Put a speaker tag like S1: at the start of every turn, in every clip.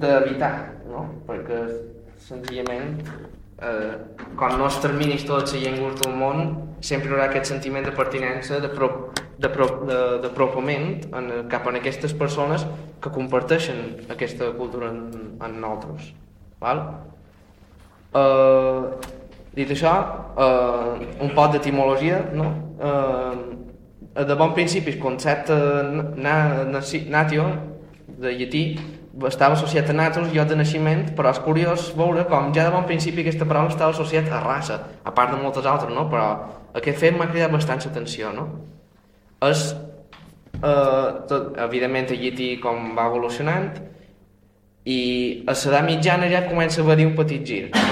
S1: d'evitar, no? perquè senzillament eh, quan no exterminis totes les llengües del món sempre hi haurà aquest sentiment de pertinença, de, pro, de, pro, de, de propament en, cap a aquestes persones que comparteixen aquesta cultura en, en nosaltres. Val? Uh, dit això, uh, un pot d'etimologia, no? Uh, de bon principi el concepte na, na, natio, de llatí, estava associat a natus, lloc de naixement, però és curiós veure com ja de bon principi aquesta paraula estava associat a raça, a part de moltes altres, no? però aquest fet m'ha cridat bastanta atenció. No? És, eh, tot, evidentment, el llatí com va evolucionant, i a l'edat mitjana ja comença a haver un petit gir. No?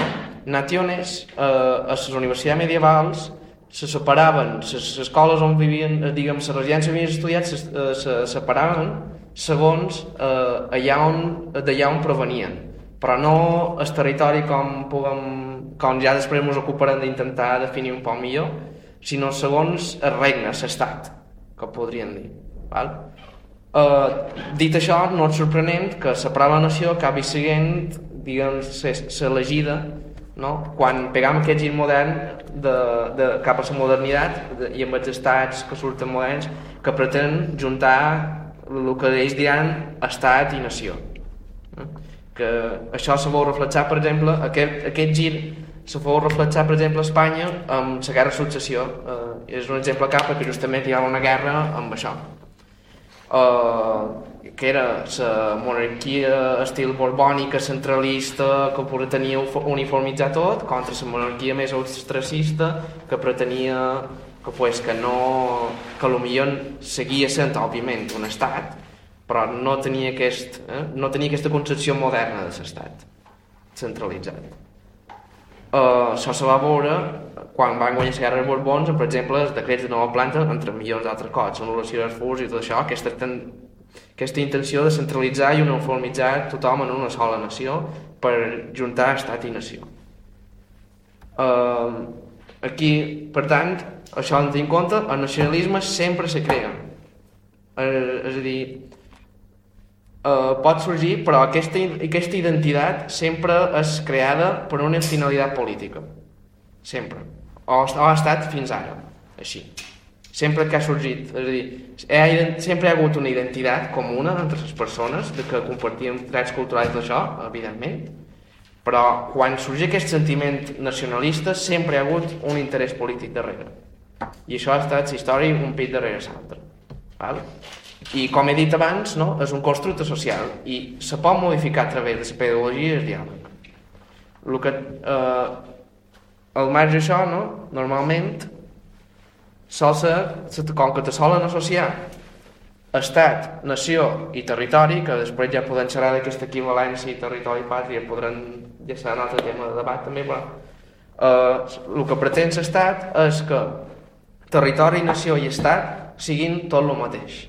S1: Naciones, eh, a les universitats medievals, se separaven, les escoles on vivien, eh, diguem, les residències on havien estudiat, se, eh, se separaven segons eh, allà on, d'allà on provenien. Però no el territori com, puguem, com ja després ens ocuparem d'intentar definir un poc millor, sinó segons el regne, l'estat, que podríem dir. Val? Uh, dit això, no és sorprenent que la prova nació acabi sent, diguem, s'elegida no? quan pegam aquest gir modern de, de, cap a la modernitat de, i amb els estats que surten moderns que pretenen juntar el que ells diran estat i nació. Que això se veu reflexar per exemple aquest, aquest gir se fou reflexar per exemple a Espanya amb la guerra de successió. Eh, és un exemple cap perquè justament hi ha una guerra amb això. Eh, que era la monarquia estil borbònica, centralista, que pretenia uniformitzar tot, contra la monarquia més ostracista, que pretenia que, pues, que no que millor seguia sent òbviament un estat però no tenia, aquest, eh, no tenia aquesta concepció moderna de l'estat centralitzat. Uh, això se va veure quan van guanyar la guerra dels Borbons per exemple els decrets de nova planta entre milions d'altres coses, l'anul·lació dels furs i tot això aquesta, aquesta intenció de centralitzar i uniformitzar tothom en una sola nació per juntar estat i nació. Uh, aquí, per tant, això en en compte, el nacionalisme sempre se crea. És a dir, eh, pot sorgir, però aquesta, aquesta identitat sempre és creada per una finalitat política. Sempre. O, ha estat fins ara, així. Sempre que ha sorgit, és a dir, sempre hi ha hagut una identitat comuna entre les persones, de que compartíem drets culturals d'això, evidentment, però quan sorgeix aquest sentiment nacionalista sempre hi ha hagut un interès polític darrere i això ha estat història un pit darrere l'altre. Val? I com he dit abans, no, és un constructe social i se pot modificar a través de la pedagogia i el diàleg. El que, eh, al marge d'això, no, normalment, sol ser, com que te solen associar estat, nació i territori, que després ja podem xerrar d'aquesta equivalència i territori i pàtria, podran, ja serà un altre tema de debat també, però eh, el que pretén l'estat és que territori, nació i estat siguin tot el mateix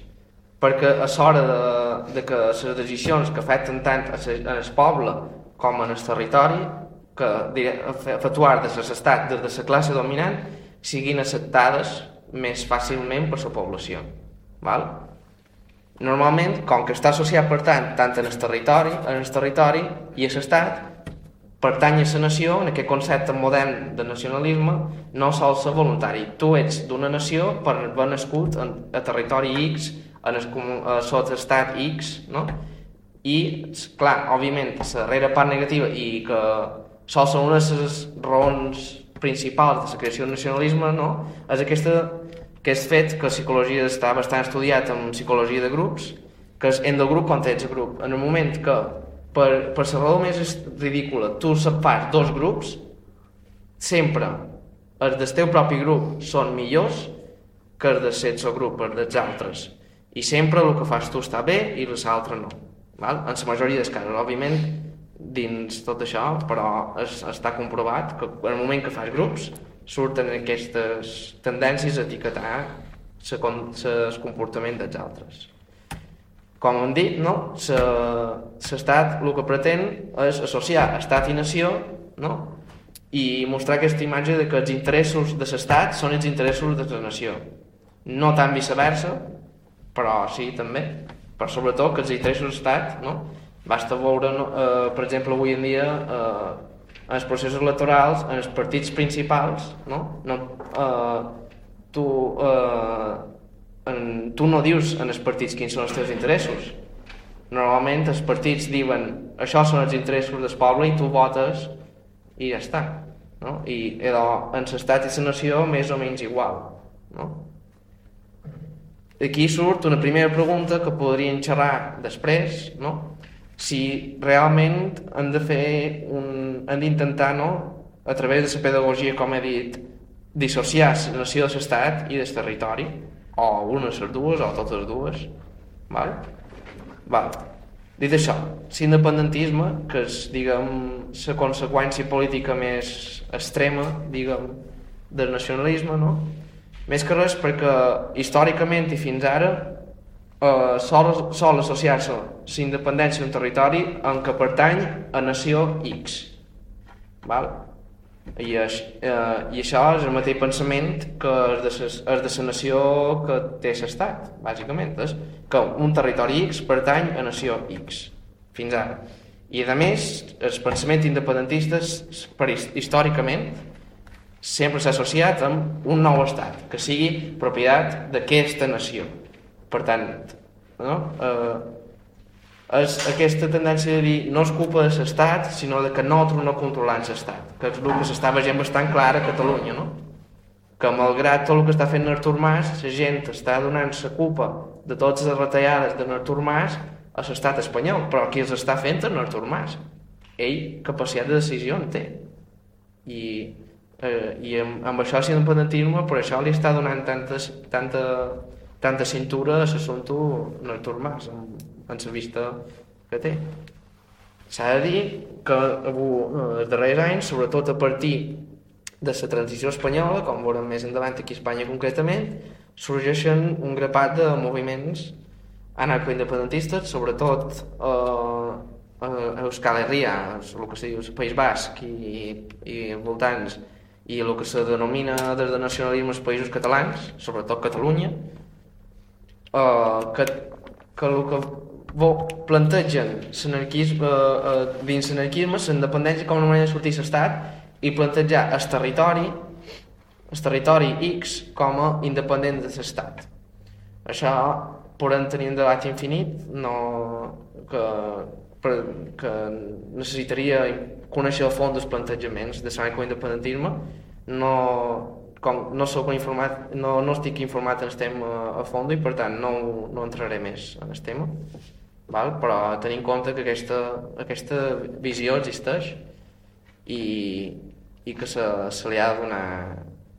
S1: perquè a l'hora de, de que les decisions que afecten tant en el poble com en el territori que efectuar des de l'estat, des de la classe dominant siguin acceptades més fàcilment per la població val? normalment com que està associat per tant tant en el territori, en el territori i a l'estat pertany a la nació, en aquest concepte modern de nacionalisme, no sol ser voluntari. Tu ets d'una nació per haver nascut en, a territori X, en el, a sota estat X, no? I, clar, òbviament, la darrera part negativa i que sol ser una de les raons principals de la creació del nacionalisme, no? És aquesta, aquest fet que la psicologia està bastant estudiat en psicologia de grups, que és endogrup contra ets grup. En el moment que per, per la raó més ridícula, tu fas dos grups, sempre els del teu propi grup són millors que els del sense grup, els dels altres. I sempre el que fas tu està bé i l'altre no. Val? En la majoria dels casos, òbviament, dins tot això, però es, està comprovat que en el moment que fas grups surten aquestes tendències a etiquetar el comportament dels altres com hem dit, no? l'estat el que pretén és associar estat i nació no? i mostrar aquesta imatge de que els interessos de l'estat són els interessos de la nació. No tant viceversa, però sí també, però sobretot que els interessos de l'estat no? Basta veure, eh, per exemple, avui en dia, eh, en els processos electorals, en els partits principals, no? no eh, tu, eh, en, tu no dius en els partits quins són els teus interessos. Normalment els partits diuen això són els interessos del poble i tu votes i ja està. No? I edo, en l'estat i la nació més o menys igual. No? Aquí surt una primera pregunta que podrien xerrar després, no? si realment han de fer un, han d'intentar no? a través de la pedagogia, com he dit, dissociar la nació de l'estat i del territori, o de les dues, o totes dues. Val? Val. Dit això, l'independentisme, que és, diguem, la conseqüència política més extrema, diguem, del nacionalisme, no? Més que res perquè històricament i fins ara eh, sol, sol associar-se la independència d'un territori en què pertany a nació X. Val? I, és, eh, I això és el mateix pensament que és de, ses, és de la nació que té l'estat, bàsicament. És que un territori X pertany a nació X, fins ara. I a més, el pensament independentista per, històricament sempre s'ha associat amb un nou estat, que sigui propietat d'aquesta nació. Per tant, no? eh, és aquesta tendència de dir no és culpa de l'estat, sinó de que nosaltres no controlant l'estat, que és el que s'està veient bastant clar a Catalunya, no? que malgrat tot el que està fent Artur Mas, la gent està donant la culpa de totes les retallades de Artur Mas a l'estat espanyol, però qui els està fent és Artur Mas. Ell capacitat de decisió en té. I eh, i amb, amb això l'independentisme per això li està donant tantes, tanta, tanta cintura a l'assumpte Artur Mas en, en la vista que té. S'ha de dir que avui, els darrers anys, sobretot a partir de la transició espanyola, com veurem més endavant aquí a Espanya concretament, sorgeixen un grapat de moviments anarcoindependentistes, sobretot eh, a Euskal Herria, el que se diu el País Basc i, i voltants, i el que se denomina des de nacionalisme els països catalans, sobretot Catalunya, eh, que, que el que plantegen l'anarquisme, eh, eh, dins l'anarquisme, l'independència com una manera de sortir l'estat i plantejar el territori, el territori X com a independent de l'estat. Això podem tenir un debat infinit, no, que, per, que necessitaria conèixer a fons els plantejaments de l'anarcoindependentisme no, com no soc informat, no, no estic informat en el tema a fons i per tant no, no entraré més en el tema val? però tenir en compte que aquesta, aquesta visió existeix i, i que se, se li ha de donar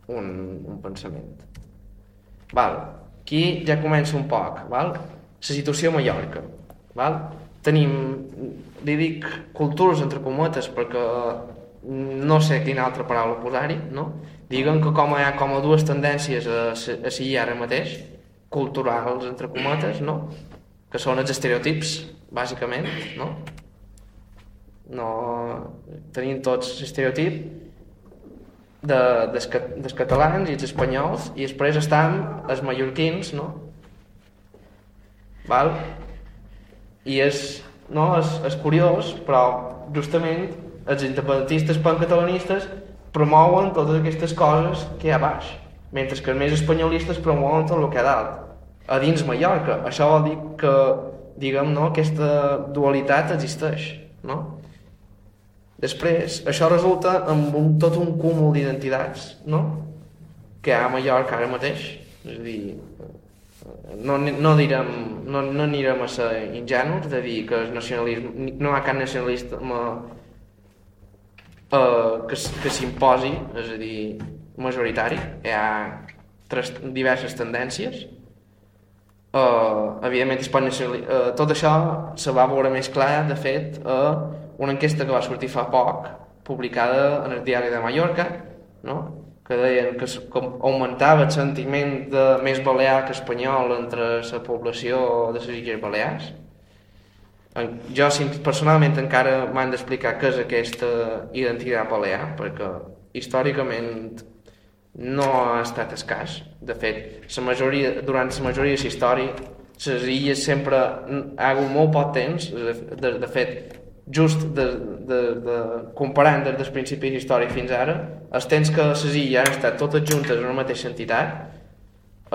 S1: un, un pensament val? aquí ja comença un poc val? la situació a Mallorca val? tenim, li dic cultures entre cometes perquè no sé quina altra paraula posar-hi, no? Diguem que com hi ha com a dues tendències a, a seguir ara mateix, culturals entre cometes, no? Que són els estereotips, bàsicament, no? No... Tenim tots l'estereotip de, des, des catalans i els espanyols i després estan els mallorquins, no? Val? i és, no, és, és curiós, però justament els independentistes pancatalanistes promouen totes aquestes coses que hi ha baix, mentre que els més espanyolistes promouen tot el que hi ha dalt. A dins Mallorca, això vol dir que, diguem, no, aquesta dualitat existeix, no? Després, això resulta en un, tot un cúmul d'identitats, no? Que hi ha a Mallorca ara mateix. És a dir, no, no, direm, no, no anirem a ser ingenus de dir que el nacionalisme, no hi ha cap nacionalisme uh, que, que s'imposi, és a dir, majoritari, hi ha tres, diverses tendències. Uh, evidentment, uh, tot això se va veure més clar, de fet, a uh, una enquesta que va sortir fa poc, publicada en el diari de Mallorca, no? que deien que augmentava el sentiment de més balear que espanyol entre la població de les Illes Balears. Jo personalment encara m'han d'explicar què és aquesta identitat balear, perquè històricament no ha estat escàs. De fet, la majoria, durant la majoria de la història, les illes sempre ha hagut molt poc temps, de, de, de fet, just de, de, de, comparant des dels principis històrics fins ara, els temps que les illes han estat totes juntes en una mateixa entitat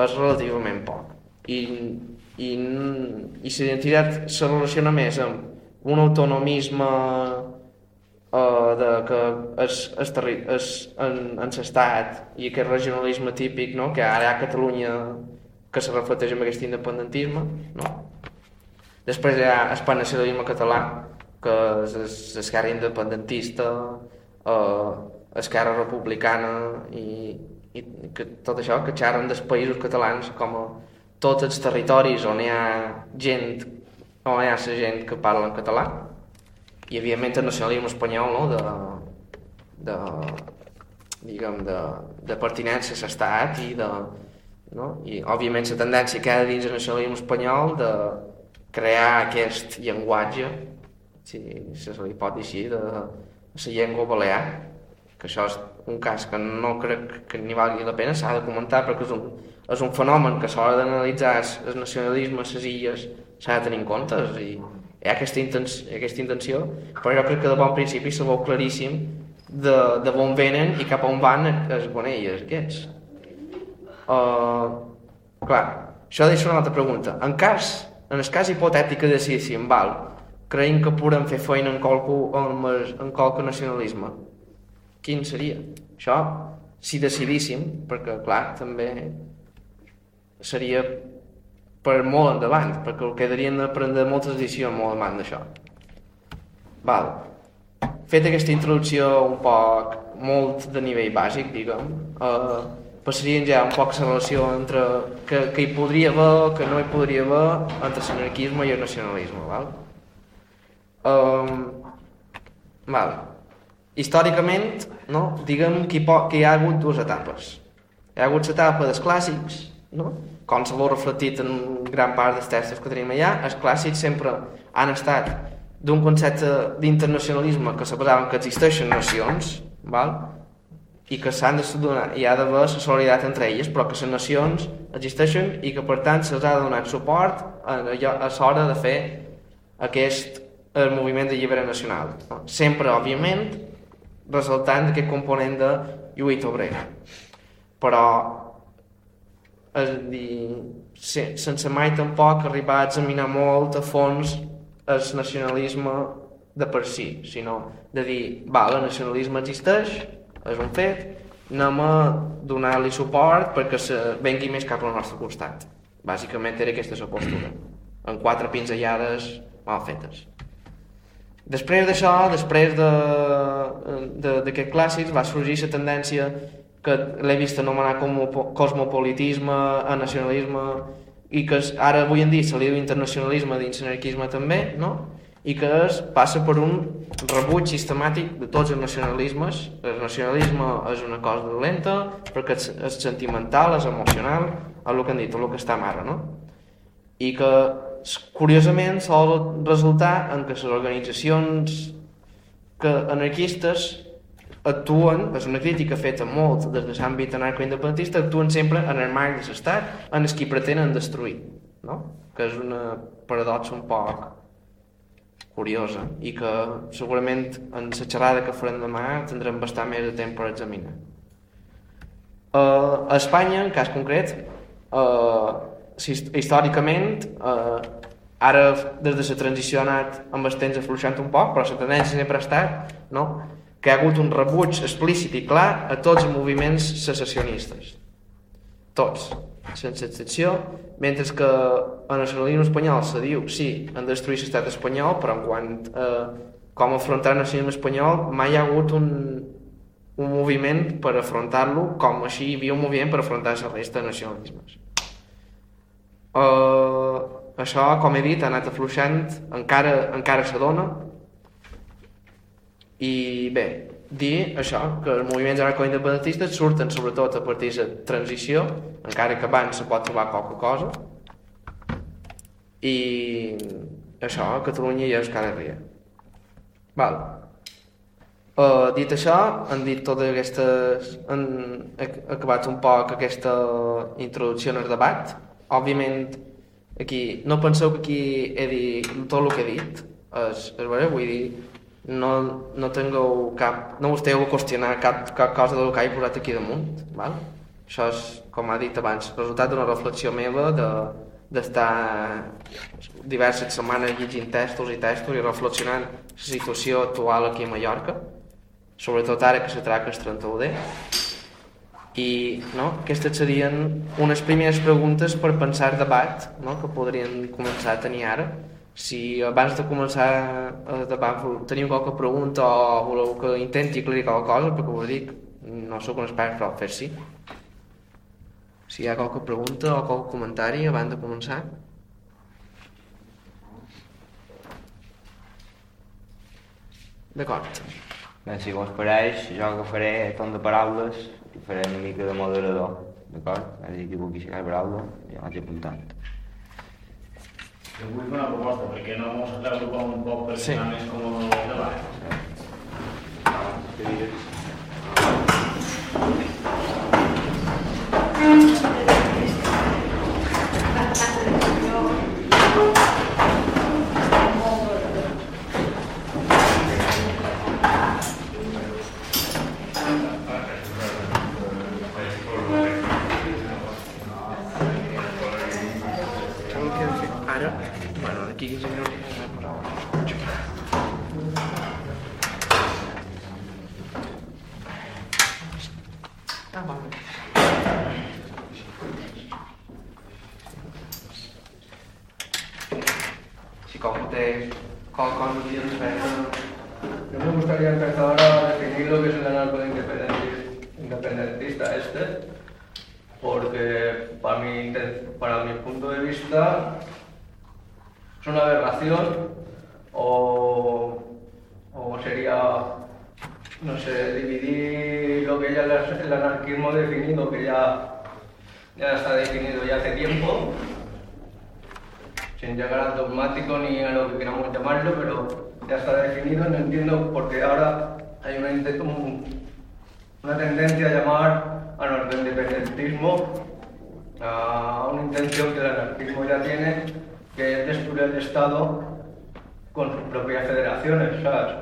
S1: és relativament poc. I, i, i l'identitat se relaciona més amb un autonomisme uh, de que és, és, és en, l'estat i aquest regionalisme típic no? que ara hi ha a Catalunya que se reflecteix en aquest independentisme no? després hi ha el nacionalisme català que és l'esquerra independentista eh, esquerra republicana i, i que tot això que xerren dels països catalans com a tots els territoris on hi ha gent on hi ha gent que parla en català i evidentment nacionalisme espanyol no? de, de, diguem, de, de pertinença a l'estat i de, no? i òbviament la tendència que ha dins el nacionalisme espanyol de crear aquest llenguatge si se li pot dir així de la llengua balear que això és un cas que no crec que ni valgui la pena s'ha de comentar perquè és un, és un fenomen que s'ha d'analitzar el nacionalisme a les illes s'ha de tenir en compte i hi ha aquesta, intenció, aquesta intenció però jo crec que de bon principi se veu claríssim de, de on venen i cap on van els bonelles aquests uh, clar, això deixa una altra pregunta en cas, en el cas hipotètic que decidíssim, val, creiem que podem fer feina en qualque, en, en qualque nacionalisme quin seria? Això, si decidíssim, perquè clar, també seria per molt endavant, perquè quedarien de prendre moltes decisions molt davant d'això. Val. Fet aquesta introducció un poc molt de nivell bàsic, diguem, eh, passarien ja un poc la relació entre que, que hi podria haver, que no hi podria haver entre l'anarquisme i el nacionalisme, val? Um, val. Històricament, no? diguem que hi, que hi ha hagut dues etapes. Hi ha hagut l'etapa dels clàssics, no? Com se veu reflectit en gran part dels textos que tenim allà, els clàssics sempre han estat d'un concepte d'internacionalisme que se basaven que existeixen nacions, val? i que s'han de donar, hi ha d'haver la solidaritat entre elles, però que les nacions existeixen i que per tant se'ls ha de donar suport a, a l'hora de fer aquest el moviment de llibre nacional. Sempre, òbviament, resultant d'aquest component de lluita obrera. Però és a dir, sense mai tampoc arribar a examinar molt a fons el nacionalisme de per si, sinó de dir, va, el nacionalisme existeix, és un fet, anem a donar-li suport perquè se vengui més cap al nostre costat. Bàsicament era aquesta la postura, en quatre pinzellades mal fetes. Després d'això, després d'aquest de, de, clàssics, va sorgir la tendència que l'he vist anomenar com cosmopolitisme, nacionalisme, i que ara avui en dia se li diu internacionalisme dins l'anarquisme també, no? i que es passa per un rebuig sistemàtic de tots els nacionalismes. El nacionalisme és una cosa dolenta perquè és sentimental, és emocional, és el que han dit, el que està ara, no? I que curiosament sol resultar en que les organitzacions que anarquistes actuen, és una crítica feta molt des de l'àmbit anarcoindependentista, actuen sempre en el marc de l'estat en els qui pretenen destruir, no? que és una paradoxa un poc curiosa i que segurament en la xerrada que farem demà tindrem bastant més de temps per examinar. Uh, a Espanya, en cas concret, uh, històricament, eh, ara des de la transició ha anat amb el temps afluixant un poc, però la tendència sempre ha estat no? Que ha hagut un rebuig explícit i clar a tots els moviments secessionistes. Tots, sense excepció, mentre que en el nacionalisme espanyol se diu, sí, han de destruir l'estat espanyol, però en quant eh, com afrontar el nacionalisme espanyol, mai hi ha hagut un, un moviment per afrontar-lo, com així hi havia un moviment per afrontar la resta de nacionalismes. Uh, això, com he dit, ha anat afluixant, encara, encara s'adona. I bé, dir això, que els moviments anarcoindependentistes surten sobretot a partir de transició, encara que abans se pot trobar poca cosa. I això, a Catalunya ja és cada dia. Val. Uh, dit això, han dit totes aquestes... han acabat un poc aquesta introducció el debat òbviament aquí, no penseu que aquí he dit tot el que he dit és, és vera, vull dir no, no tingueu cap no us a qüestionar cap, cap cosa del que he posat aquí damunt val? això és, com ha dit abans resultat d'una reflexió meva de, d'estar diverses setmanes llegint textos i textos i reflexionant la situació actual aquí a Mallorca sobretot ara que se tracta el 31D i no, aquestes serien unes primeres preguntes per pensar debat no, que podrien començar a tenir ara si abans de començar el debat teniu qualque pregunta o voleu que intenti aclarir qualque cosa perquè us dic, no sóc un expert però fer sí si hi ha qualque pregunta o qualque comentari abans de començar d'acord
S2: Bé, si vos pareix, jo agafaré ton de paraules i faré una mica de moderador, d'acord? És a dir, qui vulgui aixecar paraula, ja vaig apuntant.
S3: Jo vull fer una proposta, perquè no mos com un poc per
S1: Sí.
S3: sí. més com el debat.
S1: Sabeu Si como te... Con, con los días
S4: Yo me gustaría empezar a definir lo que es el anarcoindependentista independentista este, porque para mi, para mi punto de vista es una aberración o, o sería, no sé, dividir lo que ya el anarquismo definido, que ya, ya está definido ya hace tiempo, sin llegar al dogmático ni a lo que queramos llamarlo, pero ya está definido. No entiendo por qué ahora hay una, una tendencia a llamar anarcoindependentismo a una intención que el anarquismo ya tiene, que es destruir el Estado con sus propias federaciones, ¿sabes?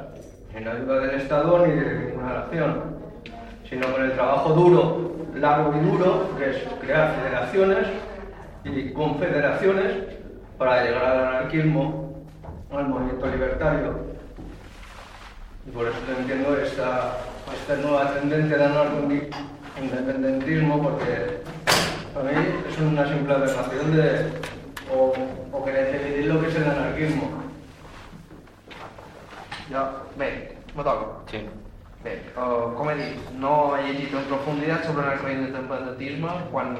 S4: Sin ayuda del Estado ni de ninguna nación, sino con el trabajo duro, largo y duro, que es crear federaciones y confederaciones para llegar al anarquismo, al movimiento libertario. Y por eso entiendo esta, esta nueva tendencia de anarco-independentismo, porque para mí es una simple aberración de o, o querer dividir lo que es el anarquismo.
S1: Bé, me toca.
S2: Sí.
S1: Bé, uh, com he dit, no he llegit en profunditat sobre l'independentisme quan,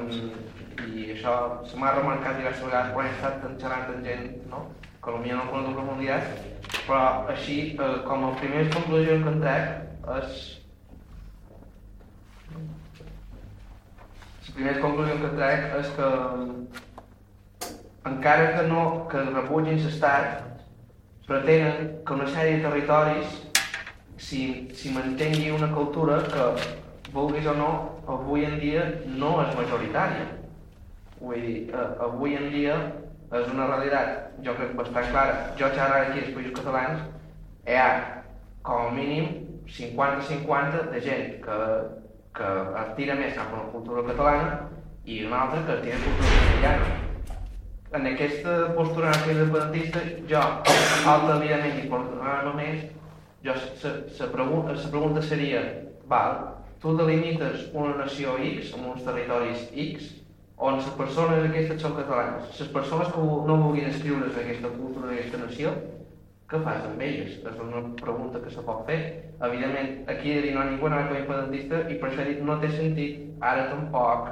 S1: i això se m'ha remarcat diverses vegades quan he estat xerrant amb gent no? que potser no conec en profunditat, però així, uh, com a primeres conclusions que en trec és... Les primeres conclusions que trec és que encara que no que rebutgin l'estat, pretenen que una sèrie de territoris si, si mantengui una cultura que, vulguis o no, avui en dia no és majoritària. Vull dir, eh, avui en dia és una realitat, jo crec bastant clara. Jo xerrar aquí als països catalans hi ha com a mínim 50-50 de gent que, que es tira més cap a la cultura catalana i una altra que es tira cultura castellana en aquesta postura independentista, jo, alta evidentment, i per donar-me més, jo, la pregunta, la pregunta seria, val, tu delimites una nació X, amb uns territoris X, on les persones aquestes són catalanes. Les persones que no vulguin escriure's aquesta cultura, en aquesta nació, què fas amb elles? És una pregunta que se pot fer. Evidentment, aquí he dir no hi ha ningú independentista i per això he dit no té sentit ara tampoc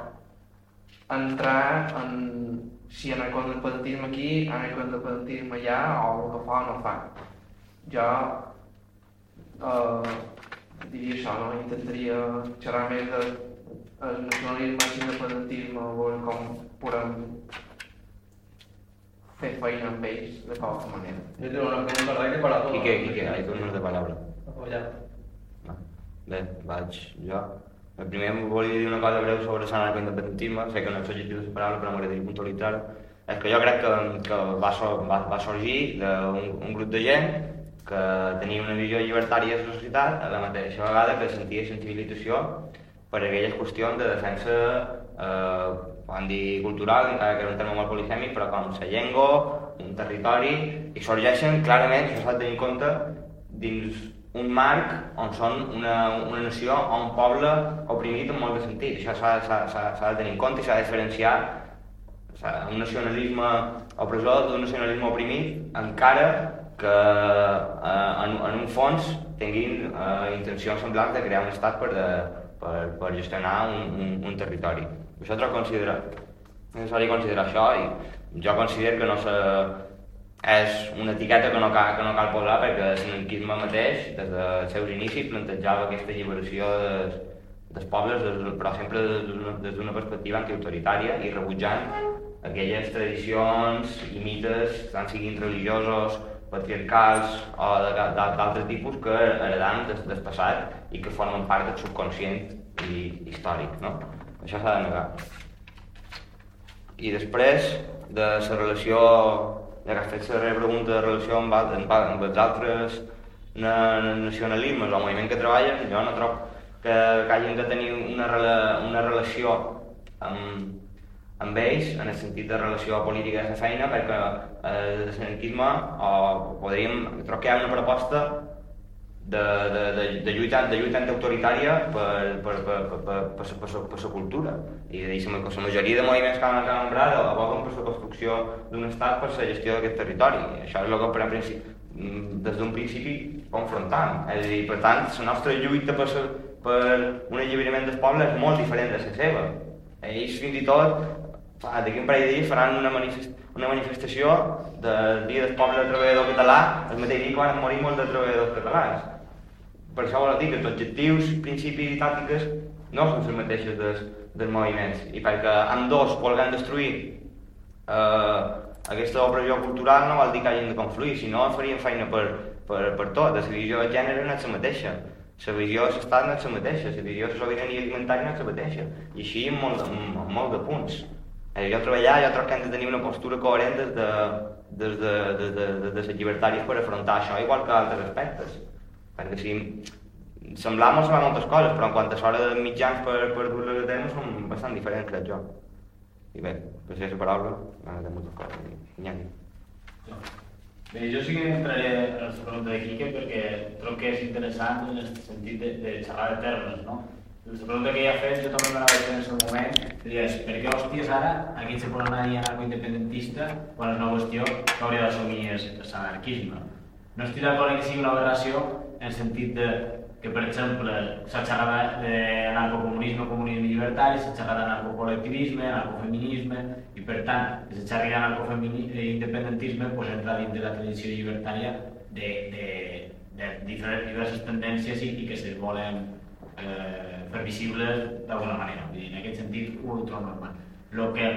S1: entrar en si hi ha independentisme aquí, hi ha independentisme allà, o el que fa o no fa. Jo eh, diria això, no? intentaria xerrar més de el nacionalisme i l'independentisme, veure com podem fer feina amb ells de qualque manera.
S4: Yo tengo una pregunta al aire para todos.
S2: Quique, Quique, hay tornes de paraula.
S4: O ya.
S2: No. Bé, vaig jo. El primer em volia dir una cosa breu sobre l'anarcoindependentisme. Sé que no és la paraula, però m'agradaria puntualitzar és que jo crec que, que va, so, va, va sorgir d'un un grup de gent que tenia una visió llibertària de la societat a la mateixa vegada que sentia sensibilització per aquelles qüestions de defensa eh, podem dir cultural, encara que era un terme molt polisèmic, però com la llengua, un territori, i sorgeixen clarament, això s'ha de tenir en compte, dins un marc on són una, una nació o un poble oprimit en molt de sentit. Això s'ha de tenir en compte i s'ha de diferenciar un nacionalisme opressor d'un nacionalisme oprimit, encara que eh, en, en un fons tinguin eh, intencions semblants de crear un estat per, de, per, per gestionar un, un, un territori. Vosaltres considera, necessari considerar això i jo considero que no se, és una etiqueta que no cal, que no cal posar perquè l'anarquisme mateix, des dels seus inicis, plantejava aquesta alliberació des, dels pobles, des, però sempre des d'una perspectiva antiautoritària i rebutjant aquelles tradicions i mites, tant siguin religiosos, patriarcals o d'altres tipus que heredam des, del passat i que formen part del subconscient i històric. No? Això s'ha de negar. I després de la relació, fet la pregunta de relació amb, amb, amb els altres nacionalismes o moviment que treballen, jo no trobo que, que hagin de tenir una, una relació amb, amb ells en el sentit de relació política de la feina perquè eh, el l'anarquisme o podríem trobar una proposta de, de, de, de, lluita, de lluita antiautoritària per, per, per, per, per, per, per, la cultura. I diguéssim, la majoria de moviments que han, que nombrat abogen per la construcció d'un estat per la gestió d'aquest territori. I això és el que per principi, des d'un principi confrontant. És a dir, per tant, la nostra lluita per, per un alliberament del poble és molt diferent de la seva. Ells fins i tot d'aquí un parell de dies faran una, manifest una manifestació del Dia del Poble Treballador Català el mateix dia que van morir molts de treballadors catalans. Per això vol dir que els objectius, principis i tàctiques no són les mateixes dels, dels moviments. I perquè amb dos volguem destruir eh, aquesta opressió cultural no vol dir que hagin de confluir, si no farien feina per, per, per tot, la visió de gènere no és la mateixa. La visió de l'estat no és la mateixa, la visió de la sobirania alimentària no és la mateixa, i així en molt, molt de punts. Eh, jo treballar, jo trobo que hem de tenir una postura coherent des de, des de, des de, des de les llibertàries per afrontar això, igual que altres aspectes. Perquè si semblar molt semblar moltes coses, però en quant a l'hora de mitjans per, per dur-les a terme són bastant diferents, crec jo. I bé, per ser la paraula, ara de moltes coses. Iñaki.
S3: Bé, jo sí que entraré a la pregunta de Quique perquè trobo que és interessant en el sentit de, de xerrar de termes, no? La pregunta que ja fet, jo també me la vaig fer en el moment, diries, per què hòsties ara aquí se posa anar anarcoindependentista quan és una qüestió que hauria d'assumir l'anarquisme? No estic d'acord que sigui una aberració en sentit de que, per exemple, s'ha xerrat d'anarcocomunisme, comunisme llibertari, s'ha xerrat d'anarcocolectivisme, anarcofeminisme, i per tant, que s'ha xerrat d'anarcoindependentisme pues, entra dins de la tradició llibertària de, de, de diverses tendències i, i que se volen eh, previsibles d'alguna manera. Vull dir, en aquest sentit trobo normal. El que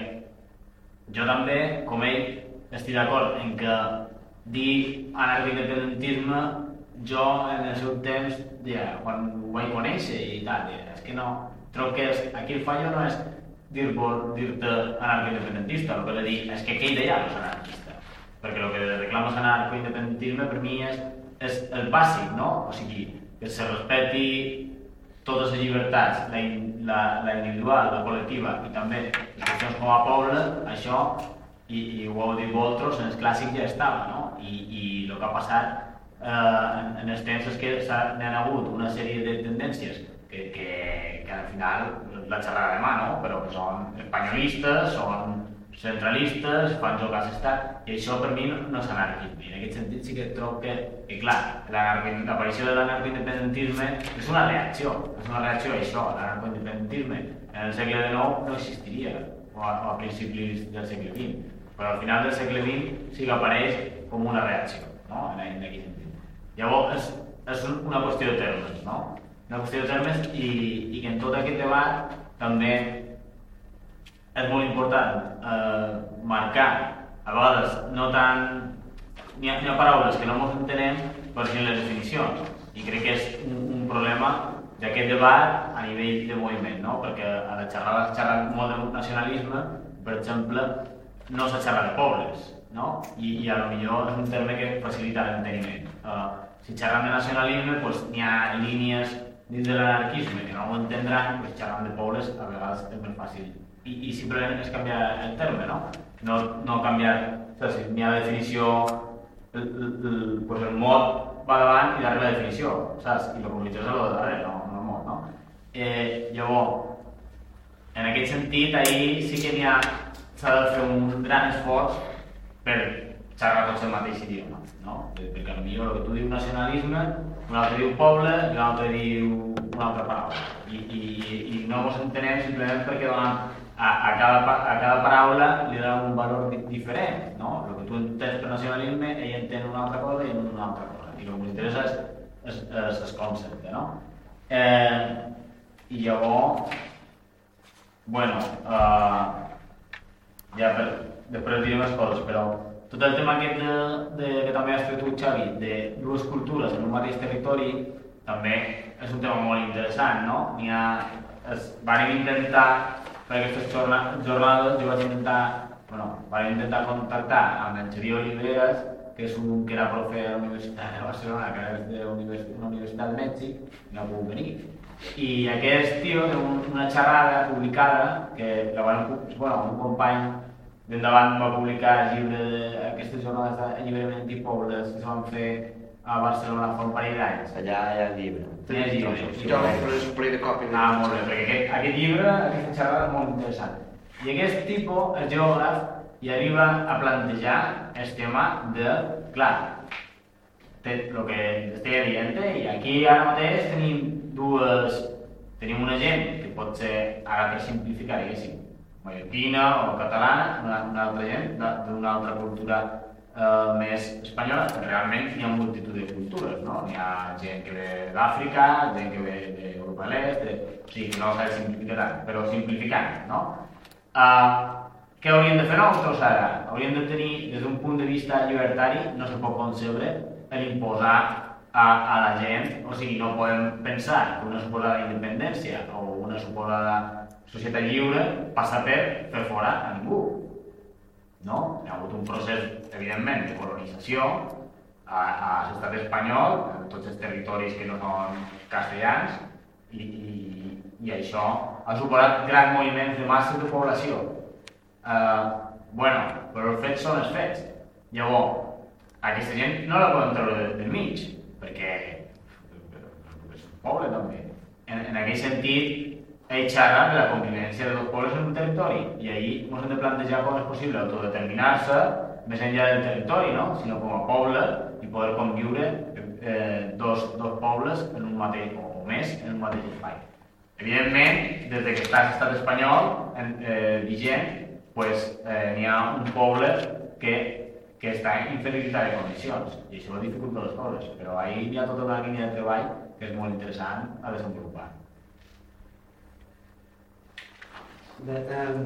S3: jo també, com ell, estic d'acord en que dir anarcoindependentisme jo en el seu temps, ja, quan ho vaig conèixer i tal, ja, és que no, trobo que és, aquí el fallo no és dir-te dir anarcoindependentista, el que he de dir és que aquell deia no és anarquista, perquè el que reclames anarcoindependentisme per mi és, és el bàsic, no? O sigui, que se respecti totes les llibertats, la, la, la individual, la col·lectiva i també les qüestions com a poble, això, i, i ho heu dit vosaltres, en el clàssic ja estava, no? I, i el que ha passat eh, en, en els temps és que n'han hagut una sèrie de tendències que, que, que al final la xerrada de mà, no? Però que són espanyolistes, són centralistes, fan joc a l'estat, i això per mi no, no és anarquisme. I en aquest sentit sí que trobo que, que clar, l'aparició de l'anarcoindependentisme és una reacció, és una reacció a això, l'anarcoindependentisme en el segle XIX no existiria, o a, o a principis del segle XX, però al final del segle XX sí que apareix com una reacció, no? en, en aquest sentit. Llavors, és, és una qüestió de termes, no? Una qüestió de termes i, i que en tot aquest debat també és molt important eh, marcar, a vegades no tant... N'hi ha, ha paraules que no ens entenem per si les definicions i crec que és un, un problema d'aquest debat a nivell de moviment, no? perquè a la xerrada es xerra molt de nacionalisme, per exemple, no se xerra de pobles, no? I, i a lo millor és un terme que facilita l'enteniment. Uh, si xerram de nacionalisme, pues, n'hi ha línies dins de l'anarquisme que no ho entendran, pues, xerram de pobles a vegades és més fàcil. I, i simplement és canviar el terme, no? No, no canviar, o sigui, n'hi ha la definició, el, el, el, pues el mot va davant i darrere la definició, saps? I el que és el de darrere, no, no el mot, no? Eh, llavors, en aquest sentit, ahir sí que n'hi ha, s'ha de fer un gran esforç per xerrar tots el mateix idioma, no? Perquè potser el que tu dius nacionalisme, un altre diu poble i un altre diu una altra paraula. I, i, i no ens entenem simplement perquè donen a, a, cada, a cada paraula li donen un valor di diferent, no? El que tu entens per nacionalisme, ell entén una altra cosa i una altra cosa. I el que ens interessa és, és, és, és concepte, no? Eh, I llavors, bueno, eh, ja per, després diré més coses, però tot el tema aquest de, de, que també has fet tu, Xavi, de dues cultures en un mateix territori, també és un tema molt interessant, no? N'hi ha, es, van intentar per aquestes jornades, jo vaig intentar, bueno, van intentar contactar amb el Xavier Oliveras, que és un que era profe a la Universitat de Barcelona, que és de una Universitat de Mèxic, i no pogut venir. I aquest tio té una xerrada publicada, que la van, bueno, un company D'endavant va publicar el llibre, aquestes jornades d'alliberament i pobles que se van fer a Barcelona fa un parell d'anys.
S2: Allà hi ha llibre.
S3: Hi ha el llibre.
S1: Sí, jo vaig fer un parell de còpies.
S3: Ah, molt bé, perquè aquest, aquest llibre, aquesta xerrada és molt interessant. I aquest tipus, el geògraf, hi arriba a plantejar el tema de, clar, el que estic dient, i aquí ara mateix tenim dues, tenim una gent que pot ser, ara per simplificar, diguéssim, mallorquina o catalana, una, una altra gent d'una altra cultura eh, més espanyola, realment hi ha multitud de cultures, no? Hi ha gent que ve d'Àfrica, gent que ve d'Europa de l'Est, de... o sigui, que no de simplificar tant, però simplificant, no? Uh, què hauríem de fer nosaltres ara? Hauríem de tenir, des d'un punt de vista llibertari, no se pot concebre l'imposar a, a la gent, o sigui, no podem pensar que una suposada independència o una suposada societat lliure passa per fer fora a ningú. No? Hi ha hagut un procés, evidentment, de colonització a, a l'estat espanyol, en tots els territoris que no són castellans, i, i, i això ha suposat grans moviments de masses de població. Uh, bueno, però els fets són els fets. Llavors, aquesta gent no la poden treure del, del mig, perquè és un poble també. En, en aquell sentit, ell xerra de la convivència de dos pobles en un territori i ahir ens hem de plantejar com és possible autodeterminar-se més enllà del territori, no? sinó com a poble i poder conviure eh, dos, dos pobles en un mateix, o més en un mateix espai. Evidentment, des de que està l'estat espanyol en, eh, vigent, pues, eh, n'hi ha un poble que, que està en inferioritat de condicions i això dificulta les coses, però ahir hi ha tota una línia de treball que és molt interessant a desenvolupar.
S5: De, um,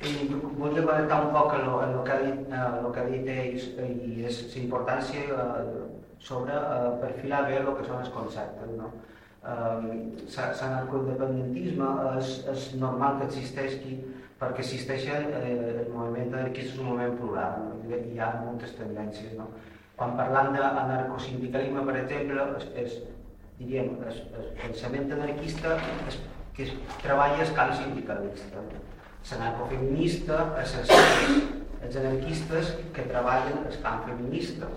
S5: i volia comentar un poc el, el, que ha dit, el que ha dit ells i és la importància uh, sobre uh, perfilar bé el que són els conceptes. No? Um, L'anarcoindependentisme és, és normal que existeixi perquè existeix eh, el moviment anarquista és un moviment plural, no? hi ha moltes tendències. No? Quan parlam d'anarcosindicalisme, per exemple, és, és, diríem, el pensament anarquista és que treballa el camp sindicalista. L'anarcofeminista és els, anarquistes que treballen el camp feminista.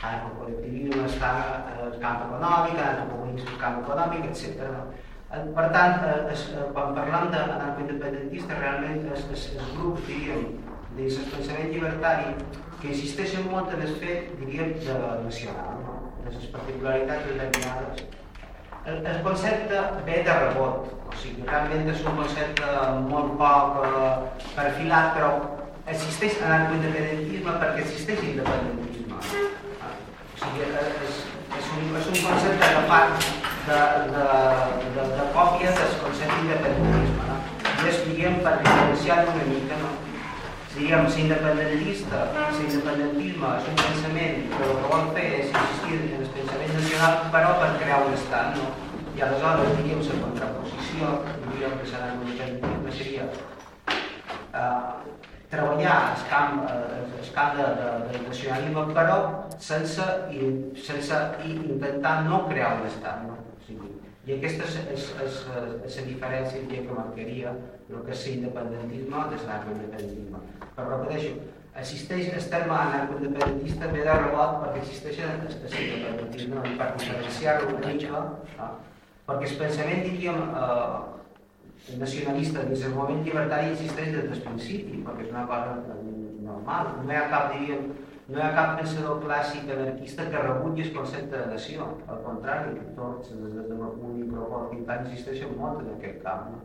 S5: Anarcocol·lectivisme està el camp econòmic, anarcocomunisme el camp econòmic, etc. Per tant, es, quan parlam d'anarcoindependentistes, realment els, els, els grups, diríem, dins el pensament llibertari, que insisteixen molt en el fet, diríem, de nacional, no? de les particularitats determinades el, el concepte ve de rebot, o sigui, realment és un concepte molt poc eh, perfilat, però existeix anarcoindependentisme perquè existeix independentisme. O sigui, és, és, un, és un concepte que fa de, de, de, de còpia del concepte d'independentisme. No? I és, diguem, per diferenciar una mica, no? Diguem, ser independentista, ser independentisme és un pensament que el que vol fer és insistir en el pensament nacional, però per crear un estat, no? I aleshores, diguem, la contraposició, diguem que serà l'independentisme seria uh, treballar el camp, eh, el camp de, de, del nacionalisme, però sense, sense intentar no crear un estat. No? I aquesta és, és, és, és la diferència que marcaria el que és l'independentisme des de l'independentisme. Però repeteixo, existeix el terme anarcoindependentista ve de rebot perquè existeix l'independentisme i per diferenciar-lo una mica, no? perquè el pensament, diríem, eh, nacionalista dins el moment llibertari existeix des del principi, perquè és una cosa normal. No hi ha cap, diríem, no hi ha cap pensador clàssic anarquista que rebutgi el concepte de nació. Al contrari, tots, des de Macuni, Proport i existeixen molt en aquest camp. No?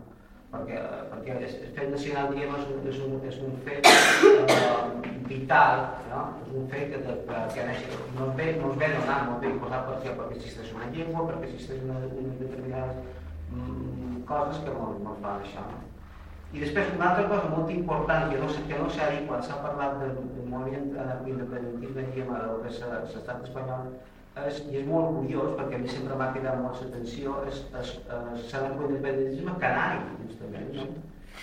S5: Perquè, perquè el fet nacional diguem, és, un, és, un, és un fet eh, vital, no? és un fet que, que, que no es ve, no ve donat, no es ve imposat per, perquè existeix una llengua, perquè existeix una, una determinades mm, coses que no, van això. No? I després una altra cosa molt important que no, que no s'ha dit quan s'ha parlat del, del moviment independentisme diguem, a lo que és l'estat espanyol és, i és molt curiós perquè a mi sempre m'ha quedat molt l'atenció és, és, és l'independentisme canari justament no?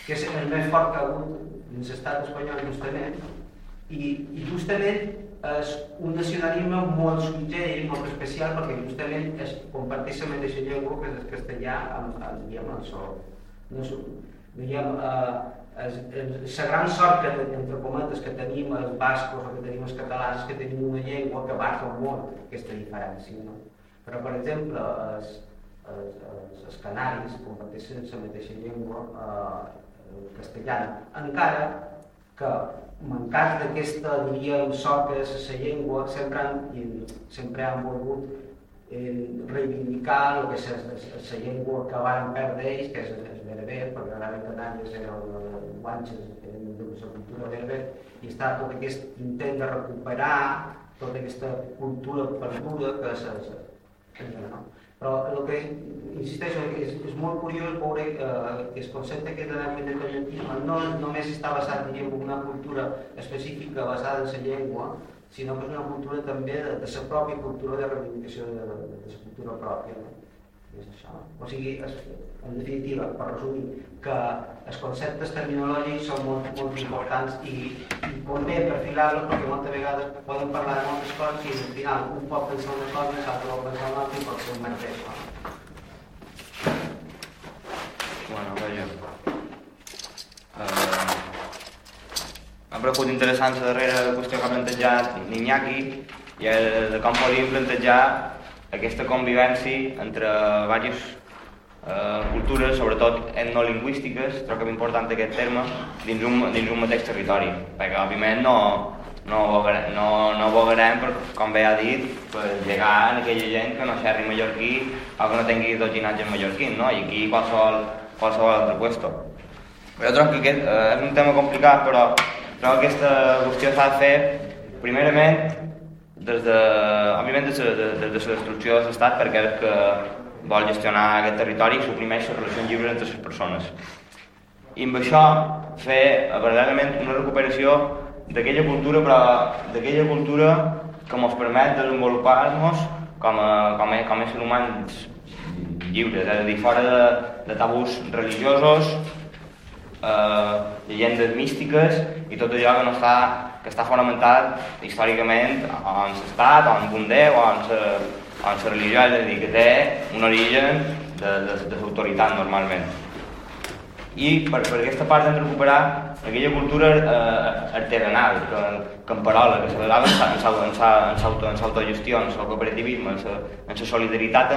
S5: que és el més fort que ha hagut dins l'estat espanyol justament i, i justament és un nacionalisme molt sugeri, molt especial perquè justament es comparteix la mateixa llengua que és el castellà amb, amb, amb el so. No és, diguem, eh, la gran sort que, entre cometes, que tenim els bascos o que tenim els catalans que tenim una llengua que marca molt aquesta diferència. No? Però, per exemple, els, els, els, els canaris comparteixen la mateixa llengua eh, castellana, encara que mancats d'aquesta, diríem, sort que és la llengua, sempre han, sempre han volgut eh, reivindicar el que és la llengua que van perdre ells, que és el berber, perquè ara en Canàries era el guanxes, de la cultura berber, i està tot aquest intent de recuperar tota aquesta cultura perduda que és, no? Però el que insisteixo és, és molt curiós veure eh, que el concepte aquest de l'independentisme no només està basat en una cultura específica basada en la llengua, sinó que és una cultura també de, de la pròpia cultura de reivindicació de, de, de la cultura pròpia. No? És això. O sigui, es, en definitiva, per resumir, que els conceptes terminològics són molt, molt importants i, i convé perfilar-los perquè moltes vegades poden parlar de moltes coses i al final un pot pensar una cosa, l'altre pot pensar una altra i pot ser un mereix.
S2: Bueno, vaja. Uh, M'ha paregut interessant la darrera qüestió que ha plantejat l'Iñaki i de com podíem plantejar aquesta convivència entre diverses eh, cultures, sobretot etnolingüístiques, trobo que és important aquest terme, dins un, dins un mateix territori, perquè òbviament no, no, no, no vogarem, per, com bé ha dit, per llegar a aquella gent que no xerri mallorquí o que no tingui dos ginatges mallorquins, no? i aquí qualsevol, qualsevol altre puesto. Jo trobo que aquest eh, és un tema complicat, però que aquesta qüestió s'ha de fer, primerament, des de, òbviament des de, de, de, la destrucció de l'estat perquè és que vol gestionar aquest territori i suprimeix les relacions lliures entre les persones. I amb això fer verdaderament una recuperació d'aquella cultura, però d'aquella cultura que ens permet desenvolupar-nos com a, com, a, com a éssers humans lliures, és a dir, fora de, de tabús religiosos, eh, llegendes místiques i tot allò que no està que està fonamentat històricament en l'estat, en un déu, o en la religió, és a dir, que té un origen de, de, de l'autoritat normalment. I per, per aquesta part hem de recuperar aquella cultura eh, artesanal, que, en parola, que se basava en l'autogestió, en el cooperativisme, en la solidaritat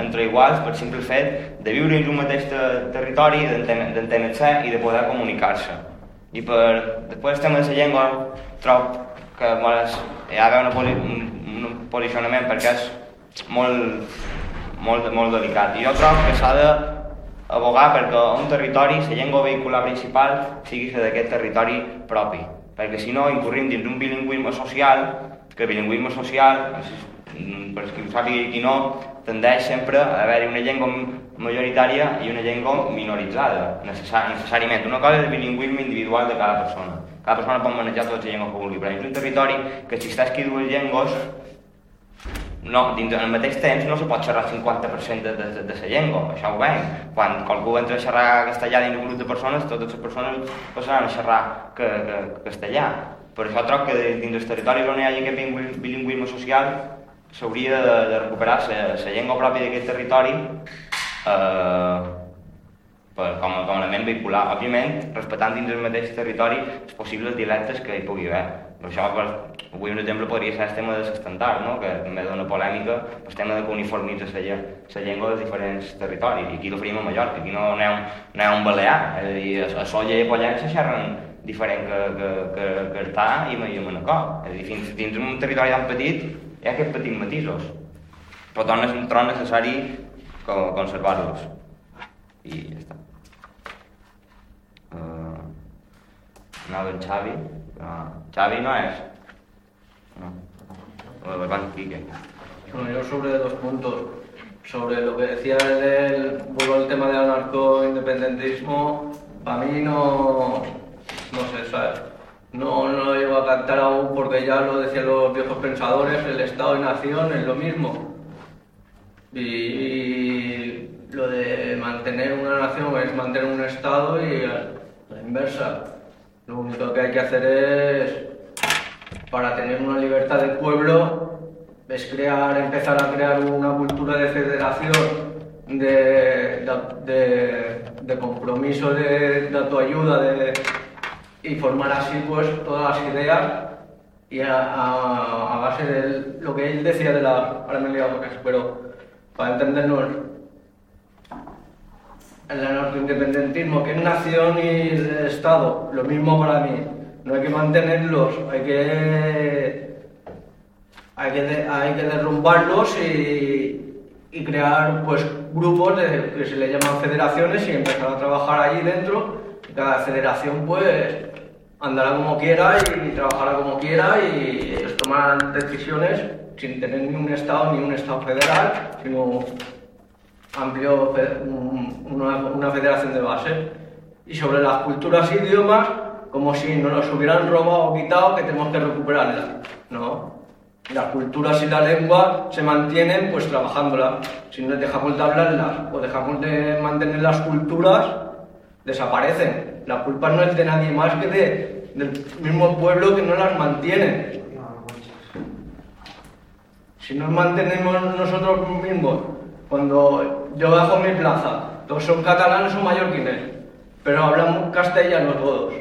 S2: entre iguals, per simple fet de viure en un mateix territori, d'entendre-se i de poder comunicar-se. I per, després el tema de la llengua trob que mos, hi ha d'haver un, un posicionament perquè és molt, molt, molt delicat. I jo trobo que s'ha de abogar perquè un territori, la llengua vehicular principal, sigui la d'aquest territori propi. Perquè si no, incorrim dins un bilingüisme social, que el bilingüisme social, per qui ho sàpiga i qui no, tendeix sempre a haver-hi una llengua majoritària i una llengua minoritzada, necessàriament. Una cosa és el bilingüisme individual de cada persona. Cada persona pot manejar totes les llengües que vulgui, però és un territori que existeix aquí dues llengües no, dins al mateix temps no se pot xerrar el 50% de, de, de la llengua, això ho veiem. Quan qualcú entra a xerrar castellà dins un grup de persones, totes les persones passaran a xerrar que, que, castellà. Per això troc que dins dels territoris on hi hagi aquest bilingüisme, social s'hauria de, de recuperar la llengua pròpia d'aquest territori eh, per, com, com a element vehicular. Òbviament, respectant dins el mateix territori els possibles dialectes que hi pugui haver. Per això, per, avui un exemple podria ser el tema de l'estandard, no? que també dona polèmica, el tema de que uniformitza la, la llengua dels diferents territoris. I aquí ho faríem a Mallorca, aquí no n'hi ha, un, balear, és a dir, a, a Solla i a Pollença xerren diferent que, que, que, que Artà i, i Manacor. És a dir, fins, dins un territori tan petit hi ha aquests petits matisos. Per tant, és un tron necessari conservar-los. I ja està. Uh, anava en Xavi. Uh, Xavi no és. No. Uh, Van Quique.
S4: Bueno, yo sobre dos puntos. Sobre lo que decía del, vuelvo al tema del anarco-independentismo, para mí no, no sé, ¿sabes? No, no lo llevo a cantar aún porque ya lo decían los viejos pensadores, el Estado y nación es lo mismo. Y lo de mantener una nación es mantener un Estado y la inversa. Lo único que hay que hacer es, para tener una libertad del pueblo, es crear, empezar a crear una cultura de federación, de, de, de compromiso, de, de autoayuda, de, y formar así pues todas las ideas y a, a, a base de lo que él decía de la... Ahora me he liado pero para entendernos el anarcoindependentismo, que es nación y Estado, lo mismo para mí. No hay que mantenerlos, hay que, hay que, hay que derrumbarlos y, y crear pues, grupos de, que se le llaman federaciones y empezar a trabajar allí dentro. Cada federación pues andará como quiera y, trabajará como quiera y ellos tomarán decisiones sin tener ni un Estado ni un Estado federal, sino amplio una, una, federación de base. Y sobre las culturas e idiomas, como si nos los hubieran robado o quitado, que tenemos que recuperarlas. No. Las culturas y la lengua se mantienen pues trabajándolas. Si no dejamos de hablarlas o dejamos de mantener las culturas, desaparecen. La culpa no es de nadie más que de, del mismo pueblo que no las mantiene. Si nos mantenemos nosotros mismos cuando yo bajo mi plaza, todos son catalanes o mallorquines, pero hablan castellano todos.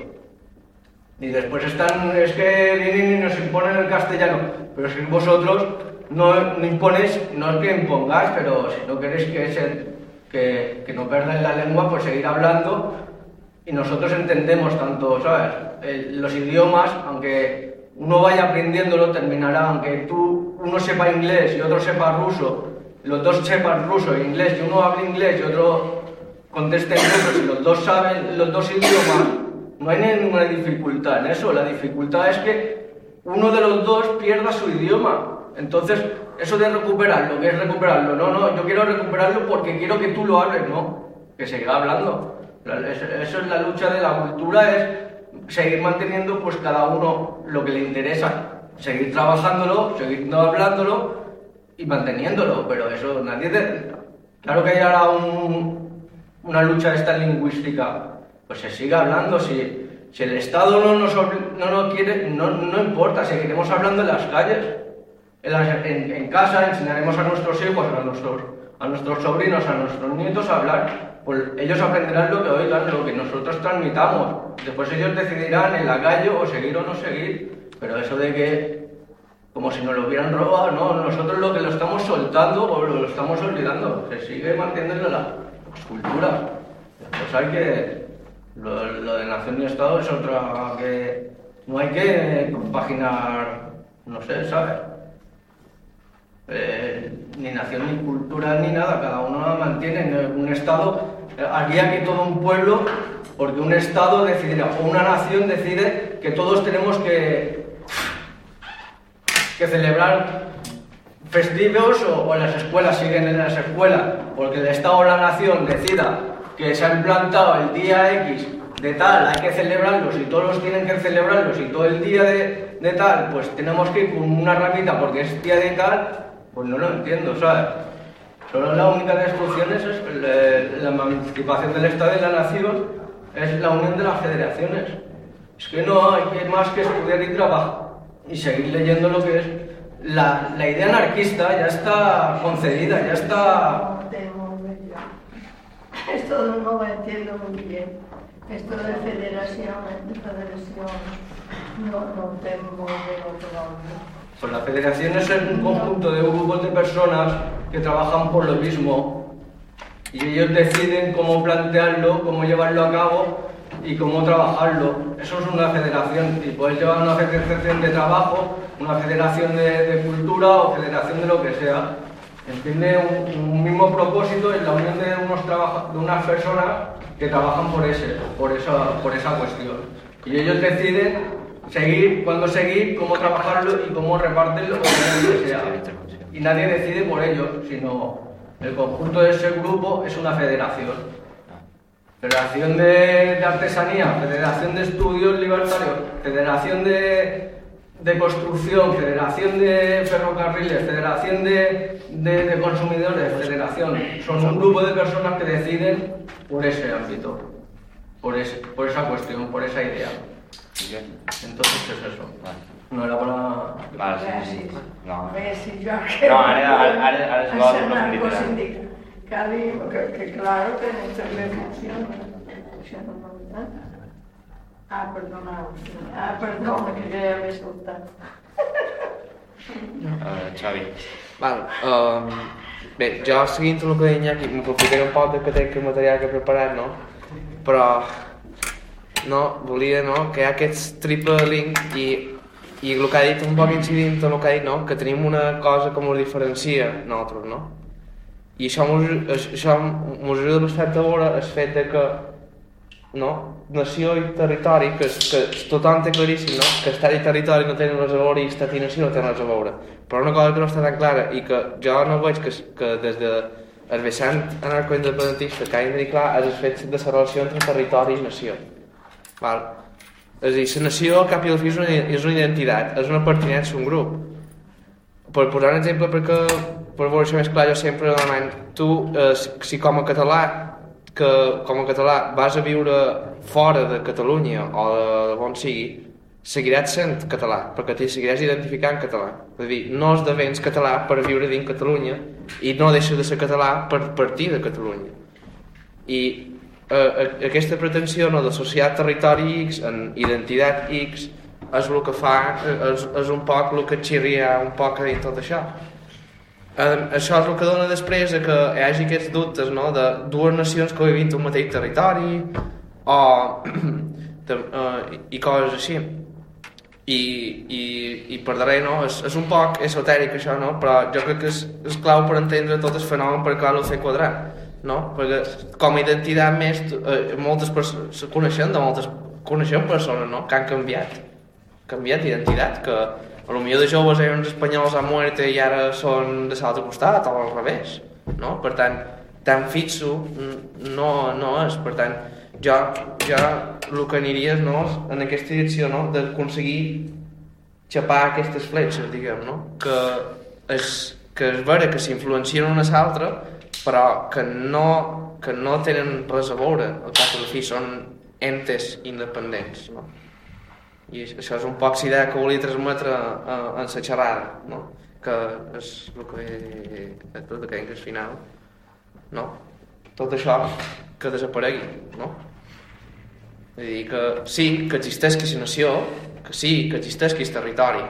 S4: Y después están, es que vienen y nos imponen el castellano, pero si vosotros no, no imponéis, no es que impongáis, pero si no queréis que, que, que no perdáis la lengua, pues seguir hablando y nosotros entendemos tanto, ¿sabes? los idiomas, aunque uno vaya aprendiéndolo, terminará, aunque tú, uno sepa inglés y otro sepa ruso, los dos sepan ruso e inglés y uno habla inglés y otro conteste en ruso, si los dos saben los dos idiomas, no hay ninguna dificultad en eso. La dificultad es que uno de los dos pierda su idioma. Entonces, eso de recuperarlo, ¿qué es recuperarlo? No, no, yo quiero recuperarlo porque quiero que tú lo hables, ¿no? Que siga hablando. Eso es la lucha de la cultura, es seguir manteniendo pues cada uno lo que le interesa, seguir trabajándolo, seguir hablándolo y manteniéndolo, pero eso nadie... Claro que hay ahora un, una lucha esta lingüística, pues se sigue hablando, si, si el Estado no nos, no nos quiere, no, no importa, seguiremos hablando en las calles, en, en, casa enseñaremos a nuestros hijos, a nuestros, a nuestros sobrinos, a nuestros nietos a hablar, pues ellos aprenderán lo que oigan, lo que nosotros transmitamos, después ellos decidirán en la calle o seguir o no seguir, pero eso de que como si nos lo hubieran robado, no, nosotros lo que lo estamos soltando o lo, estamos olvidando, se sigue manteniendo la, las culturas. Pues hay que, lo, de nación y Estado es otra que no hay que compaginar, no sé, ¿sabes? Eh, ni nación ni cultura ni nada, cada uno la mantiene. Un Estado haría que todo un pueblo, porque un Estado decidirá, o una nación decide que todos tenemos que que celebrar festivos o, las escuelas siguen en las escuelas porque el Estado o la nación decida que se ha implantado el día X de tal, hay que celebrarlos y todos tienen que celebrarlos y todo el día de, de, tal, pues tenemos que ir con una ramita porque es día de tal, Pues no lo entiendo, ¿sabes? Solo la única destrucción es el- la emancipación del Estado y la nación, es la unión de las federaciones. Es que no hay más que estudiar y trabajar y seguir leyendo lo que es. La, la idea anarquista ya está concedida, ya está.
S6: Esto no lo entiendo muy bien. Esto de federación, de federación, no, no tengo bien otro nombre.
S4: Pues la federación es un conjunto de grupos de personas que trabajan por lo mismo y ellos deciden cómo plantearlo, cómo llevarlo a cabo y cómo trabajarlo. Eso es una federación y puedes llevar una federación de trabajo, una federación de, de cultura o federación de lo que sea. Entiende un, un mismo propósito en la unión de, unos trabaja- de unas personas que trabajan por, ese, por, esa, por esa cuestión. Y ellos deciden seguir, cuándo seguir, cómo trabajarlo y cómo repartirlo, lo que sea. Y nadie decide por ellos, sino el conjunto de ese grupo es una federación. Federación de, de Artesanía, Federación de Estudios Libertarios, Federación de, de Construcción, Federación de Ferrocarriles, Federación de, de- de Consumidores, Federación. Son un grupo de personas que deciden por ese ámbito, por, ese, por esa cuestión, por esa idea. Entonces es eso. No era para...
S2: Vale, sí, sí. No. Ara- ara- ara- ara es vol
S6: Això
S2: profunditzar.
S6: Digo que, que claro que. Això no m'ha Ah, perdona. Ah, perdona, que ja l'he soltat.
S2: Uh, Xavi.
S1: Val, um, bé, jo seguint el que deia Iñaki, m'aprofitaré un poc de que tenc el material que he preparat, no? Però, no, volia, no, que hi ha aquest triple link i, i el que ha dit un poc incidint en el que ha dit, no? Que tenim una cosa que ens diferencia nosaltres, no? I això mos, això mos ajuda bastant a veure el fet que no? nació i territori, que, que tothom té claríssim, no? que estat i territori no tenen res a veure i estat i nació no tenen res a veure. Però una cosa que no està tan clara i que jo no veig que, que des de el vessant anarcoindependentista que ha de dir clar és el fet de la relació entre territori i nació. Val? És a dir, la nació cap i al fi és una, és una identitat, és una pertinença a un grup. Per posar un exemple perquè per veure més clar jo sempre demano tu eh, si- com a català que com a català vas a viure fora de Catalunya o de, on sigui seguiràs sent català perquè t'hi seguiràs identificant català és a dir, no esdevens català per viure dins Catalunya i no deixes de ser català per partir de Catalunya i eh, aquesta pretensió no, d'associar territori X en identitat X és el que fa, eh, és, és un poc el que xirria un poc a tot això. Eh, això és el que dona després a que hi hagi aquests dubtes no, de dues nacions que vivint un mateix territori o de, eh, i coses així. I, i, i per darrere no, és, és un poc esotèric això, no? però jo crec que és, és clau per entendre tot el fenomen per clar el fer quadrat no? perquè com a identitat més eh, moltes persones coneixem de moltes coneixem persones no? que han canviat canviat d'identitat que a lo millor de joves eren espanyols a muerte i ara són de l'altre costat o al revés no? per tant tan fixo no, no és per tant jo, jo el que aniria no, en aquesta direcció no, d'aconseguir xapar aquestes fletxes, diguem, no? Que és, que és vera que s'influencien una a l'altra, però que no, que no tenen res a veure, al cap i fi són entes independents, no? I això és un poc la idea que volia transmetre eh, en la xerrada, no? Que és el que és tot que és final, no? Tot això que desaparegui, no? És dir, que sí, que existeix que nació, que sí, que existeix que és territori,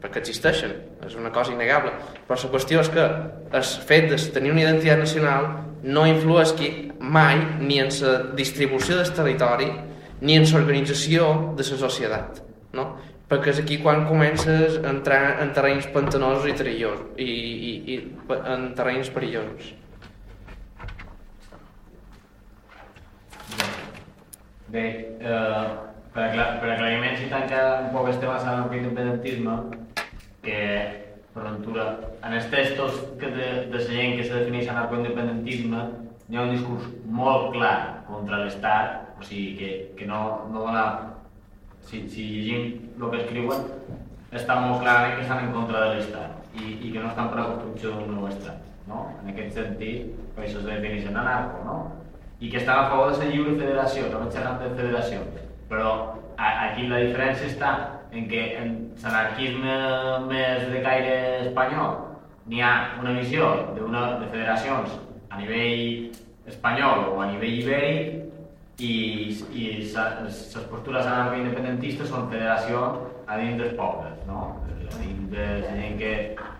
S1: perquè existeixen, és una cosa innegable, però la qüestió és que el fet de tenir una identitat nacional no influeixi mai ni en la distribució del territori ni en l'organització de la societat, no? perquè és aquí quan comences a entrar en terrenys pantanosos i perillosos, i, i, i en terrenys perillosos.
S3: Bé, eh, per, per aclariments i tancar un poc el tema de l'independentisme, que per ventura, en els textos que de, de la gent que se defineix anarcoindependentisme hi ha un discurs molt clar contra l'Estat, o sigui que, que no, no dona... Si, si llegim el que escriuen, està molt clar que estan en contra de l'Estat i, i que no estan per la construcció d'un nou estat. No? En aquest sentit, per això es defineixen anarco, no? i que estan a favor de la lliure federació, també xerrant de federació. Però a, aquí la diferència està en que en l'anarquisme més de caire espanyol n'hi ha una visió d'una de federacions a nivell espanyol o a nivell ibèric i, i les postures anarco-independentistes són federacions a dins dels pobles, no? a dins de la gent que,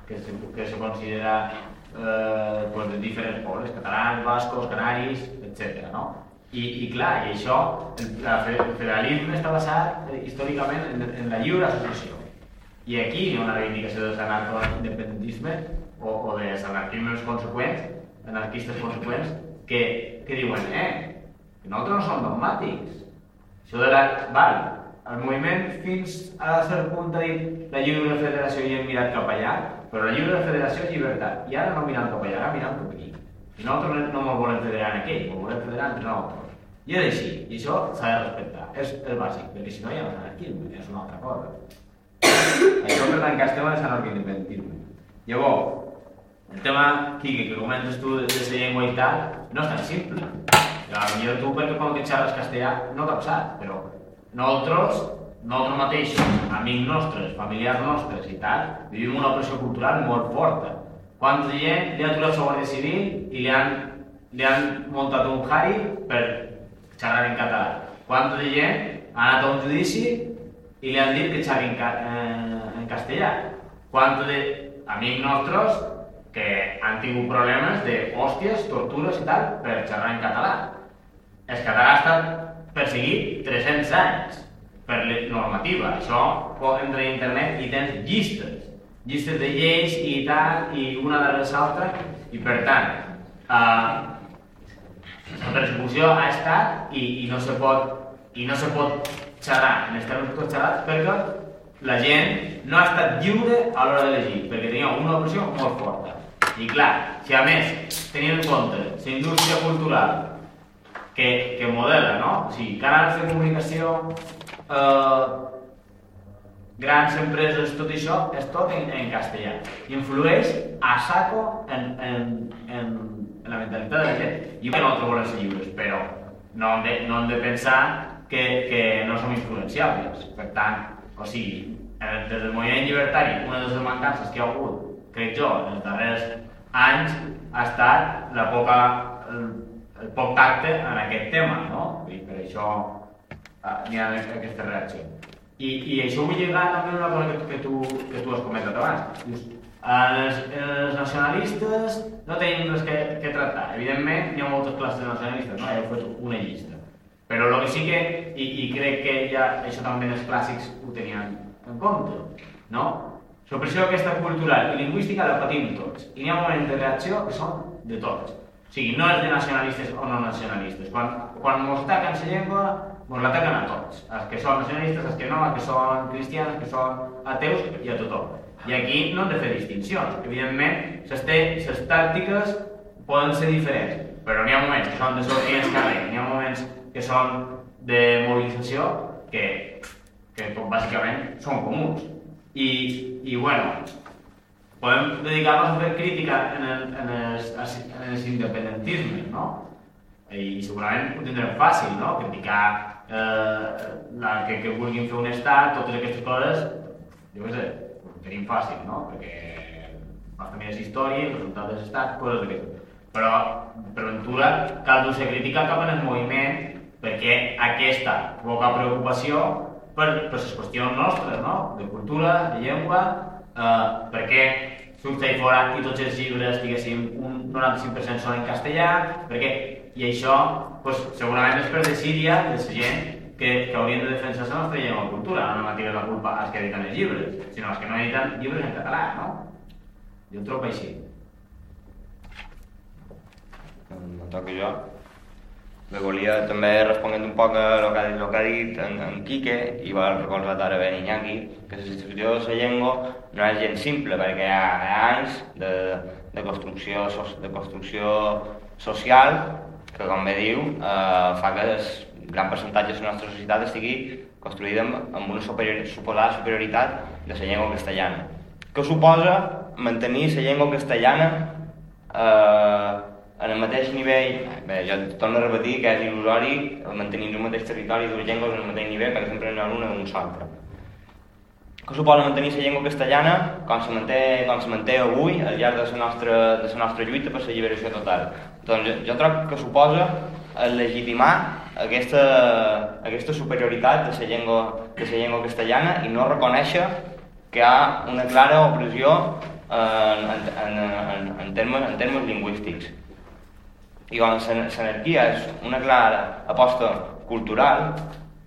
S3: que, se, que se considera eh, pues de diferents pobles, catalans, bascos, canaris, etc. No? I, I clar, i això, el, el federalisme està basat eh, històricament en, en la lliure associació. I aquí hi ha una reivindicació de l'anarco-independentisme o, o de l'anarquisme conseqüents, anarquistes conseqüents, que, que diuen, eh, que nosaltres no som dogmàtics. Això de la... Val, el moviment fins a cert punt ha dit la lliure federació i hem mirat cap allà, però la lliure federació és llibertat. I ara no mirant cap allà, ara mirant cap aquí. I nosaltres no ens volem federar en aquell, ens volem federar entre nosaltres. I és així, i això s'ha de respectar, és, és bàsic, perquè si no hi ha l'anarquisme, és una altra cosa. això per tant que estem en l'anarquisme. Llavors, el tema, Quique, que comentes tu de la llengua i tal, no és tan simple. A millor tu, perquè quan que xerres castellà, no t'ha passat, però nosaltres, nosaltres mateixos, amics nostres, familiars nostres i tal, vivim una opressió cultural molt forta. Quanta gent li ha aturat la Guàrdia Civil i li han, li han muntat un jari per xerrar en català. Quanta gent ha anat a un judici i li han dit que xerri en, ca eh, en castellà. Quanta de amics nostres que han tingut problemes de hòsties, tortures i tal per xerrar en català. El català ha estat perseguit 300 anys per la normativa. Això pot entrar a internet i tens llistes, llistes de lleis i tal, i una darrere l'altra, i per tant, eh, la persecució ha estat i, i no se pot i no se pot xerrar en els termes que xerrats perquè la gent no ha estat lliure a l'hora d'elegir, perquè tenia una opressió molt forta. I clar, si a més tenien en compte la indústria cultural que, que modela, no? O sigui, canals de comunicació, eh, grans empreses, tot això és tot en, en castellà. I influeix a saco en, en, en, en la mentalitat de la gent. I que nosaltres volem ser lliures, però no hem de, no hem de pensar que, que no som influenciables. Per tant, o sigui, des del moviment llibertari, una de les mancances que hi ha hagut, crec jo, en els darrers anys, ha estat la poca, el poc tacte en aquest tema, no? I per això uh, n'hi ha aquesta reacció. I, I això vull lligar també una cosa que, que, tu, que tu has comentat abans. Dius, els, els nacionalistes no tenim res que, que tractar. Evidentment, hi ha moltes classes de nacionalistes, no? Heu fet una llista. Però el que sí que, i, i crec que ja això també els clàssics ho tenien en compte, no? L'opressió aquesta cultural i lingüística la patim tots. I hi ha moments de reacció que són de tots. Sigui, no és de nacionalistes o no nacionalistes. Quan, quan mos ataquen la llengua, mos l'ataquen a tots. Els que són nacionalistes, els que no, els que són cristians, els que són ateus i a tothom. I aquí no hem de fer distincions. Evidentment, les tàctiques poden ser diferents, però n'hi ha moments que són de sortir al carrer, n'hi ha moments que són de mobilització que, que bàsicament són comuns. I, i bueno, podem dedicar-nos a fer crítica en, el, en, els, en els independentismes, no? I segurament ho tindrem fàcil, no? Criticar eh, la, que, que vulguin fer un estat, totes aquestes coses, jo què sé, ho tenim fàcil, no? Perquè basta mirar història, el resultat dels estats, coses d'aquestes. Però, per ventura, cal dur-se crítica cap en el moviment perquè aquesta poca preocupació per, per les qüestions nostres, no? De cultura, de llengua, eh, perquè surts ahí fora i tots els llibres, diguéssim, un 95% són en castellà, perquè, i això, pues, segurament és per desídia de la gent que, que haurien de defensar la nostra llengua i cultura, no només la culpa als que editen els llibres, sinó als que no editen llibres en català, no? Jo ho trobo així.
S2: Em toca jo. Me volia també responent un poc a el que, lo que ha dit en, en Quique i va recordar ara ben Iñaki que la situació de la llengua no és gens simple perquè ha, hi ha anys de, de, construcció, de construcció social que com bé diu eh, fa que el gran percentatge de la nostra societat estigui construïda amb, amb una superior, suposada superioritat de la llengua castellana que suposa mantenir la llengua castellana eh, en el mateix nivell, bé, jo torno a repetir que és il·lusori mantenir el mateix territori dues llengües en el mateix nivell perquè sempre n'hi ha una d'un l'altra. Què suposa mantenir la llengua castellana com se manté, com se manté avui al llarg de la nostra, de la nostra lluita per la lliberació total? Doncs jo, trobo que suposa legitimar aquesta, aquesta superioritat de la llengua, de la llengua castellana i no reconèixer que hi ha una clara opressió en, en, en, en, termes, en termes lingüístics. I quan l'anarquia és una clara aposta cultural,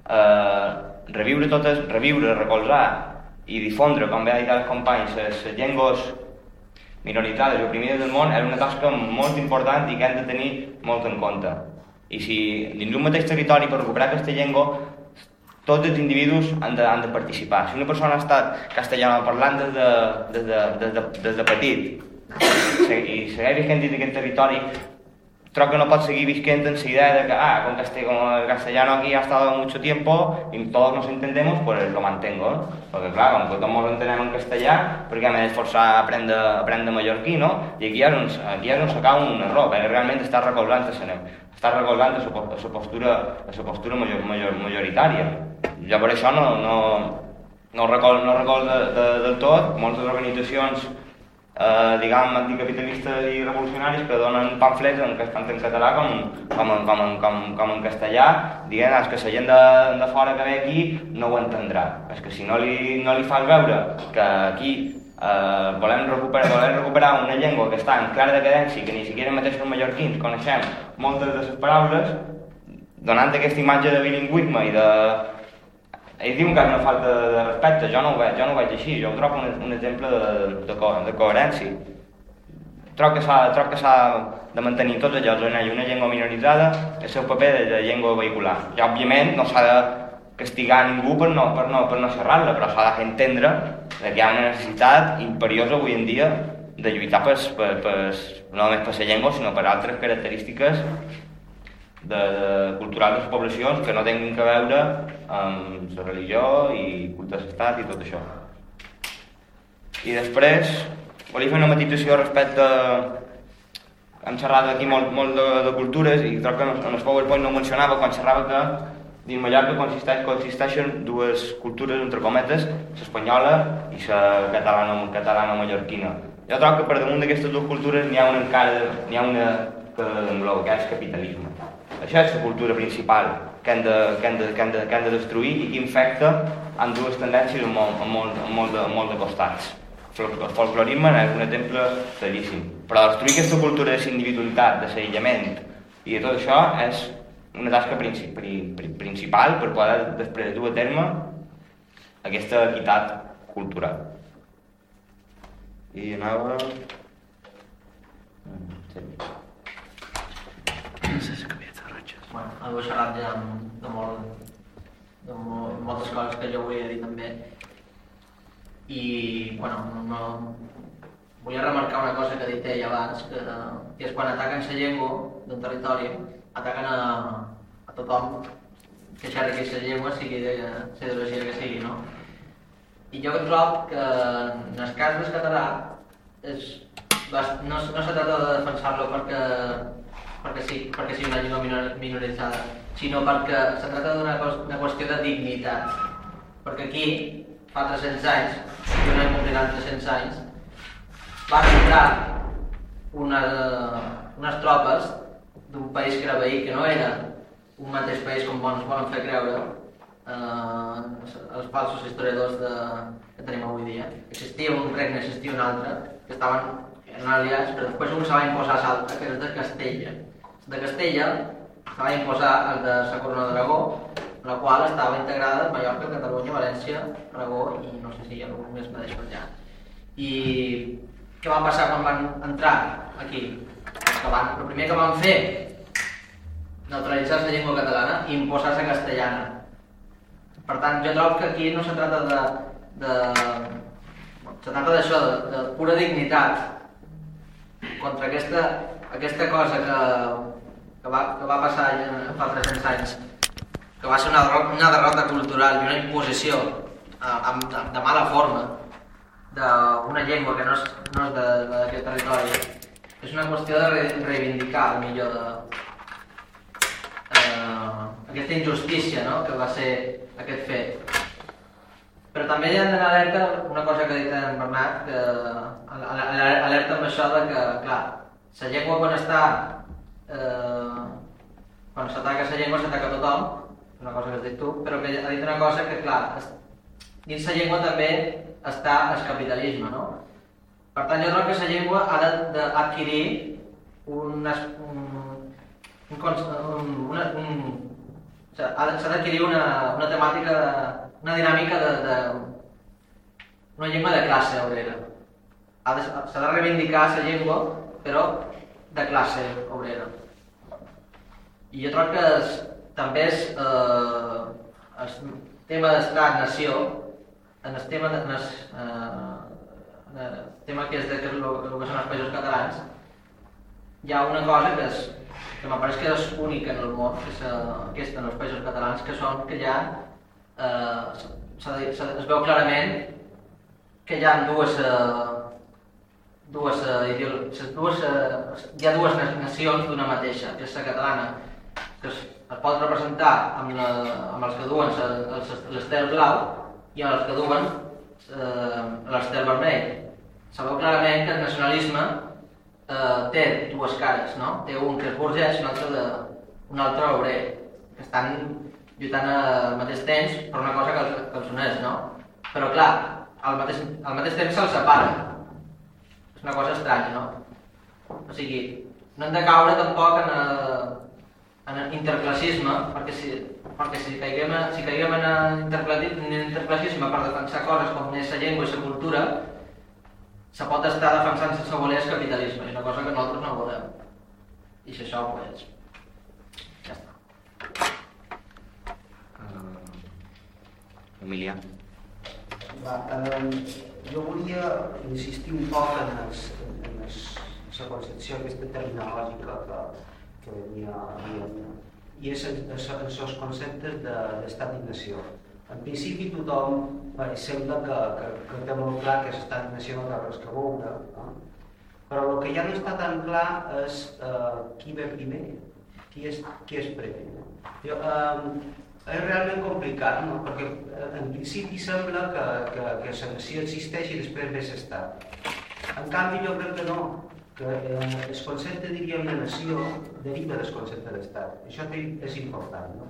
S2: eh, reviure totes, reviure, recolzar i difondre, com bé ha dit els companys, les, llengües minoritzades i oprimides del món és una tasca molt important i que hem de tenir molt en compte. I si dins un mateix territori per recuperar aquesta llengua tots els individus han de, han de participar. Si una persona ha estat castellana parlant des de, des de, des de, des de petit i segueix vigent dins d'aquest territori, creo que no pot seguir en la idea de que, ah, con que como el castellano aquí ha estado mucho tiempo y todos nos entendemos, pues lo mantengo. ¿no? Porque claro, como que todos nos entendemos en castellà, per què m'he d'esforçar a aprendre, a aprendre mallorquí, no? I aquí és on, aquí és on s'acaba un error, perquè realment està recolzant la està recolzant la, la postura, la postura major, major, majoritària. Jo per això no, no, no recordo, no recordo de, de, del tot, moltes organitzacions eh, diguem, anticapitalistes i revolucionaris que donen pamflets en, tant en català com, com, com, com, com en castellà, dient ah, que la gent de, de fora que ve aquí no ho entendrà. És que si no li, no li fas veure que aquí eh, volem, recuperar, volem recuperar una llengua que està en clara decadència, que ni siquiera mateix els mallorquins coneixem moltes de les paraules, donant aquesta imatge de bilingüisme i de, ells diuen que és una falta de respecte, jo no ho veig, jo no ho veig així, jo ho trobo un, un exemple de, de, co de coherència. Trobo que s'ha de mantenir tots allò on hi una llengua minoritzada el seu paper de, de llengua vehicular. I òbviament no s'ha de castigar ningú per no, per no, per no xerrar-la, però s'ha de entendre que hi ha una necessitat imperiosa avui en dia de lluitar per, per, per, no només per la llengua, sinó per altres característiques de, de cultural de les poblacions que no tinguin que veure amb la religió i culte de l'estat i tot això. I després, volia fer una matització respecte hem xerrat aquí molt, molt de, de cultures i crec que en el PowerPoint no mencionava quan xerrava que dins Mallorca consisteix, consisteixen dues cultures, entre cometes, l'espanyola i la catalana, catalana mallorquina. Jo trobo que per damunt d'aquestes dues cultures n'hi ha una encara, n'hi ha una que engloba, és capitalisme. Això és la cultura principal que hem de, que hem de, que hem de, que hem de destruir i que infecta amb dues tendències en molt, en molt, en molt, de, en molt de costats. El folclorisme és un exemple claríssim. Però destruir aquesta cultura de individualitat, de l'aïllament i de tot això és una tasca principal per poder després dur a terme aquesta equitat cultural. I anava... Sí.
S7: Bueno, heu xerrat ja de, molt, de molt, moltes coses que jo volia dir també i bueno, no, volia remarcar una cosa que ha dit ell abans que, que és quan ataquen la llengua d'un territori ataquen a, a tothom que xerri aquesta llengua sigui de la ideologia que sigui no? i jo trobo que en el cas del català és, no, no se trata de defensar-lo perquè perquè sí, perquè sigui una llengua minoritzada, sinó perquè se tracta d'una una qüestió de dignitat. Perquè aquí, fa 300 anys, i no he complicat 300 anys, van entrar una, unes tropes d'un país que era veí, que no era un mateix país com ens volen fer creure eh, els falsos historiadors de, que tenim avui dia. Existia un regne, existia un altre, que estaven en aliats, però després un se va imposar l'altre, que és de Castella de Castella se va imposar el de la Corona d'Aragó, la qual estava integrada Mallorca, Catalunya, València, Aragó i no sé si hi ha algun més mateix per allà. I què va passar quan van entrar aquí? Que van, el primer que van fer neutralitzar la llengua catalana i imposar la castellana. Per tant, jo trobo que aquí no se trata de... de se trata d'això, de, de pura dignitat contra aquesta, aquesta cosa que que va, que va passar fa 300 anys, que va ser una derrota, una derrota cultural i una imposició eh, amb, de mala forma, d'una llengua que no és, no és de- d'aquest territori, és una qüestió de re- reivindicar el millor de, eh, aquesta injustícia no? que va ser aquest fet. Però també hi ha d'anar alerta una cosa que ha dit en Bernat, que al- al- alerta amb això de que, clar, la llengua quan està... Eh, quan s'ataca la llengua s'ataca tothom, una cosa que has dit tu, però que ha dit una cosa que, clar, es, dins la llengua també està el capitalisme, no? Per tant, jo trobo que la llengua ha d'adquirir un, un, un, un, un, de- s'ha d'adquirir una, una temàtica, una dinàmica de, de una llengua de classe obrera. Ha de- S'ha de reivindicar la llengua, però de classe obrera. I jo trobo que es, també és eh, el tema d'estat-nació, en el tema, en el, eh, en el tema que és de que, lo, lo que són els països catalans, hi ha una cosa que, és, que m'apareix que és única en el món, que és eh, aquesta en els països catalans, que són que ha, eh, es veu clarament que hi ha dues, eh, dues, eh, dues, eh, hi ha dues na- nacions d'una mateixa, que és la catalana, que es, pot representar amb, la, amb els que duen l'estel blau i amb els que duen eh, l'estel vermell. Sabeu clarament que el nacionalisme eh, té dues cares, no? Té un que és burgès i un altre, de, un altre obrer, que estan lluitant al mateix temps per una cosa que els, que els uneix, no? Però clar, al mateix, al mateix temps se'ls separa. És una cosa estranya, no? O sigui, no hem de caure tampoc en, el, en l'interclassisme, perquè si, perquè si caiguem, a- si caiguem en en l'interclassisme per defensar coses com és la llengua i la cultura, se pot estar defensant sense voler el capitalisme, i una cosa que nosaltres no volem. I si això, pues, ja està.
S2: Uh, Emilià.
S5: Va, eh, jo volia insistir un poc en, els, en els, la concepció aquesta terminològica que, que venia i és en, els conceptes de- d'estat i nació. En principi tothom bé, sembla que, que, que té molt clar que l'estat i nació no té res que veure, no? però el que ja no està tan clar és eh, qui ve primer, qui és, qui és primer. No? Jo, eh, és realment complicat, no? perquè eh, en principi sembla que, que, que la nació existeix i després ve l'estat. En canvi jo crec que no, que eh, el concepte, diríem, de nació deriva del concepte d'estat. Això és important, no?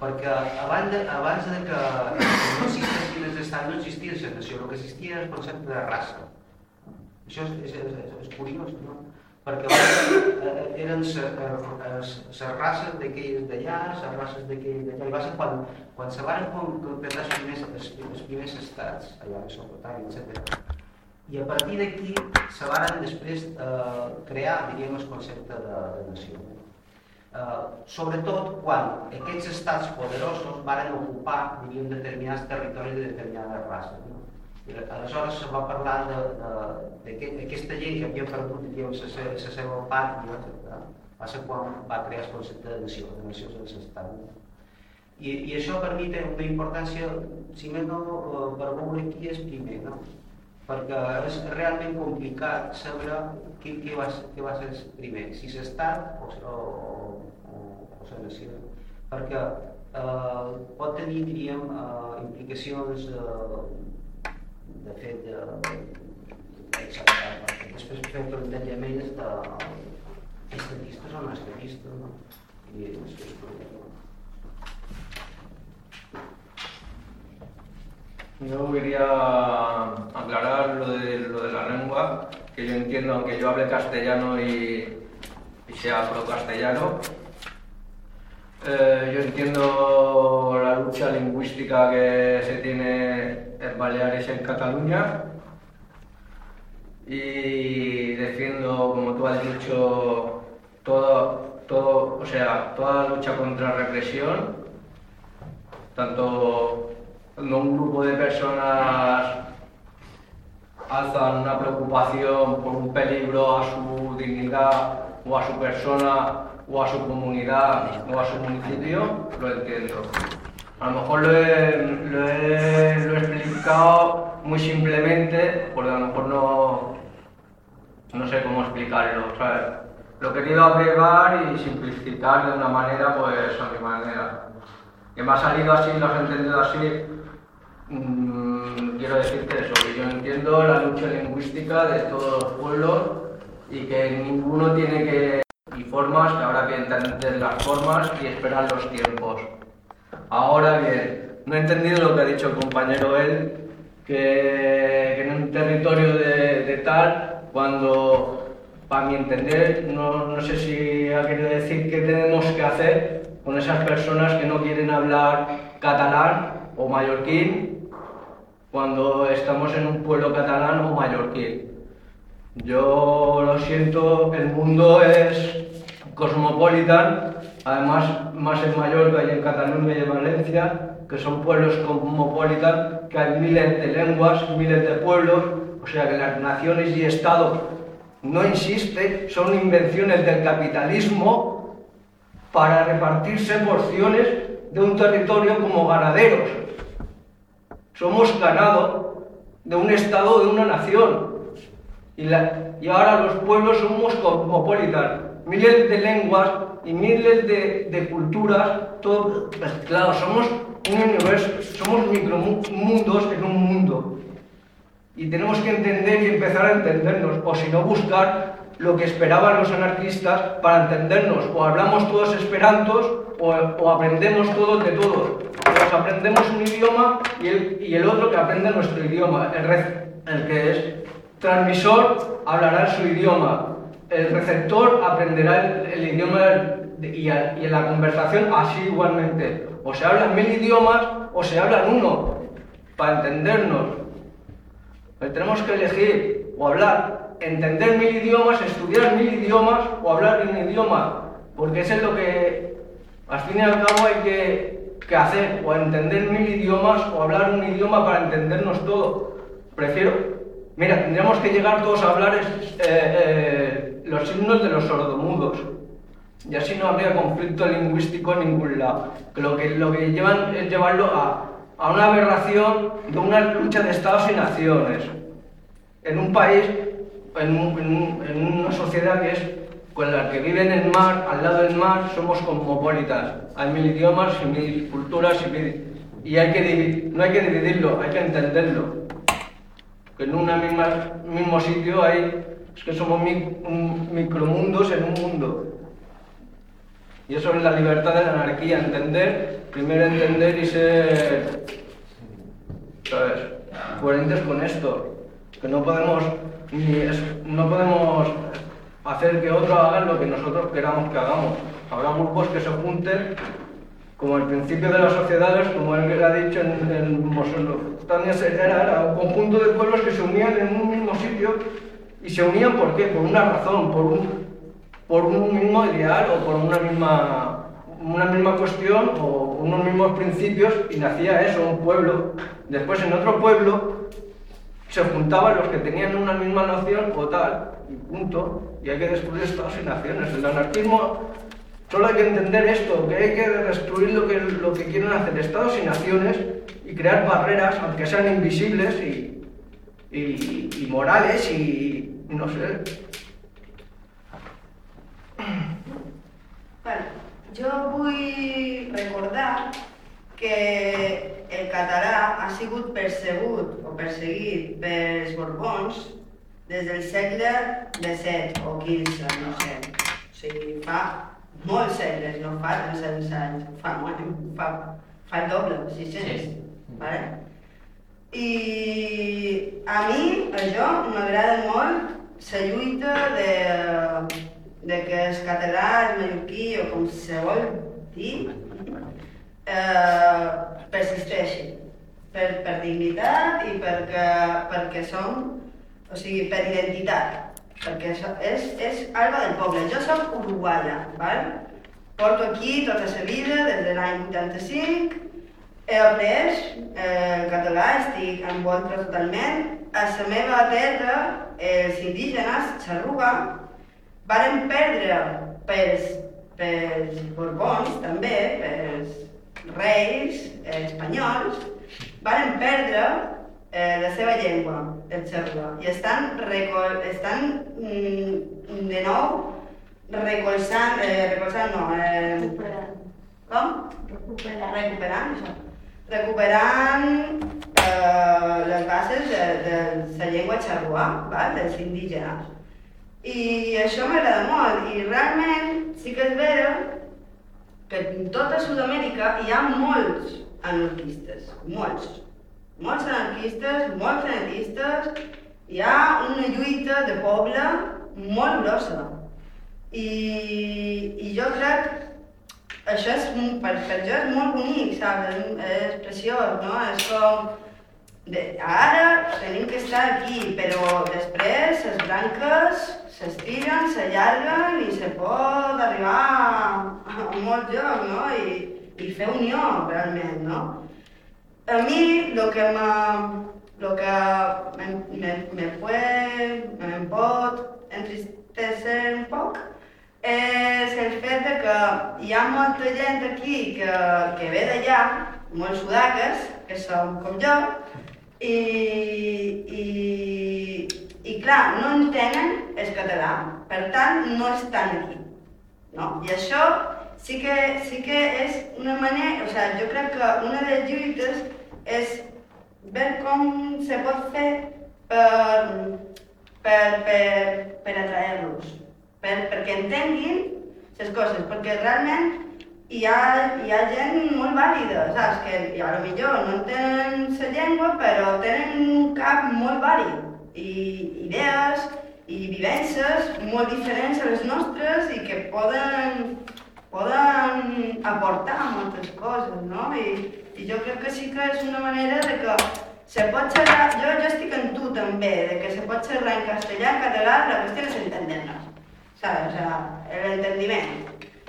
S5: Perquè abans de, abans de que no existeixi l'estat no existia la nació, el que existia era el concepte de raça. Això és, és, és, és curiós, no? Perquè abans eh, eren les races d'aquelles d'allà, les races d'aquelles d'allà, i va ser quan, quan se van completar els primers, els primers estats, allà a Mesopotàmia, etc. I a partir d'aquí se van després eh, crear, diríem, el concepte de, de nació. Eh, sobretot quan aquests estats poderosos van ocupar, diríem, determinats territoris de determinades races. No? I aleshores se va parlar d'aquesta llei que havia perdut, diríem, la seva pàtria, eh? va ser quan va crear el concepte de nació, de nació sense estat. No? I, I això per mi té una importància, si més no, eh, per veure qui és primer, no? Perquè és realment complicat saber qui, qui, va, qui va ser primer, si l'estat o, o, o, o la nació. Perquè eh, pot tenir, diríem, eh, implicacions eh, de fet de, de, després fer plantejaments de estatistes o no estatistes, no? I després
S4: Yo quería aclarar lo de, lo de la lengua, que yo entiendo, aunque yo hable castellano y, sea pro-castellano, eh, yo entiendo la lucha lingüística que se tiene en Baleares y en Cataluña y defiendo, como tú has dicho, todo, todo, o sea, toda lucha contra represión, tanto cuando un grupo de personas alzan una preocupación por un peligro a su dignidad o a su persona o a su comunidad o a su municipio, lo entiendo. A lo mejor lo he, lo he- lo he explicado muy simplemente, porque a lo mejor no, no sé cómo explicarlo. sea, lo he querido abrevar y simplificar de una manera, pues a mi manera. Que me ha salido así, lo has entendido así. Mm, quiero decirte eso, que yo entiendo la lucha lingüística de todos los pueblos y que ninguno tiene que. y formas, que habrá que entender las formas y esperar los tiempos. Ahora bien, no he entendido lo que ha dicho el compañero él, que, en un territorio de, de tal, cuando, para mi entender, no, no sé si ha querido decir qué tenemos que hacer con esas personas que no quieren hablar catalán o mallorquín cuando estamos en un pueblo catalán o mallorquín. Yo lo siento, el mundo es cosmopolitan, además más en Mallorca y en Cataluña y en Valencia, que son pueblos cosmopolitan, que hay miles de lenguas, miles de pueblos, o sea que las naciones y estados no existen, son invenciones del capitalismo para repartirse porciones de un territorio como ganaderos. Somos ganado de un estado, de una nación. Y, la- y ahora los pueblos somos cosmopolitan, miles de lenguas y miles de, de culturas, todo mezclado. Somos un universo, somos micromundos en un mundo. Y tenemos que entender y empezar a entendernos, o si no buscar lo que esperaban los anarquistas para entendernos. O hablamos todos esperantos o, o aprendemos todos de todos. Nos aprendemos un idioma y el, y el otro que aprende nuestro idioma. El, re- el que es transmisor hablará su idioma. El receptor aprenderá el, idioma y, y en la conversación así igualmente. O se hablan mil idiomas o se hablan uno para entendernos. Pues tenemos que elegir o hablar, entender mil idiomas, estudiar mil idiomas o hablar un idioma, porque eso es lo que al fin y al cabo hay que, que hacer, o entender mil idiomas o hablar un idioma para entendernos todo. Prefiero, mira, tendríamos que llegar todos a hablar es- eh, eh, los signos de los sordomudos. Y así no habría conflicto lingüístico en ningún lado. Lo que, lo que llevan es llevarlo a, a una aberración de una lucha de estados y naciones. En un país, en, un- una sociedad que es con la que vive en el mar, al lado del mar, somos cosmopolitas. Hay mil idiomas y mil culturas y, mil- y hay que no hay que dividirlo, hay que entenderlo. Que en un mismo sitio hay, es que somos mi- un- micromundos en un mundo. Y eso es la libertad de la anarquía, entender, primero entender y ser, ¿sabes? Coherentes con esto. Que no podemos, ni es- no podemos hacer que otros hagan lo que nosotros queramos que hagamos. Habrá grupos que se junten, como el principio de las sociedades, como él ha dicho en, en Serrera, era un conjunto de pueblos que se unían en un mismo sitio y se unían ¿por qué? Por una razón, por un, por un mismo ideal o por una misma, una misma cuestión o unos mismos principios y nacía eso, un pueblo. Después en otro pueblo se juntaban los que tenían una misma noción o tal, y punto. Y hay que destruir estados y naciones. El anarquismo solo hay que entender esto, que hay que destruir lo que, lo que quieren hacer estados y naciones y crear barreras, aunque sean invisibles y, y, y morales y no sé,
S8: Bueno, jo vull recordar que el català ha sigut percebut o perseguit pels borbons des del segle XVII o XV, no sé. O sigui, fa molts segles, no fa 300 anys, fa, molt, fa, fa el doble, 600.
S7: Sí.
S8: Vale? I a mi, això, m'agrada molt la lluita de, de que el català, el mallorquí o com se vol dir, eh, persisteixi. Per, per dignitat i perquè, perquè som, o sigui, per identitat. Perquè això és, és alba del poble. Jo soc uruguaia, val? Porto aquí tota la vida, des de l'any 85, he après eh, català, estic envolta totalment. A la meva terra, els indígenes, xarruga, varen perdre pels, pels borbons, també, pels reis eh, espanyols, varen perdre eh, la seva llengua, el xerrua, i estan, recol estan mm, de nou recolzant, eh, recolzant no, eh,
S6: Recuperant.
S8: com?
S6: Recuperant.
S8: Recuperant, això. Recuperant eh, les bases de, de la llengua xerruà, val? dels indígenes. I això m'agrada molt, i realment sí que és vera que en tota Sud-amèrica hi ha molts anarquistes, molts. Molts anarquistes, molts frenetistes, hi ha una lluita de poble molt grossa. I, i jo crec això és, per, per jo és molt bonic, saps? És preciós, no? És com... De, ara tenim que estar aquí, però després les branques s'estiren, s'allarguen i se pot arribar a, molt lloc, no? I, i fer unió, realment, no? A mi, lo que me, lo que me, me, me, puede, me pot entristecer un poc és el fet de que hi ha molta gent aquí que, que ve d'allà, molts sudaques, que som com jo, i, i, i clar, no entenen el català, per tant no estan aquí. No? I això sí que, sí que és una manera, o sigui, jo crec que una de les lluites és veure com se pot fer per, per, per, per atraer-los, per, perquè entenguin les coses, perquè realment hi ha, hi ha gent molt vàlida, saps? Que a lo millor no tenen la llengua, però tenen un cap molt vàlid i idees i vivències molt diferents a les nostres i que poden, poden aportar moltes coses, no? I, I jo crec que sí que és una manera de que se pot xerrar, jo, jo estic en tu també, de que se pot xerrar en castellà, en català, la qüestió és entendre-nos, saps? O sea, l'entendiment.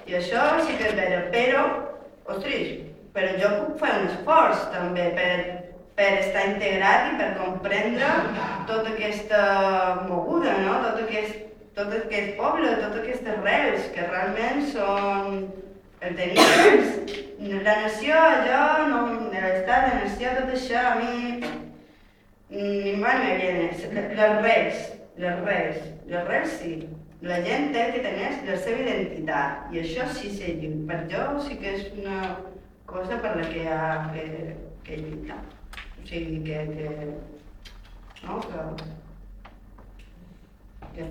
S8: I això sí que és vera, però, ostres, però jo puc fer un esforç també per, per estar integrat i per comprendre tota aquesta moguda, no? Tot aquest, tot aquest poble, totes aquestes rels, que realment són el tenir. La nació, allò, no, l'estat, la nació, tot això, a mi ni mal me viene. Les rels, les rels, les rels sí. La gent té que tenir la seva identitat i això sí sé lluny. Per jo sí que és una cosa per la que ha que, que lluitar. Sigui, que, que, no, que, que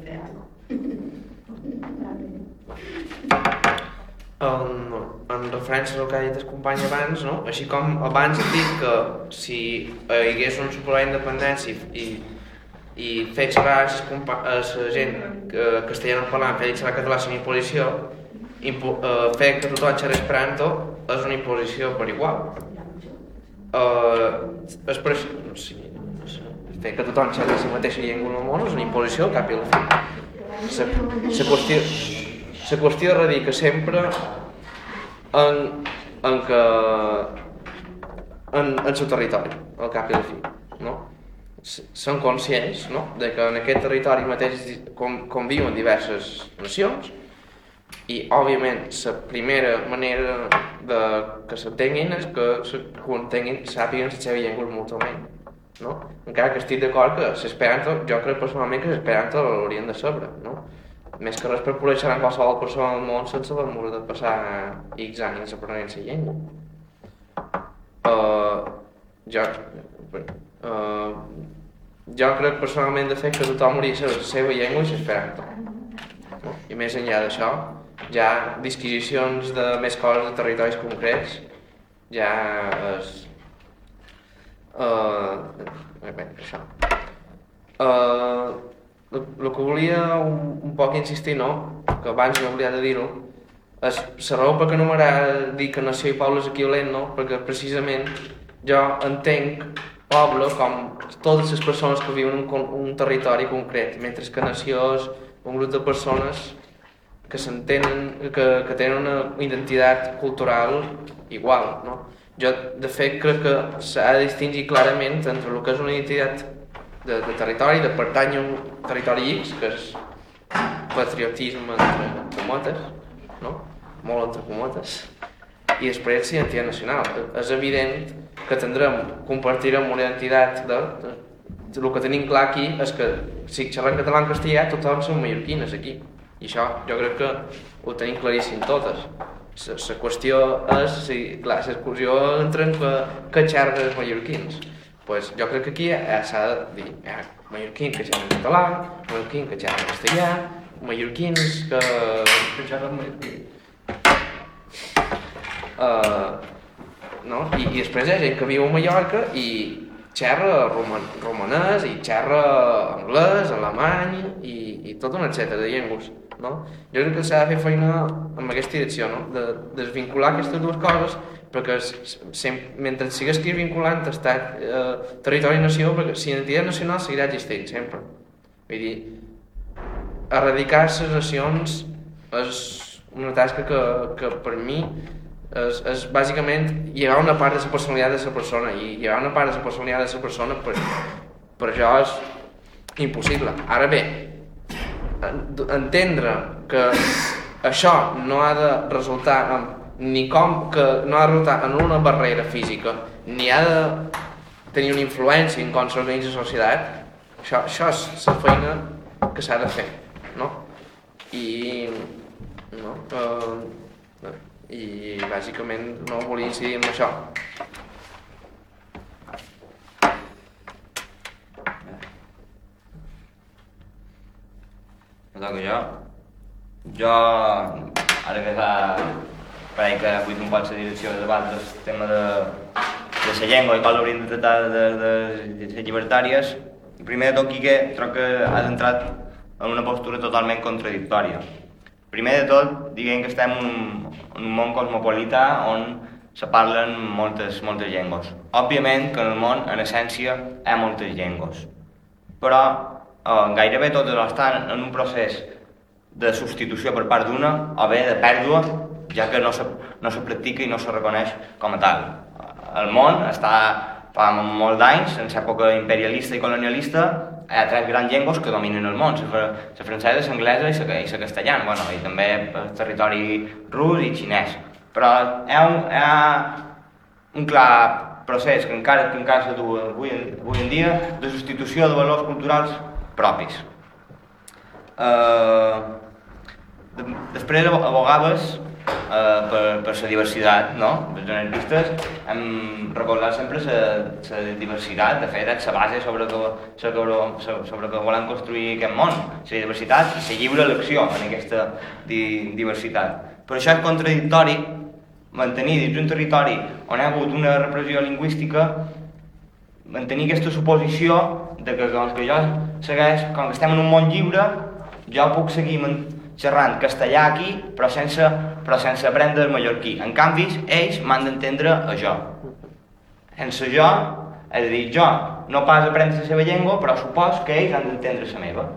S1: en, en referència al que ha dit el company abans, no? així com abans he dit que si hi hagués un suport a independència i, i fer xerrar a la gent que, castellana parlant, fer xerrar català sin imposició, impo, eh, fer que tothom xerri esperanto és una imposició per igual. Eh, és per això, no sé, fer que tothom xerri la mateixa llengua en el món és una imposició al cap i a la fi. La, la qüestió, la qüestió radica sempre en, en que en, en el territori, al cap i a la fi, no? Són conscients no? de que en aquest territori mateix conviuen diverses nacions i, òbviament, la primera manera de que s'entenguin és que ho entenguin, sàpiguen la seva llengua mútuament. No? Encara que estic d'acord que l'esperanto, jo crec personalment que l'esperanto l'haurien de saber, no? Més que res per xerrar amb qualsevol persona del món sense l'amor de passar X anys aprenent la llengua. Uh, jo, uh, jo crec personalment de fet que tothom hauria de saber la seva llengua i l'esperanto. I més enllà d'això, ja disquisicions de més coses de territoris concrets ja és... Uh, bé, això. Uh, el, que volia un, un poc insistir, no? que abans m'he oblidat de dir-ho, és la raó per què no m'agrada dir que nació i poble és equivalent, no? perquè precisament jo entenc poble com totes les persones que viuen en un, un territori concret, mentre que nació és un grup de persones que s'entenen, que, que tenen una identitat cultural igual, no? Jo, de fet, crec que s'ha de distingir clarament entre el que és una identitat de, de territori, de pertany a un territori X, que és patriotisme entre comotes, no? Molt entre comotes, i després identitat nacional. És evident que tindrem, compartirem una identitat de, de, de, el que tenim clar aquí és que si xerrem català en castellà tothom som mallorquines aquí i això jo crec que ho tenim claríssim totes la qüestió és si, clar, la discussió entra en que, que xerren els mallorquins pues jo crec que aquí eh, s'ha de dir eh, mallorquins que xerren català mallorquins que xerren castellà mallorquins que...
S4: Que xerren mallorquí.
S1: Uh, no? I, I després hi ha gent que viu a Mallorca i xerra roman, romanès i xerra anglès, alemany i, i tot un etcètera de llengües. No? Jo crec que s'ha de fer feina en aquesta direcció, no? de desvincular aquestes dues coses perquè sempre, mentre sigues aquí vinculant estat, eh, territori i nació, perquè si l'identitat nacional seguirà existint sempre. Vull dir, erradicar les nacions és una tasca que, que per mi és, és bàsicament llevar una part de la personalitat de la persona i llevar una part de la personalitat de la persona per, per això és impossible. Ara bé, entendre que això no ha de resultar en, ni com que no ha de resultar en una barrera física ni ha de tenir una influència en com s'organitza la societat això, això és la feina que s'ha de fer no? i no? Uh, i bàsicament no volia incidir en això
S2: Me toca jo. Jo, ara que fa parell que vull un poc la direcció de debat del tema de, de la llengua i com l'hauríem de tractar de, de, de les llibertàries, primer de tot, Quique, trobo que has entrat en una postura totalment contradictòria. Primer de tot, diguem que estem en un, un món cosmopolita on se parlen moltes, moltes llengües. Òbviament que en el món, en essència, hi ha moltes llengües. Però eh, gairebé totes estan en un procés de substitució per part d'una o bé de pèrdua, ja que no se, no se practica i no se reconeix com a tal. El món està fa molts d'anys, en l'època imperialista i colonialista, hi ha tres grans llengües que dominen el món, la francesa, l'anglesa i la castellana, bueno, i també el territori rus i xinès. Però hi ha un, hi ha un clar procés que encara, que encara se du avui, avui en dia de substitució de valors culturals propis. Uh, de, després, a vegades, uh, per, per la diversitat, no? Els anarquistes hem recordat sempre la diversitat, de fet, la base sobre que, sobre, sobre que volem construir aquest món, la diversitat i la lliure elecció en aquesta di, diversitat. Per això és contradictori mantenir dins un territori on hi ha hagut una repressió lingüística mantenir aquesta suposició de que com que jo segueix, com que estem en un món lliure, jo puc seguir xerrant castellà aquí, però sense, però sense aprendre el mallorquí. En canvi, ells m'han d'entendre a jo. Sense jo, és a dir, jo no pas aprendre la seva llengua, però supos que ells han d'entendre la meva.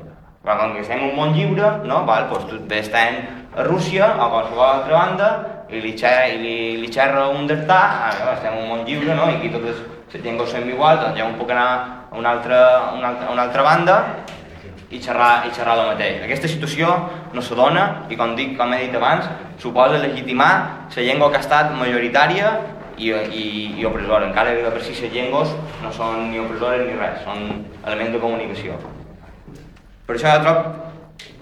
S2: Però com que estem en un món lliure, no, val, doncs tu bé estem a Rússia o a qualsevol altra banda i li, xerra, i li, li xerra un ah, estem en un món lliure, no, i aquí totes les llengües són iguals, doncs ja un puc anar a una altra, una altra, una altra banda i xerrar, i xerrar el mateix. Aquesta situació no se dona i com, dic, com he dit abans, suposa legitimar la llengua que ha estat majoritària i, i, i opressora, encara que per si les llengües no són ni opressores ni res, són elements de comunicació. Per això jo trobo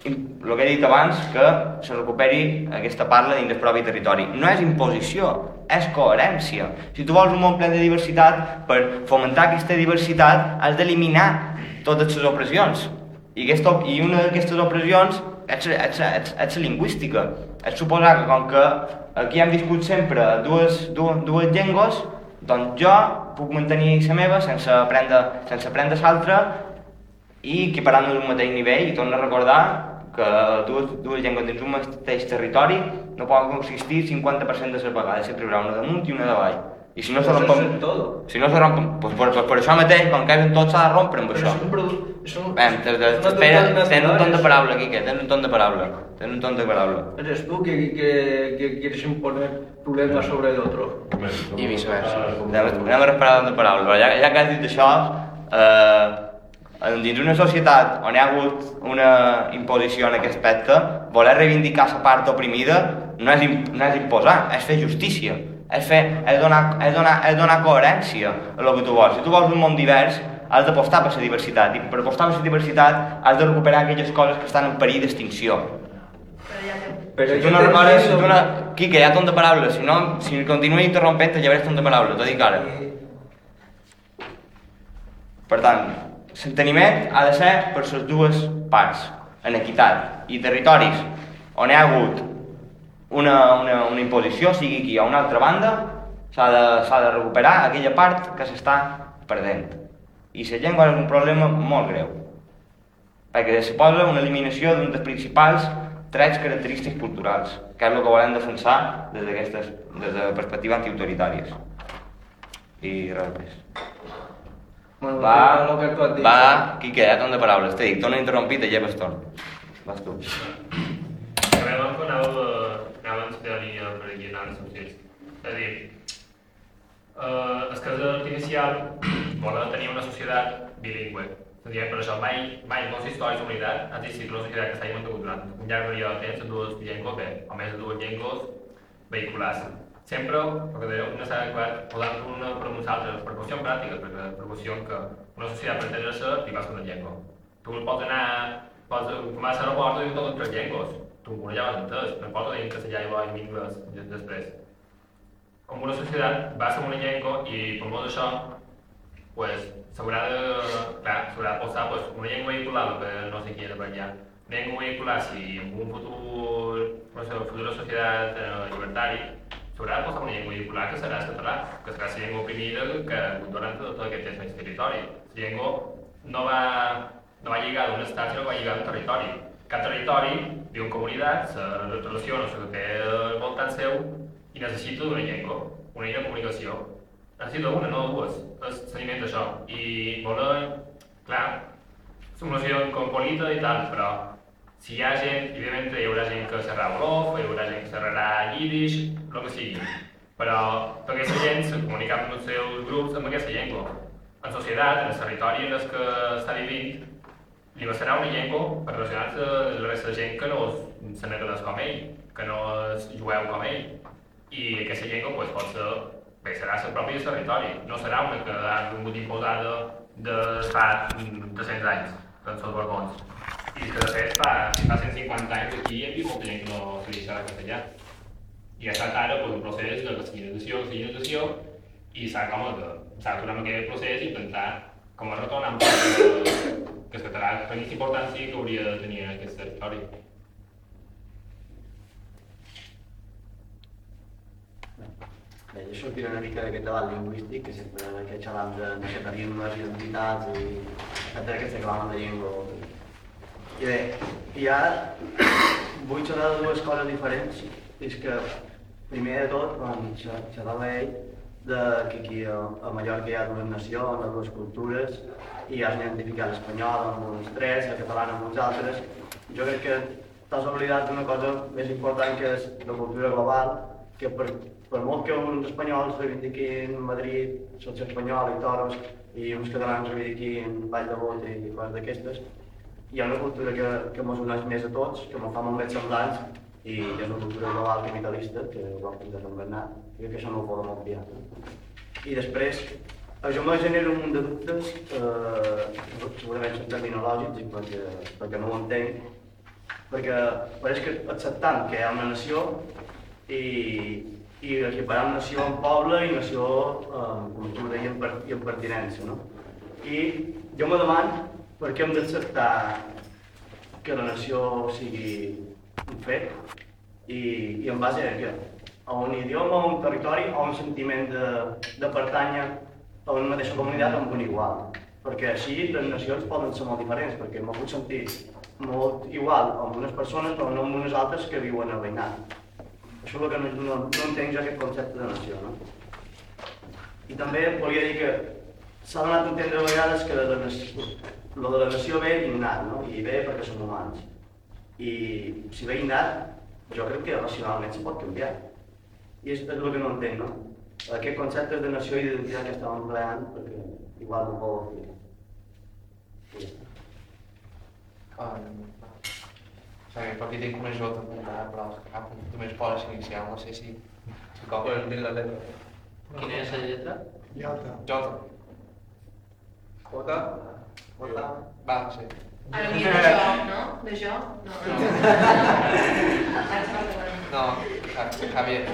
S2: el que he dit abans, que se recuperi aquesta parla dins del propi territori. No és imposició, és coherència. Si tu vols un món ple de diversitat, per fomentar aquesta diversitat has d'eliminar totes les opressions. I, aquesta, i una d'aquestes opressions és, és, és, és lingüística. És suposar que com que aquí hem viscut sempre dues, dues, dues llengües, doncs jo puc mantenir la meva sense aprendre, sense aprendre l'altra i equiparant-nos un mateix nivell i torno a recordar que dues, dues llengües dins un mateix territori no poden consistir 50% de les vegades, sempre hi haurà una damunt i una davall. I si no se rompen... Si no se rompen... Pues per, pues per això mateix, com que tot s'ha de rompre amb això. Ven, espera, tens un ton de paraula, Quique, tens un ton de paraula. Tens un ton de paraula.
S4: Eres tú que, que, que quieres imponer tu lengua sobre el otro.
S1: I viceversa.
S2: Anem, a reparar de paraula, però ja, ja que has dit això, eh, dins una societat on hi ha hagut una imposició en aquest aspecte, voler reivindicar la part oprimida no és, no és imposar, és fer justícia. és, fer, és, donar, és, donar, és donar coherència a el que tu vols. Si tu vols un món divers, has d'apostar per la diversitat, i per apostar per la diversitat has de recuperar aquelles coses que estan en perill d'extinció.
S9: Però
S2: Si
S4: yo
S2: tu no repares, si tu no... Quique, ja ton de paraules, si no, si continuï interrompent, te llevaràs de paraules, t'ho dic ara. Per tant, l'enteniment ha de ser per les dues parts, en equitat. I territoris on hi ha hagut una, una, una imposició, sigui aquí o una altra banda, s'ha de, de recuperar aquella part que s'està perdent. I la llengua és un problema molt greu, perquè suposa una eliminació d'un dels principals trets característics culturals, que és el que volem defensar des des de perspectives antiautoritàries. I res més.
S4: Bueno,
S2: Va,
S4: lo que tú has dicho.
S2: va, Quique, ja t'ho de paraules. T'he dit, t'ho he interrompit i lleves torn. Vas tu.
S10: Sabem que anava, anava a estudiar per aquí anar a associats. És a dir, eh, el cas artificial vol tenir una societat bilingüe. És a dir, per això mai, mai en consistori i comunitat ha existit una societat que s'hagi mantingut durant un llarg període de temps en dues llengües, bé, o més de dues llengües vehiculars. Sempre, perquè deia, una s'ha acabat posant una per uns altres, per qüestions pràctiques, perquè per qüestions que una societat pretén ser i vas una llengua. Tu pots anar, pots començar a l'aeroport i tot en tres llengües. Tu una ja l'has entès, no pots dir en castellà i en anglès des- després. Com una societat va ser una llengua i per molt d'això, pues, s'haurà de, clar, s'haurà de posar pues, una llengua vehicular, que no sé qui era per allà. Una llengua vehicular, si en un futur, no sé, futura societat eh, llibertari, s'haurà de posar una llengua vehicular que serà el català, que serà la llengua oprimida que durant tot aquest temps del territori. La llengua no va, no va lligar d'un estat, sinó que va lligar d'un territori. Cada territori en comunitat, se relaciona amb el que té al voltant seu i necessita una llengua, una eina de comunicació. Necessita una, no dues. És s'alimenta això. I voler, clar, és una noció cosmopolita i tal, però si hi ha gent, evidentment hi haurà gent que xerrarà wolof, hi haurà gent que xerrarà yiddish, el que sigui. Però tota aquesta gent se comunica amb els seus grups amb aquesta llengua. En societat, en el territori en el que està vivint, li bastarà una llengua per relacionar-se amb la resta de gent que no és senegalès com ell, que no és jueu com ell. I aquesta llengua pues, pot ser, bé, serà la del territori, no serà una que ha vingut imposada de fa 300 anys, en els barcons. I que de fet fa, si fa 150 anys aquí hi havia molta gent que no sabia xerrar castellà. I ha estat ara pues, un procés de castellanització, castellanització, i s'ha com de, s'ha d'aturar amb aquest procés i intentar com a retornar un poc que, que el català tenís importància que hauria de tenir en aquest territori.
S11: Bé, jo sortint una mica d'aquest debat lingüístic, que sempre que xerram de nacionalismes, identitats i etcètera, que estem clavant de llengua. I bé, i ara vull xerrar de dues coses diferents. És que, primer de tot, quan xe- xerrava ell, de que aquí a, a Mallorca hi ha dues nacions, dues cultures, i has identificat l'espanyol amb uns tres, el català amb uns altres. Jo crec que t'has oblidat d'una cosa més important que és la cultura global, que per, per molt que uns espanyols reivindiquin Madrid, soci espanyol i toros, i uns catalans reivindiquin Vall de Bot i coses d'aquestes, hi ha una cultura que, que ens uneix més a tots, que ens fa molt més semblants, i és una cultura global capitalista, que ho vam posar en Bernat, i que això no ho podem obviar. I després, això me genera un munt de dubtes, eh, segurament són terminològics, perquè, perquè no ho entenc, perquè pareix que acceptant que hi ha una nació i, i equiparant nació en poble i nació en cultura i en, per, i en pertinença, no? I jo me demano per què hem d'acceptar que la nació sigui un fet i, i en base a què? A un idioma, a un territori a un sentiment de, de pertànyer a una mateixa comunitat amb un igual. Perquè així les nacions poden ser molt diferents, perquè me puc sentir molt igual amb unes persones però no amb unes altres que viuen a veïnat. Això és el que no, no, no entenc jo aquest concepte de nació, no? I també volia dir que s'ha donat a entendre a vegades que la nació, lo de la nació ve innat, no? I ve perquè som humans. I si ve innat, jo crec que racionalment se pot canviar. I és, és el que no entenc, no? Aquest concepte de nació i d'identitat que estàvem empleant, perquè igual no ja està.
S1: Um, Perquè perquè tinc una jota apuntada, però cap només podes iniciar, no sé si... si com...
S4: Pues la letra.
S7: Quina és la lletra?
S12: Jota.
S1: Jota.
S4: Jota.
S7: Jota.
S1: Va, sí.
S13: Havia de jo, no? De jo? No, no.
S1: No, Ja- Javier.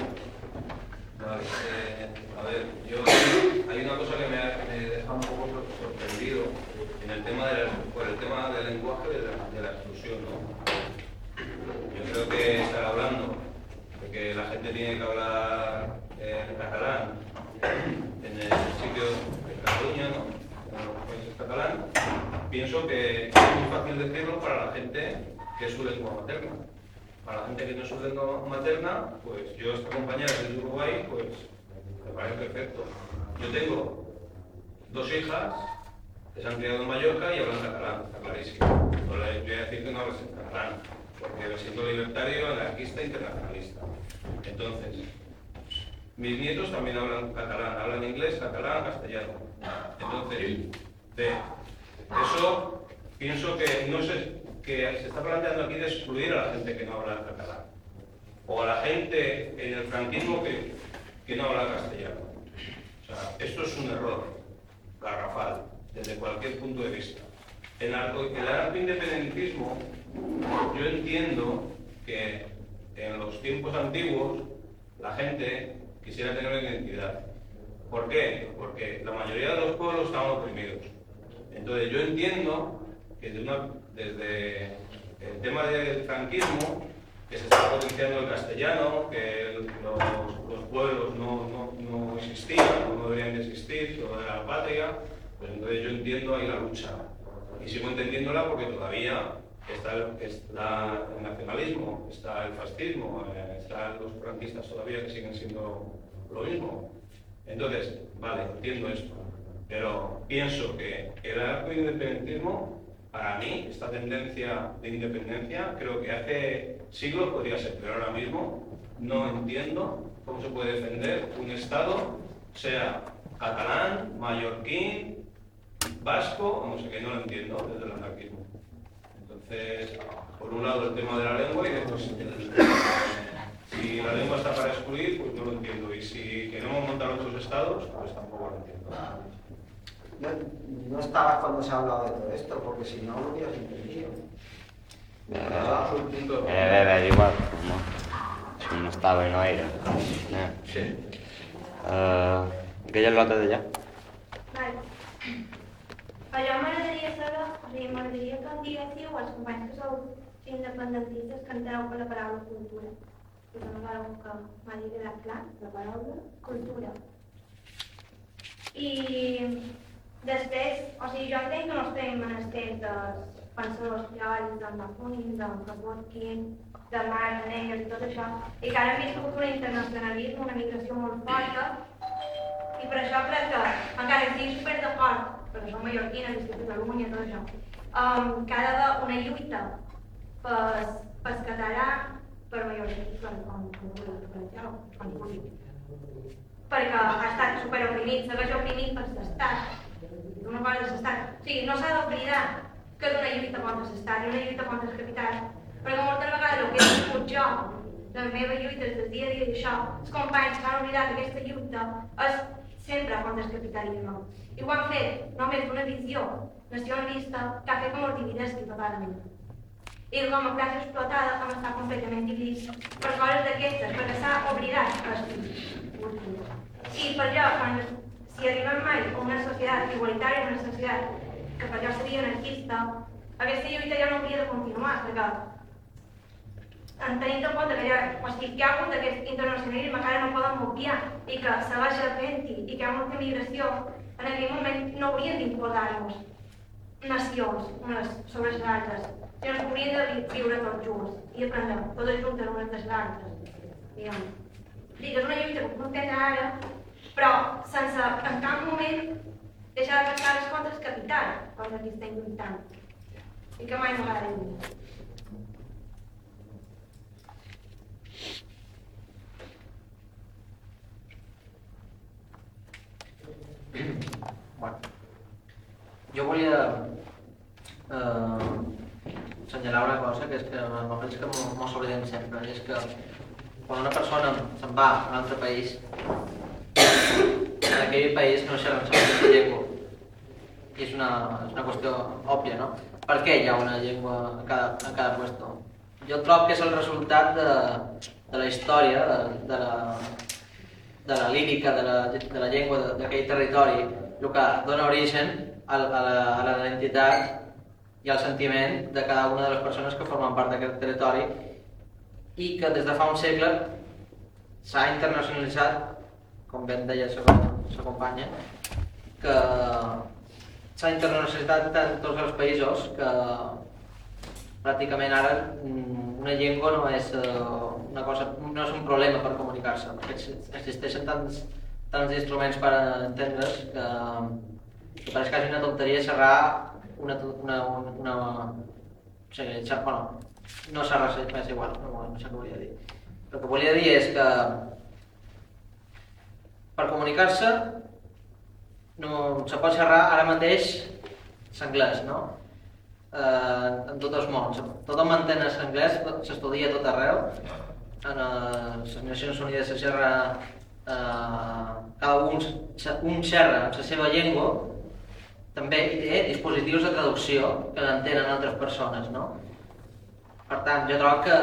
S14: Vale, eh, a ver, yo hay una cosa que me, ha- me deja un poco sor- sorprendido en el tema del, por el tema del lenguaje de la, de la exclusión, ¿no? Yo creo que estar hablando de que la gente tiene que hablar eh, en catalán en el sitio de Cataluña, ¿no? Catalán, pienso que es muy fácil decirlo para la gente que es su lengua materna. Para la gente que no es su lengua materna, pues yo, esta compañera de Uruguay, pues me parece perfecto. Yo tengo dos hijas que se han criado en Mallorca y hablan catalán, está clarísimo. No les voy a decir que no hablas en catalán, porque me siento libertario, anarquista, internacionalista. Entonces, mis nietos también hablan catalán, hablan inglés, catalán, castellano. Entonces, de eso pienso que no se, que se está planteando aquí de excluir a la gente que no habla catalán. O a la gente en el franquismo que, que no habla castellano. O sea, esto es un error garrafal, desde cualquier punto de vista. En arco- el anarcoindependentismo, yo entiendo que en los tiempos antiguos la gente quisiera tener una identidad. ¿Por qué? Porque la mayoría de los pueblos estaban oprimidos. Entonces yo entiendo que de una- desde el tema del franquismo, que se estaba potenciando el castellano, que el- los, los pueblos no, no- no existían, no deberían de existir, todo era la patria, pues entonces yo entiendo ahí la lucha. Y sigo entendiéndola porque todavía está el, está el nacionalismo, está el fascismo, eh, están los franquistas todavía que siguen siendo lo mismo. Entonces, vale, entiendo esto, pero pienso que el anarcoindependentismo, para mí, esta tendencia de independencia, creo que hace siglos podría ser, pero ahora mismo no entiendo cómo se puede defender un Estado, sea catalán, mallorquín, vasco, no sé qué, no lo entiendo desde el anarquismo. Entonces, por un lado el tema de la lengua y después si la lengua está para excluir, pues no lo entiendo. Y si queremos montar otros estados, pues tampoco lo entiendo.
S5: Yo no estabas cuando se ha hablado de todo esto, porque si no lo hubieras entendido.
S2: Bé, bé, igual, no. Si no estava i no era. Eh.
S14: Sí.
S2: Uh, aquella lota d'allà.
S15: Vale. Allò m'agradaria saber, o sigui, m'agradaria que em diguéssiu als companys que sou independentistes que entreu per la paraula cultura. Que no veu que m'ha quedat clar, la paraula? Cultura. I després, o sigui, jo entenc que no estem menesters dels pensadors teòrics, del Bakunin, del Kropotkin, de Marx, Engels i tot això, i que ara hem viscut un internacionalisme, una migració molt forta, i per això crec que, encara que estigui super d'acord, perquè som mallorquines, visc a Catalunya, tot això, um, que ha d'haver una lluita pel, pel català, per mallorquí, per, com, com vulgui, per això, com vulgui. Perquè ha estat super oprimit, segueix oprimit per l'estat. Una cosa de l'estat. O sigui, no s'ha d'oblidar que és una lluita contra l'estat i una lluita contra el capital. Perquè moltes vegades el que he viscut jo, la meva lluita del dia a dia d'això, els companys que han oblidat aquesta lluita és sempre contra el capitalisme. I ho han fet només d'una visió nacionalista que ha fet que ens dividessin totalment. I la democràcia explotada com està completament dividits per coses d'aquestes, perquè s'ha oblidat els I per allò, quan, si arribem mai a una societat igualitària, una societat que per allò seria anarquista, aquesta lluita ja no hauria de continuar, perquè en tenint en compte que ha, o sigui, que hi ha hagut aquest internacionalisme que ara no poden obviar i que segueix havent-hi i que hi ha molta migració, en aquell moment no haurien d'imposar-nos nacions unes sobre les altres, que hauríem de vi- viure tots junts i aprendre totes juntes unes de les altres. Diguem. És una lluita que entendre ara, però sense en cap moment deixar de pensar les contra el capital, contra qui estem lluitant. I que mai m'agrada dir.
S7: Bueno, jo volia eh, assenyalar una cosa que és que me penso que m'ho s'oblidem sempre, és que quan una persona se'n va a un altre país, en aquell país no xerren la mateixa llengua. I és una, és una qüestió òbvia, no? Per què hi ha una llengua a cada, a cada puesto? Jo trobo que és el resultat de, de la història, de, de, la, de la lírica, de la, de la llengua d'aquell territori, el que dona origen a, la- a la- a la identitat i al sentiment de cada una de les persones que formen part d'aquest territori i que des de fa un segle s'ha internacionalitzat, com ben deia la companya, que s'ha internacionalitzat en tots els països que pràcticament ara una llengua no és eh, una cosa, no és un problema per comunicar-se, existeixen tants, tants instruments per entendre's que, que pareix quasi una tonteria xerrar una, una, una, una o sigui, xer, bueno, no xerrar és igual, no, no sé què volia dir. El que volia dir és que per comunicar-se no se pot xerrar ara mateix l'anglès, no? Eh, en tot el món. Tothom entén l'anglès, s'estudia tot arreu. En eh, les Nacions Unides se xerra, eh, cada un, un xerra en la seva llengua, també hi té dispositius de traducció que l'entenen altres persones, no? Per tant, jo trobo que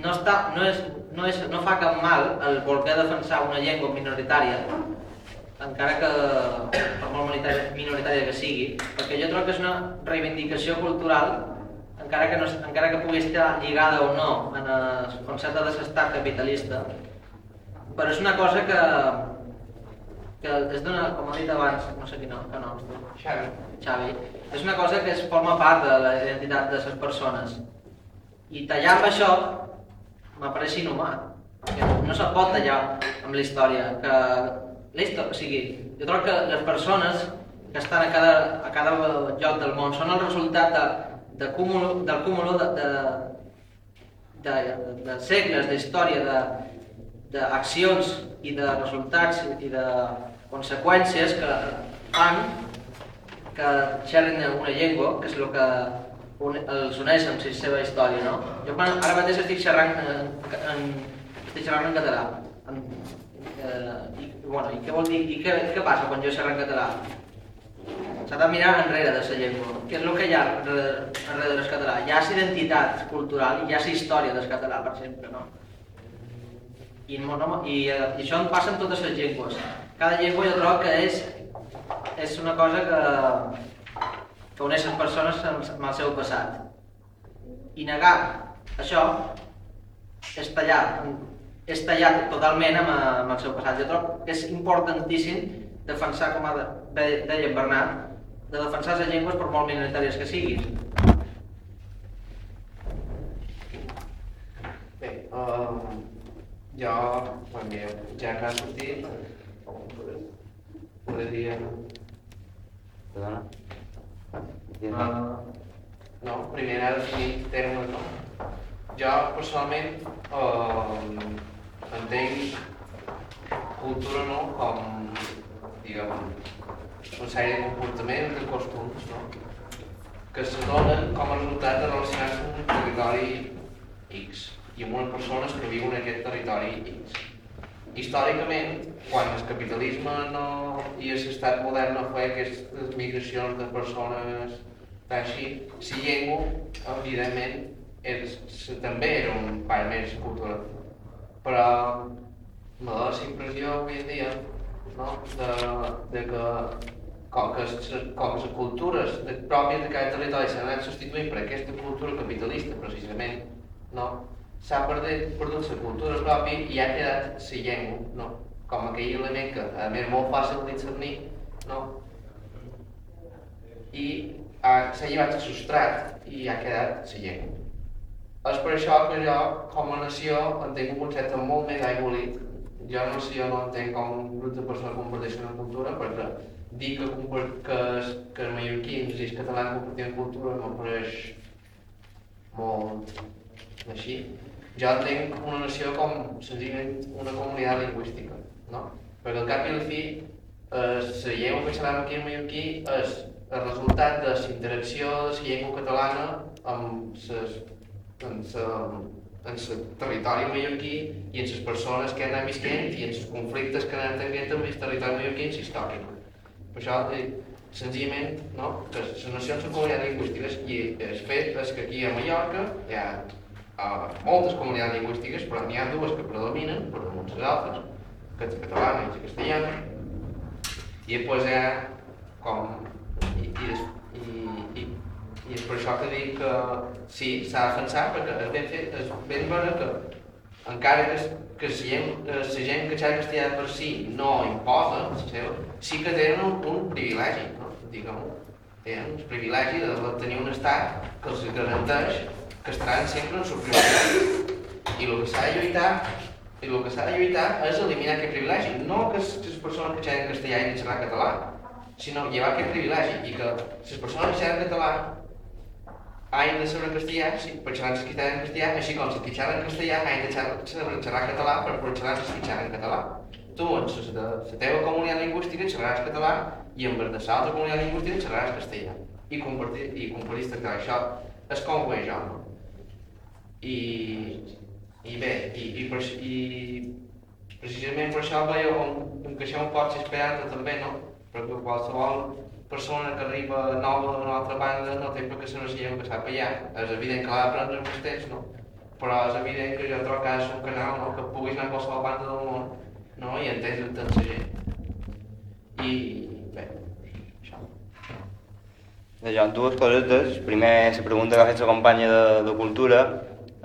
S7: no, està, no, és, no, és, no fa cap mal el voler defensar una llengua minoritària, encara que per molt minoritària, minoritària que sigui, perquè jo trobo que és una reivindicació cultural, encara que, no, encara que pugui estar lligada o no en el concepte de l'estat capitalista, però és una cosa que, que és d'una, com ha dit abans, no sé quin nom, que nom,
S1: Xavi.
S7: Xavi, és una cosa que es forma part de la identitat de les persones. I tallar amb això m'apareix inhumà, perquè no se pot tallar amb la història, que la història, o sigui, jo trobo que les persones que estan a cada, a cada lloc del món són el resultat de, de cúmulo, del cúmulo de, de, de, de segles d'història, de, d'accions i de resultats i de conseqüències que fan que xerren una llengua, que és el que un, els uneix amb la seva història, no? Jo ara mateix estic xerrant en, en, estic xerrant en català. En, eh, i, bueno, i què vol dir? I què, què passa quan jo xerro en català? S'ha de mirar enrere de la llengua. Què és el que hi ha enrere del català? Hi ha la identitat cultural i hi ha la història del català, per exemple, no? I, i, eh, i això em passa en totes les llengües. Cada llengua jo trobo que és, és una cosa que, que uneix les persones amb, amb el seu passat. I negar això és tallar, és tallar totalment amb, amb el seu passat. Jo trobo que és importantíssim defensar, com ha de, de- deia en Bernat, de defensar les llengües per molt minoritàries que siguin.
S1: Bé, uh, ja, ja que ha sortit, podria...
S2: Perdona?
S1: Uh, no, primer ha de definir termes, no? Jo, personalment, uh, entenc cultura, no?, com, diguem, una sèrie de comportaments, de costums, no?, que se donen com a resultat de relacionar-se amb un territori X i amb unes persones que viuen en aquest territori. Històricament, quan el capitalisme no, i l'estat modern no feia aquestes migracions de persones així, si llengua, evidentment, és, també era un part més de cultura. Però me dóna la impressió avui en dia no? de, de que com que, com les cultures pròpies de cada territori s'han anat substituint per aquesta cultura capitalista, precisament, no? S'ha perdut, perdut la cultura pròpia i ha quedat la llengua, no? com aquell element que a més és molt fàcil discernir, no? i ha, s'ha llevat el substrat i ha quedat la llengua. És per això que jo, com a nació, entenc un concepte molt més aigualit. Jo a nació no entenc com un grup de persones comparteixen una cultura, perquè dir que, que, els- que els mallorquins i els catalans compartien cultura m'apareix molt així. Jo entenc una nació com senzillament una comunitat lingüística, no? Perquè al cap i a la fi, eh, la llengua que xerram aquí a Mallorquí és el resultat de la interacció de la llengua catalana amb les en el territori mallorquí i en les persones que anat visquent i en els conflictes que anat tenint amb el territori mallorquí en històric. Per això, eh, senzillament, no? que les nacions són comunitats lingüístiques i el fet és que aquí a Mallorca hi ha uh, moltes comunitats lingüístiques, però n'hi ha dues que predominen, per damunt les altres, que és la catalana i la castellana, i després hi ha com... I, i, i, i, i és per això que dic que sí, s'ha de defensar, perquè és ben, fet, és ben veure que encara que, que la gent, la gent que xerra castellà per si no imposa la seva, sí que tenen un, un privilegi, no? diguem tenen el privilegi de tenir un estat que els garanteix que estaran sempre en superioritat. I el que s'ha de lluitar i el que s'ha de lluitar és eliminar aquest privilegi, no que les persones que xerren castellà i xerrar català, sinó llevar aquest privilegi i que les persones que xerren català hagin de saber castellà sí, per xerrar els que xerren castellà, així com els que xerren castellà hagin de xerrar, xerrar català per poder xerrar els que xerren català. Tu, en la, teva comunitat lingüística, xerraràs català i en l'altra comunitat lingüística xerraràs castellà. I compartir, i compartir. Això és com ho veig jo, no? I i bé, i, i, per, i precisament per això veia un, un que això un pot ser esperança també, no? Perquè qualsevol persona que arriba nova d'una altra banda no té per què ser silla que sap allà. És evident que l'ha d'aprendre amb vostès, no? Però és evident que jo trobo que és un canal no? que puguis anar a qualsevol banda del món no? i entendre tant la gent. I bé, això.
S2: Jo, dues cosetes. Primer, la pregunta que ha fet la companya de, de Cultura,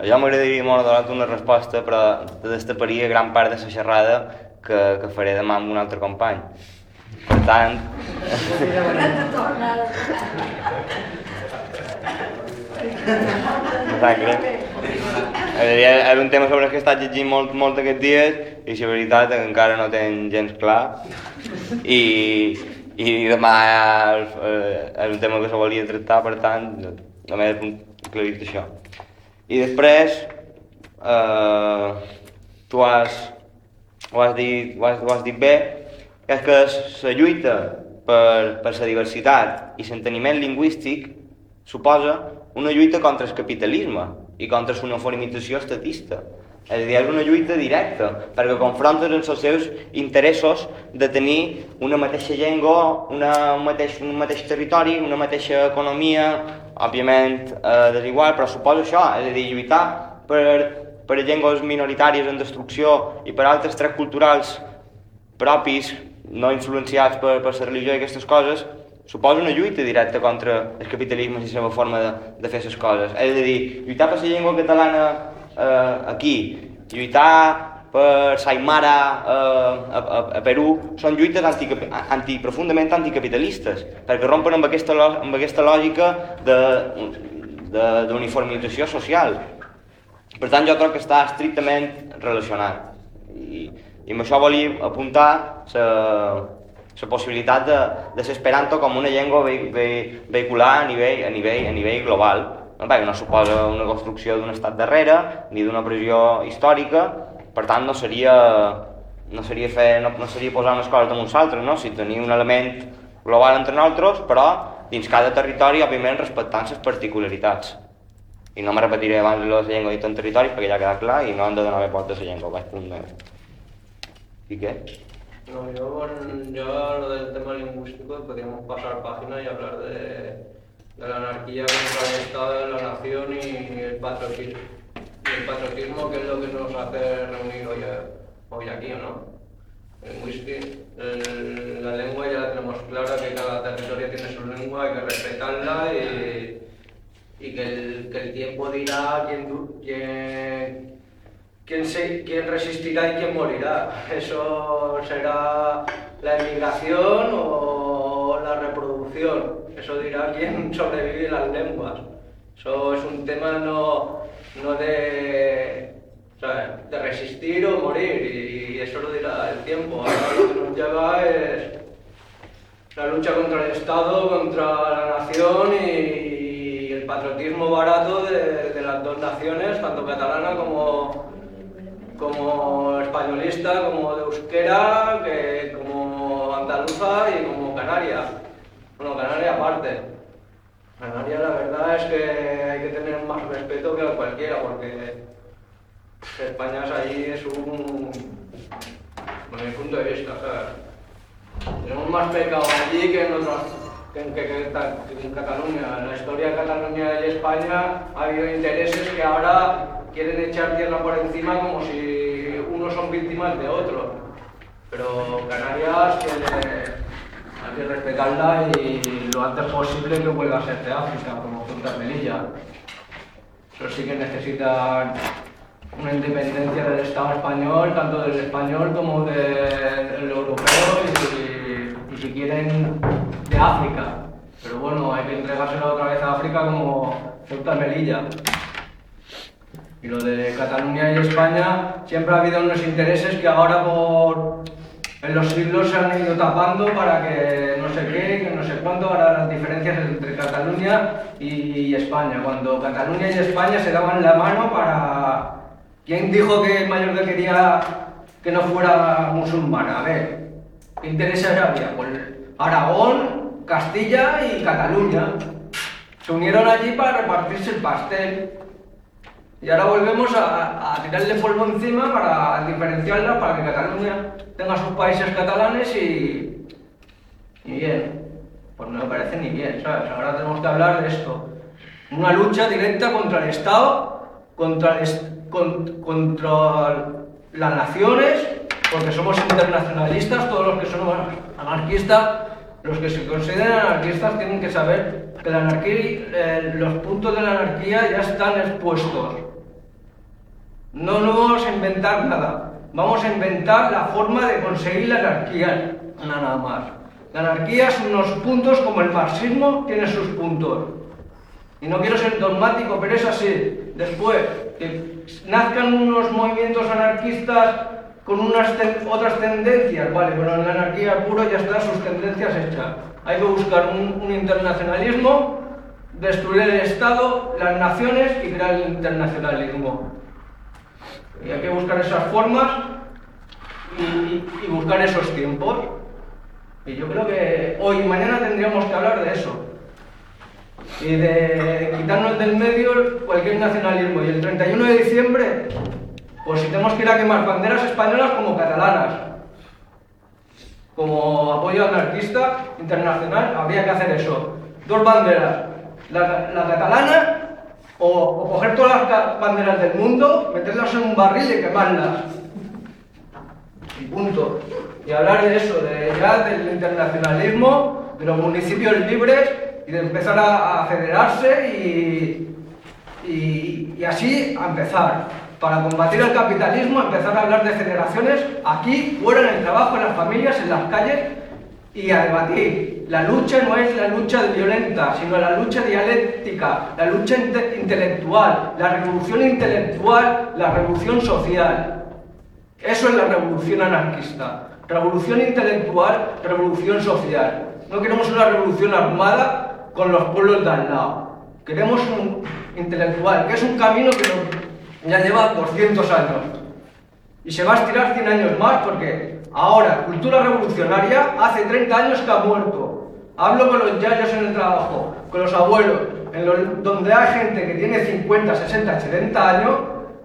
S2: jo m'agradaria molt donar una resposta, però te destaparia gran part de la xerrada que, que faré demà amb un altre company. Per tant... És un tema sobre el que he estat llegint molt, molt aquests dies i la veritat que encara no tenc gens clar i, i demà és, és un tema que se volia tractar, per tant, només aclarir això. I després, eh, tu has, ho, has dit, ho, has, ho has dit bé, és que la lluita per, per la diversitat i l'enteniment lingüístic suposa una lluita contra el capitalisme i contra la uniformització estatista. És a dir, és una lluita directa, perquè confrontes amb els seus interessos de tenir una mateixa llengua, una, un, mateix, un mateix territori, una mateixa economia, òbviament eh, desigual, però suposa això, és a dir, lluitar per, per llengües minoritàries en destrucció i per altres trets culturals propis, no influenciats per, per la religió i aquestes coses, suposa una lluita directa contra el capitalisme i la seva forma de, de fer les coses. És a dir, lluitar per la llengua catalana eh, aquí, lluitar per Saimara eh, a, a, a Perú, són lluites anti, anti, profundament anticapitalistes, perquè rompen amb aquesta, amb aquesta lògica d'uniformització social. Per tant, jo crec que està estrictament relacionat. I, i amb això volia apuntar la possibilitat de, de l'esperanto com una llengua ve, ve, vehicular a nivell, a nivell, a nivell global perquè no suposa una construcció d'un estat darrere, ni d'una pressió històrica, per tant no seria, no seria, fer, no, no seria posar unes coses damunt l'altre, no? si tenir un element global entre nosaltres, però dins cada territori, òbviament, respectant les particularitats. I no me repetiré abans de la llengua dit en territori perquè ja queda clar i no han de donar més voltes a la llengua, vaig punt meu. I què?
S4: No, yo, yo lo del tema lingüístico podríamos pasar página y hablar de de la anarquía contra el Estado la nación y el patriotismo. Y el patriotismo que es lo que nos hace reunir hoy, hoy aquí, ¿no? El whisky, la lengua ya la tenemos clara, que cada territorio tiene su lengua, hay que respetarla y, y que, el, que, el, tiempo dirá quién, quién, quién, se, quién resistirá y quién morirá. Eso será la emigración o la reproducción eso dirá quién sobrevive las lenguas. Eso es un tema no, no de, de resistir o morir, y, eso lo dirá el tiempo. Ahora lo que nos lleva es la lucha contra el Estado, contra la nación y, el patriotismo barato de, las dos naciones, tanto catalana como, como españolista, como de euskera, que, como andaluza y como canaria. Bueno, Canarias aparte. Canarias la verdad es que hay que tener más respeto que a cualquiera porque España es ahí es un... desde mi punto de vista, ¿sabes? Tenemos más pecado allí que en que en, que- que en Cataluña. En la historia de Cataluña y España ha habido intereses que ahora quieren echar tierra por encima como si unos son víctimas de otros. Pero Canarias que- hay que respetarla y lo antes posible que vuelva a ser de África, como Punta Melilla. Pero sí que necesitan una independencia del Estado español, tanto del español como del, europeo y, y si quieren de África. Pero bueno, hay que entregárselo otra vez a África como Ceuta y Melilla. Y lo de Cataluña y España, siempre ha habido unos intereses que ahora por en los siglos se han ido tapando para que no sé qué, que no sé cuánto, ahora las diferencias entre Cataluña y España. Cuando Cataluña y España se daban la mano para... ¿Quién dijo que Mayor quería que no fuera musulmana? A ver, ¿qué intereses había? Pues Aragón, Castilla y Cataluña. Se unieron allí para repartirse el pastel. Y ahora volvemos a, tirarle polvo encima para diferenciarla, para que Cataluña tenga sus países catalanes y. y bien. Pues no me parece ni bien, ¿sabes? Ahora tenemos que hablar de esto. Una lucha directa contra el Estado, contra, las naciones, porque somos internacionalistas, todos los que somos anarquistas, los que se consideran anarquistas tienen que saber que eh, los puntos de la anarquía ya están expuestos. No, no vamos a inventar nada. Vamos a inventar la forma de conseguir la anarquía, nada más. La anarquía son unos puntos como el marxismo tiene sus puntos. Y no quiero ser dogmático, pero es así. Después, que nazcan unos movimientos anarquistas con unas otras tendencias, vale, pero en la anarquía puro ya están sus tendencias hechas. Hay que buscar un, un internacionalismo, destruir el Estado, las naciones y crear el internacionalismo. Y hay que buscar esas formas y, y- y buscar esos tiempos. Y yo creo que hoy y mañana tendríamos que hablar de eso. Y de quitarnos del medio cualquier nacionalismo. Y el 31 de diciembre, pues si tenemos que ir a quemar banderas españolas como catalanas, como apoyo anarquista internacional, habría que hacer eso. Dos banderas, la, la catalana o, coger todas las banderas del mundo, meterlas en un barril y quemarlas. Y punto. Y hablar de eso, de ya del internacionalismo, de los municipios libres y de empezar a, a federarse y, y, así a empezar. Para combatir el capitalismo, empezar a hablar de federaciones aquí, fuera, en el trabajo, en las familias, en las calles y a debatir. La lucha no es la lucha violenta, sino la lucha dialéctica, la lucha inte- intelectual, la revolución intelectual, la revolución social. Eso es la revolución anarquista. Revolución intelectual, revolución social. No queremos una revolución armada con los pueblos de al lado. Queremos un intelectual, que es un camino que nos- ya lleva 200 años. Y se va a estirar 100 años más porque ahora, cultura revolucionaria, hace 30 años que ha muerto. Hablo con los yayos en el trabajo, con los abuelos, en los- donde hay gente que tiene 50, 60, 70 años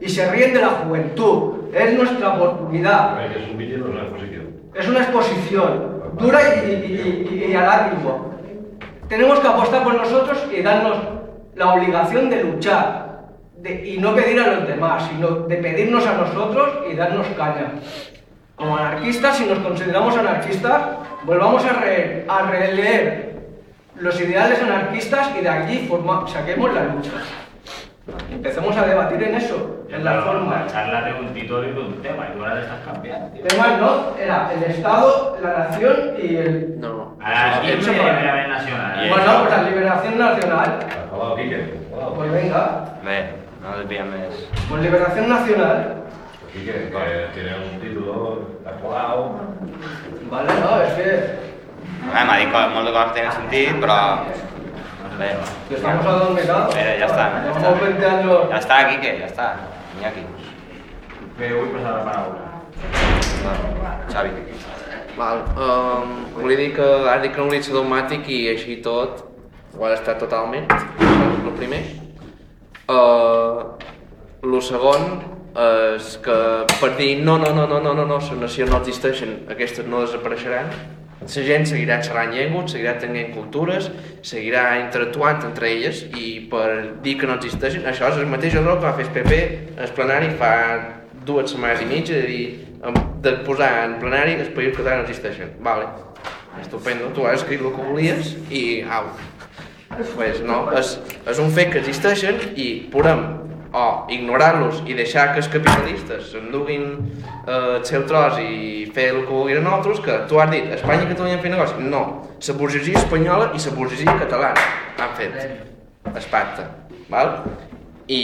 S4: y se ríen de la juventud. Es nuestra oportunidad.
S12: Es un vídeo de una exposición.
S4: Es una exposición dura y, y, y- y a látigo. Tenemos que apostar por nosotros y darnos la obligación de luchar de- y no pedir a los demás, sino de pedirnos a nosotros y darnos caña. Como anarquistas, si nos consideramos anarquistas, volvamos a, re- a releer los ideales anarquistas y de allí forma- saquemos la lucha. Empecemos a debatir en eso, en las
S3: La
S4: formas.
S3: charla de un título y de un tema, y ahora te estás cambiando.
S4: Temas no, era el Estado, la nación y el...
S1: No.
S4: Eso
S3: es
S4: para-
S3: liberación nacional.
S4: Bueno, pues la liberación nacional. Pues venga,
S2: Bé, no desviem més.
S4: pues liberación nacional.
S12: Quique, que tiene un título acabado.
S4: Vale, no, es que
S2: Bé, m'ha dit co- moltes coses tenen sentit, però... Bé,
S4: que estamos adormitados.
S2: Mira, ya está, ya
S4: Llevamos
S2: está.
S4: 20 años.
S2: ja està, Quique, ja està. Iñaki.
S3: Bé, vull passar la paraula.
S2: Xavi.
S1: Val, um, volia dir que ara dic que no volia ser dogmàtic i així i tot ho ha d'estar totalment, és el primer. Uh, el segon és que per dir no, no, no, no, no, no, no, les nacions no existeixen, aquestes no desapareixeran, la gent seguirà xerrant llengües, seguirà tenint cultures, seguirà interactuant entre elles i per dir que no existeixen, això és el mateix error que va fer el PP el plenari fa dues setmanes i mitja, de dir, de posar en plenari els països catalans no existeixen. Vale, estupendo, tu has escrit el que volies i au. Pues no, és, és un fet que existeixen i podem o ignorar-los i deixar que els capitalistes s'enduguin eh, el seu tros i fer el que vulguin a nosaltres, que tu has dit, Espanya i Catalunya han fet negoci. No, la burgesia espanyola i la burgesia catalana han fet el pacte. Val? I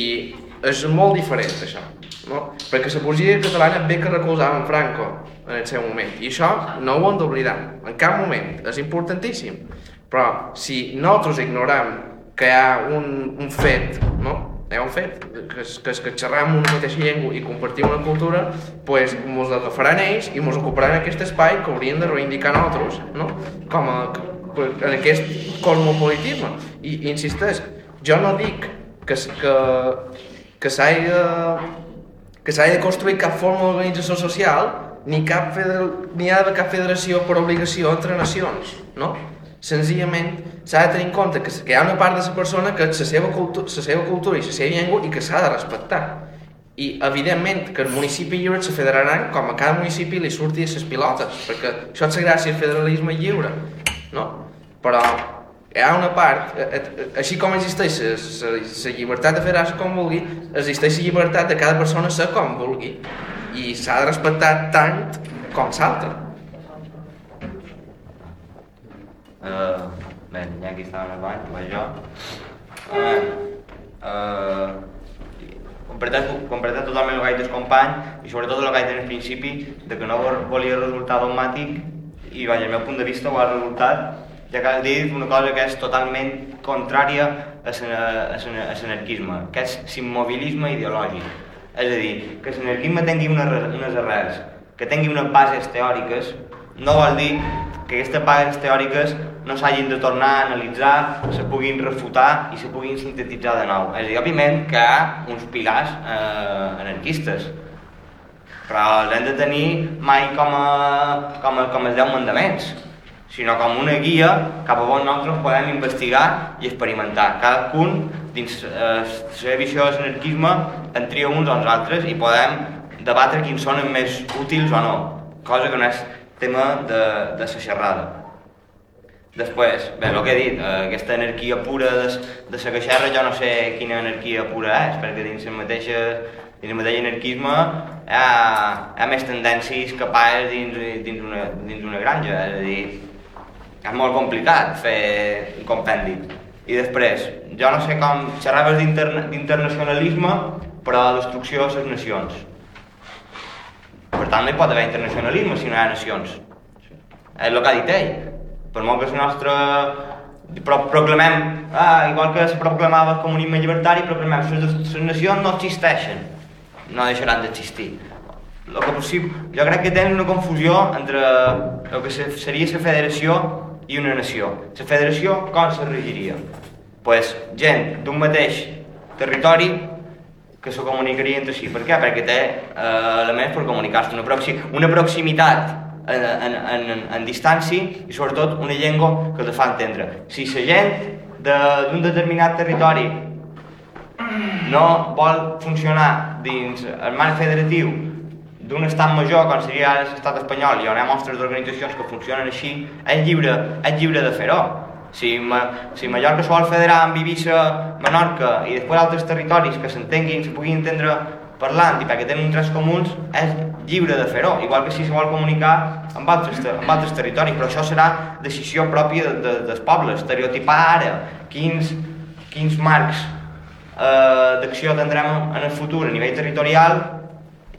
S1: és molt diferent això, no? perquè la burgesia catalana ve que recolzava en Franco en el seu moment, i això no ho hem d'oblidar, en cap moment, és importantíssim. Però si nosaltres ignorem que hi ha un, un fet, no? Un fet, que que, que xerram una mateixa llengua i compartim una cultura, pues, mos agafaran ells i mos ocuparan aquest espai que haurien de reivindicar nosaltres, no? com a, en aquest cosmopolitisme. I, i insisteix, jo no dic que, que, que s'hagi de, que s'hagi de construir cap forma d'organització social ni, cap ni ha d'haver cap federació per obligació entre nacions, no? Senzillament s'ha de tenir en compte que, que hi ha una part de la persona que és la seva, cultu la seva cultura i la seva llengua i que s'ha de respectar. I evidentment que el municipi lliure se federaran com a cada municipi li surti a les pilotes, perquè això és la gràcia del federalisme lliure, no? Però hi ha una part, eh, eh, així com existeix la llibertat de fer-se com vulgui, existeix la llibertat de cada persona ser com vulgui i s'ha de respectar tant com l'altre.
S2: Uh, ja aquí estava el bany, vaig jo. Uh, uh, compartit totalment el que ha dit el company i sobretot el que ha dit en el principi de que no volia resultar dogmàtic i vaja, el meu punt de vista ho ha resultat ja que has dit una cosa que és totalment contrària a l'anarquisme, que és l'immobilisme ideològic. És a dir, que l'anarquisme tingui unes, unes arrels, que tingui unes bases teòriques, no vol dir que aquestes bases teòriques no s'hagin de tornar a analitzar, se puguin refutar i se puguin sintetitzar de nou. És a dir, òbviament que hi ha uns pilars eh, anarquistes, però els hem de tenir mai com, a, com, a, com els 10 mandaments, sinó com una guia cap a on nosaltres podem investigar i experimentar. Cadascun, dins eh, la seva visió de l'anarquisme, en tria uns o els altres i podem debatre quins són els més útils o no, cosa que no és tema de, de la xerrada. Després, bé, el que he dit, eh, aquesta anarquia pura de, de la queixerra, jo no sé quina anarquia pura és, perquè dins la mateixa, dins el mateix anarquisme hi ha, hi ha més tendències pas dins, dins, una, dins una granja, és a dir, és molt complicat fer un compendi. I després, jo no sé com xerraves d'internacionalisme, però la destrucció de les nacions. Per tant, no hi pot haver internacionalisme si no hi ha nacions. És el que ha dit ell. Per molt que la nostra... Però proclamem, ah, igual que se proclamava el comunisme llibertari, proclamem que les, nacions no existeixen. No deixaran d'existir. Lo que possible, jo crec que tenen una confusió entre el que seria la federació i una nació. La federació com se regiria? pues, gent d'un mateix territori que se comunicaria entre si. Per què? Perquè té eh, elements per comunicar-se, una, proxi una proximitat en, en, en, en distància i sobretot una llengua que te fa entendre. Si la gent d'un de, determinat territori no vol funcionar dins el marc federatiu d'un estat major com seria l'estat espanyol i on hi ha mostres d'organitzacions que funcionen així, és lliure, és lliure de fer-ho. Si, ma, si Mallorca se vol federar amb Eivissa, Menorca i després altres territoris que s'entenguin, se puguin entendre parlant i perquè tenen tres comuns, és lliure de fer-ho, igual que si se vol comunicar amb altres, amb altres territoris, però això serà decisió pròpia de, de, dels pobles. Estereotipar ara quins, quins marcs eh, d'acció tindrem en el futur a nivell territorial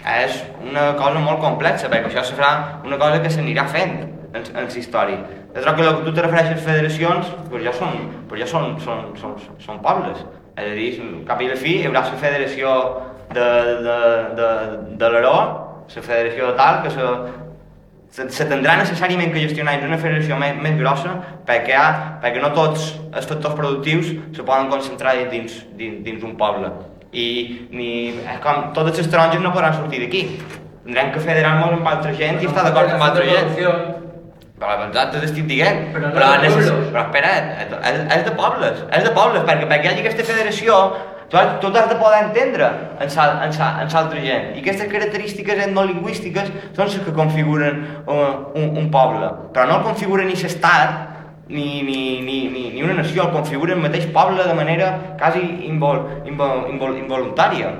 S2: és una cosa molt complexa, perquè això serà una cosa que s'anirà fent en, en la història. De troc que el que tu te refereixes federacions, doncs ja són, doncs ja són, són, són, són pobles. És a dir, cap i la fi hi haurà la federació de, de, de, de l'Aró, la federació de tal, que se, se, se tindrà necessàriament que gestionar una federació més, més grossa perquè, ha, perquè no tots els factors productius se poden concentrar dins, dins, dins un poble. I ni, és com, totes les taronges no podran sortir d'aquí. Tindrem que federar-nos amb altra gent i estar d'acord amb altra gent. Però la veritat t'estic dient.
S4: Però no
S2: però, necess... però espera, és, és de pobles, és de pobles, perquè perquè hi hagi aquesta federació tu has, de poder entendre en sa, en sa, en sa altra gent. I aquestes característiques etnolingüístiques són les que configuren un, un, un poble. Però no el configura ni l'estat, ni, ni, ni, ni, ni una nació, el configura el mateix poble de manera quasi invol, invol, invol, involuntària.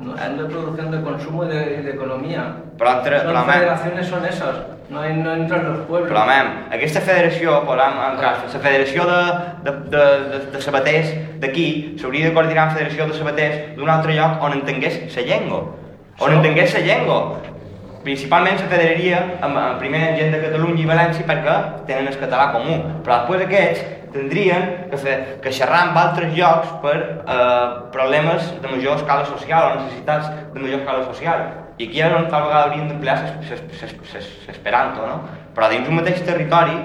S4: No, de producción de consumo y de, y de economía.
S2: Però entre, però, man,
S4: federaciones son esas, no, hay- no entran los pueblos.
S2: Però, mem, aquesta federació, posam en cas, la federació de, de, de, de, de sabaters d'aquí s'hauria de coordinar amb la federació de sabaters d'un altre lloc on entengués la llengua. On entengués la llengua. Principalment se federaria amb, amb primer gent de Catalunya i València perquè tenen el català comú. Però després aquests tindrien que, fer, que xerrar amb altres llocs per eh, problemes de major escala social o necessitats de major escala social. I aquí és on tal vegada hauríem d'emplear l'esperanto, no? Però dins un mateix territori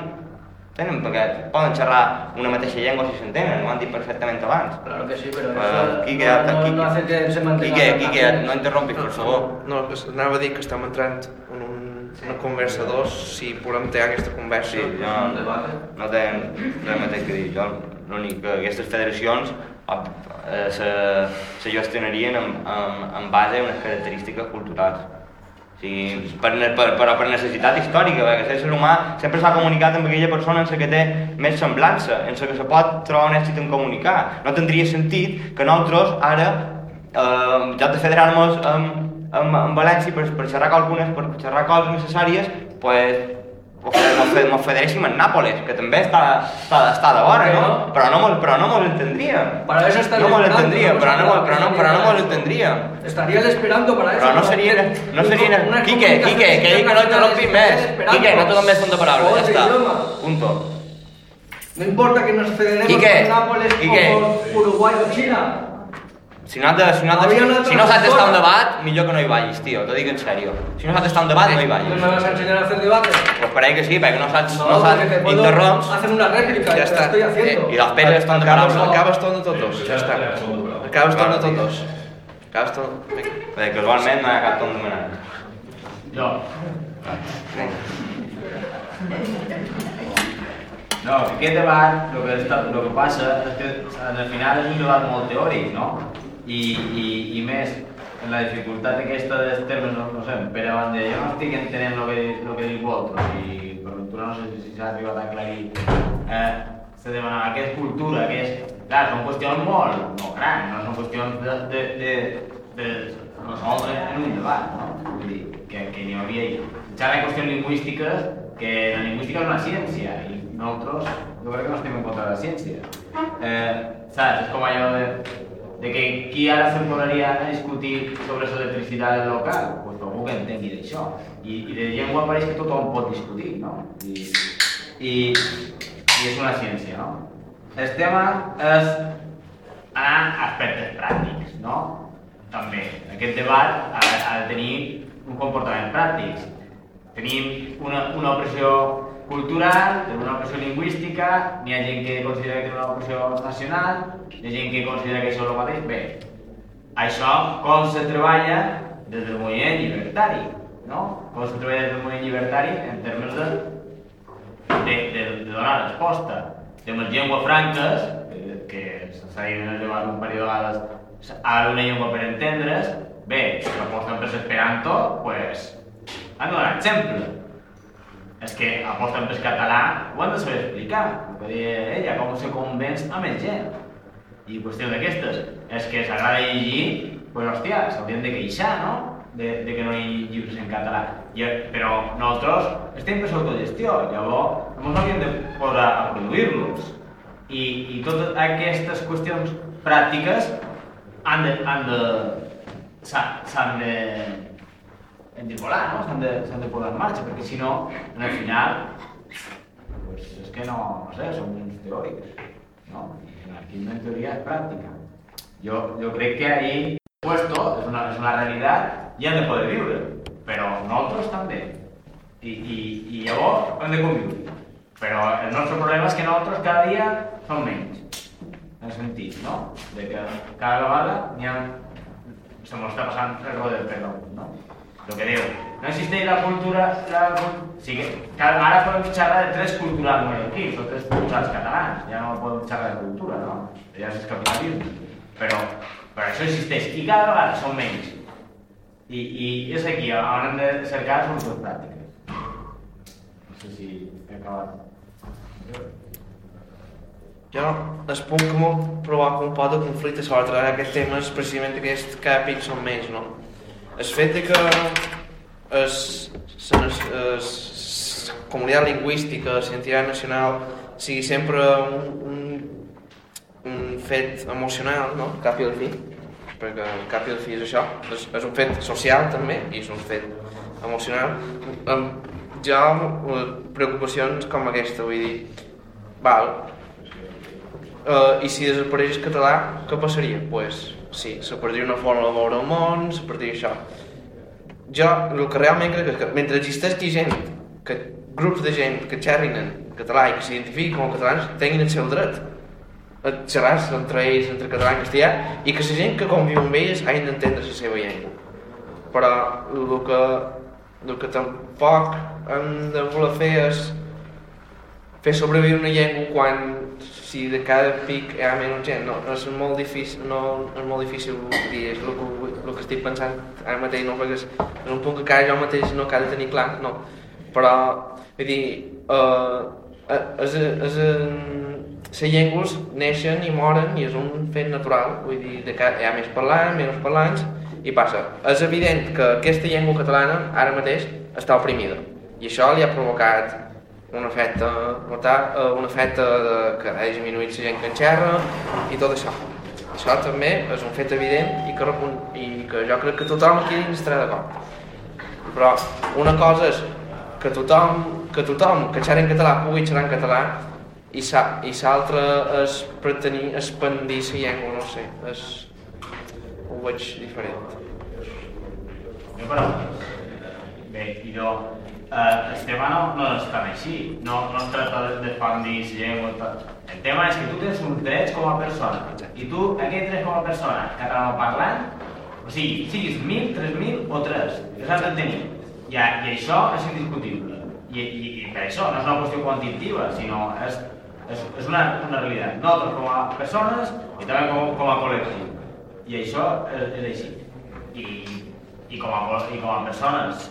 S2: tenen, perquè poden xerrar una mateixa llengua si s'entenen, ho han dit perfectament abans.
S4: Claro que sí, pero
S2: Eh,
S4: eso
S2: Quique,
S4: no, no,
S2: Quique.
S4: no hace que se mantenga
S2: Quique, Quique, no interrompis, per favor.
S1: No, anava a dir que estem entrant en un, una conversa dos, si podem tenir aquesta conversa.
S2: Sí, jo no tenc res mateix que dir. Jo l'únic que aquestes federacions eh, se, se gestionarien en, en, en base a unes característiques culturals. O sigui, per, per, però per necessitat històrica, perquè l'ésser humà sempre s'ha comunicat amb aquella persona en la que té més semblança, en la que se pot trobar un èxit en comunicar. No tindria sentit que nosaltres ara, eh, en lloc de federar-nos amb, amb, amb València per, per xerrar algunes, per xerrar coses necessàries, pues, fe- mos, fe- mos federéssim en Nàpoles, que també està, està, està de vora, no? Però no mos, però no mos entendríem.
S4: Para eso
S2: No mos entendríem, però no, però no, però no mos entendríem.
S4: Estaría el esperanto para eso.
S2: Però no
S4: hacer
S2: no seria...
S4: una
S2: Quique, Quique, que dic que no interrompis més. Quique, no te dones de paraula, ja està. Punto.
S4: No importa que nos federemos con Nápoles
S2: Quique.
S4: o Uruguay o China.
S2: Si no, has de, si no, has de, si no saps estar
S4: traductora.
S2: un debat, millor que no hi vagis, tio, t'ho dic en sèrio. Si no saps estar un debat, no hi
S4: ¿No
S2: vagis.
S4: me vas a enseñar a hacer debate?
S2: Pues per ahí que sí, perquè no saps, no,
S4: No,
S2: saps, interromps,
S4: hacer una réplica,
S1: Ja
S4: y te
S1: està.
S4: la estoy haciendo.
S2: i dels pesos estan de paraula.
S1: acabes torna tots dos, ja està. Acabes torna tots dos. Acabes torna... Vinga.
S2: Perquè casualment no hi ha cap tom demanat.
S3: Jo. No, aquest debat, el que, està, el que passa és que al final és un debat molt teòric, no? I, i, i més, en la dificultat aquesta dels termes, no, no sé, Pere van dir, jo no estic entenent el que, el que dic vosaltres, i per ventura no sé si s'ha arribat a aclarir. Eh, se demanava què és cultura, què és... Clar, són qüestions molt, molt grans, no són qüestions de, de, de, de resoldre en un debat, no? Vull dir, que, que n'hi hauria... Ja hi ha qüestions lingüístiques que la lingüística és una ciència i nosaltres jo crec que no estem en contra de la ciència. Eh, saps? És com allò de, de que qui ara se'n posaria a discutir sobre l'electricitat local? Pues algú que entengui d'això. I, I de llengua pareix que tothom pot discutir, no? I, i, i és una ciència, no? El tema és anar a aspectes pràctics, no? També. Aquest debat ha, ha de tenir un comportament pràctic. Tenim una, una opressió cultural, tenim una opressió lingüística, n'hi ha gent que considera que té una opressió nacional, hi ha gent que considera que això és el mateix. Bé, això com se treballa des del moviment llibertari, no? Com se treballa des del moviment llibertari en termes de, de, de, de donar resposta. Temes llengües franques, eh, que s'ha dit en un parell de vegades, ara una llengua per entendre's, bé, si aposten per l'esperanto, pues, han de donar exemple. És que aposten per català, ho han de saber explicar, el que deia ella, com se convenç a més gent. I qüestió d'aquestes, és que s'agrada llegir, pues, hòstia, s'haurien de queixar, no?, de, de que no hi ha llibres en català. I, però nosaltres estem per l'autogestió, llavors ens hauríem de posar a produir-los. I, I totes aquestes qüestions pràctiques han de, han de, s'ha- s'han de endivolar, no? S'han de, de posar en marxa, perquè si no, en el final, pues, és que no, no sé, som uns teòrics, no? L'anarquisme en teoria és pràctica. Jo, jo crec que ahí puesto és una, és una realitat i han de poder viure, però nosaltres també. I, i, i llavors hem de conviure. Però el nostre problema és que nosaltres cada dia som menys. En el sentit, no? De que cada vegada n'hi ha... Se m'ho està passant el rode del pelo, no? Lo que diu, no existeix la cultura... La, cul- sí que, ara podem xerrar de tres culturals mallorquins o tres culturals catalans, ja no podem xerrar de cultura, no? Ja és capitalisme. Però, però això existeix i cada vegada són menys. I, i és aquí on hem de cercar solucions pràctiques. No sé si he acabat.
S1: Jo, el punt que m'ho provoca un poc de conflicte sobre aquest tema és precisament aquest que són més, no? El fet de que es, es, es, comunitat lingüística, la identitat nacional, sigui sempre un, un, un fet emocional, no? Cap i al fi, perquè cap i al fi és això, és, és un fet social també, i és un fet emocional. Em, jo, eh, preocupacions com aquesta, vull dir, val, Uh, I si desapareix el català, què passaria? Doncs pues, sí, se perdria una forma de veure el món, se perdria això. Jo, el que realment crec és que mentre existeixi gent, que grups de gent que xerrin en català i que s'identifiquin com a catalans, tinguin el seu dret a xerrar entre ells, entre català i castellà, i que la gent que conviu amb ells hagin d'entendre la seva llengua. Però el que, el que tampoc hem de voler fer és fer sobreviure una llengua quan si de cada pic hi ha menys gent, no, és molt difícil, no, és molt difícil dir, és el que, el que estic pensant ara mateix, no, perquè és, és un punt que cada jo mateix no de tenir clar, no, però, vull dir, uh, és, és, les llengües neixen i moren i és un fet natural, vull dir, de que hi ha més parlants, menys parlants, i passa. És evident que aquesta llengua catalana ara mateix està oprimida, i això li ha provocat un efecte, notar, eh, un efecte de, que ha disminuït la gent que en xerra i tot això. Això també és un fet evident i que, i que jo crec que tothom aquí dins estarà d'acord. Però una cosa és que tothom que, tothom que xerra en català pugui xerrar en català i sa- i l'altre és pretenir expandir la llengua, no sé, és... ho veig diferent.
S3: Bé, i jo, eh, el tema no, no és tan així, no, no es tracta de- d'expandir la llengua, tot. el tema és que tu tens uns drets com a persona, i tu, aquests drets com a persona, catalanoparlant, o sigui, siguis mil, tres mil o tres, els has de tenir, i, i això és indiscutible, I, i, i per això no és una qüestió quantitativa, sinó és, és, és una, una realitat, nosaltres com a persones i també com, com a col·lectiu, i això és, és així. I, i, com a, i com a persones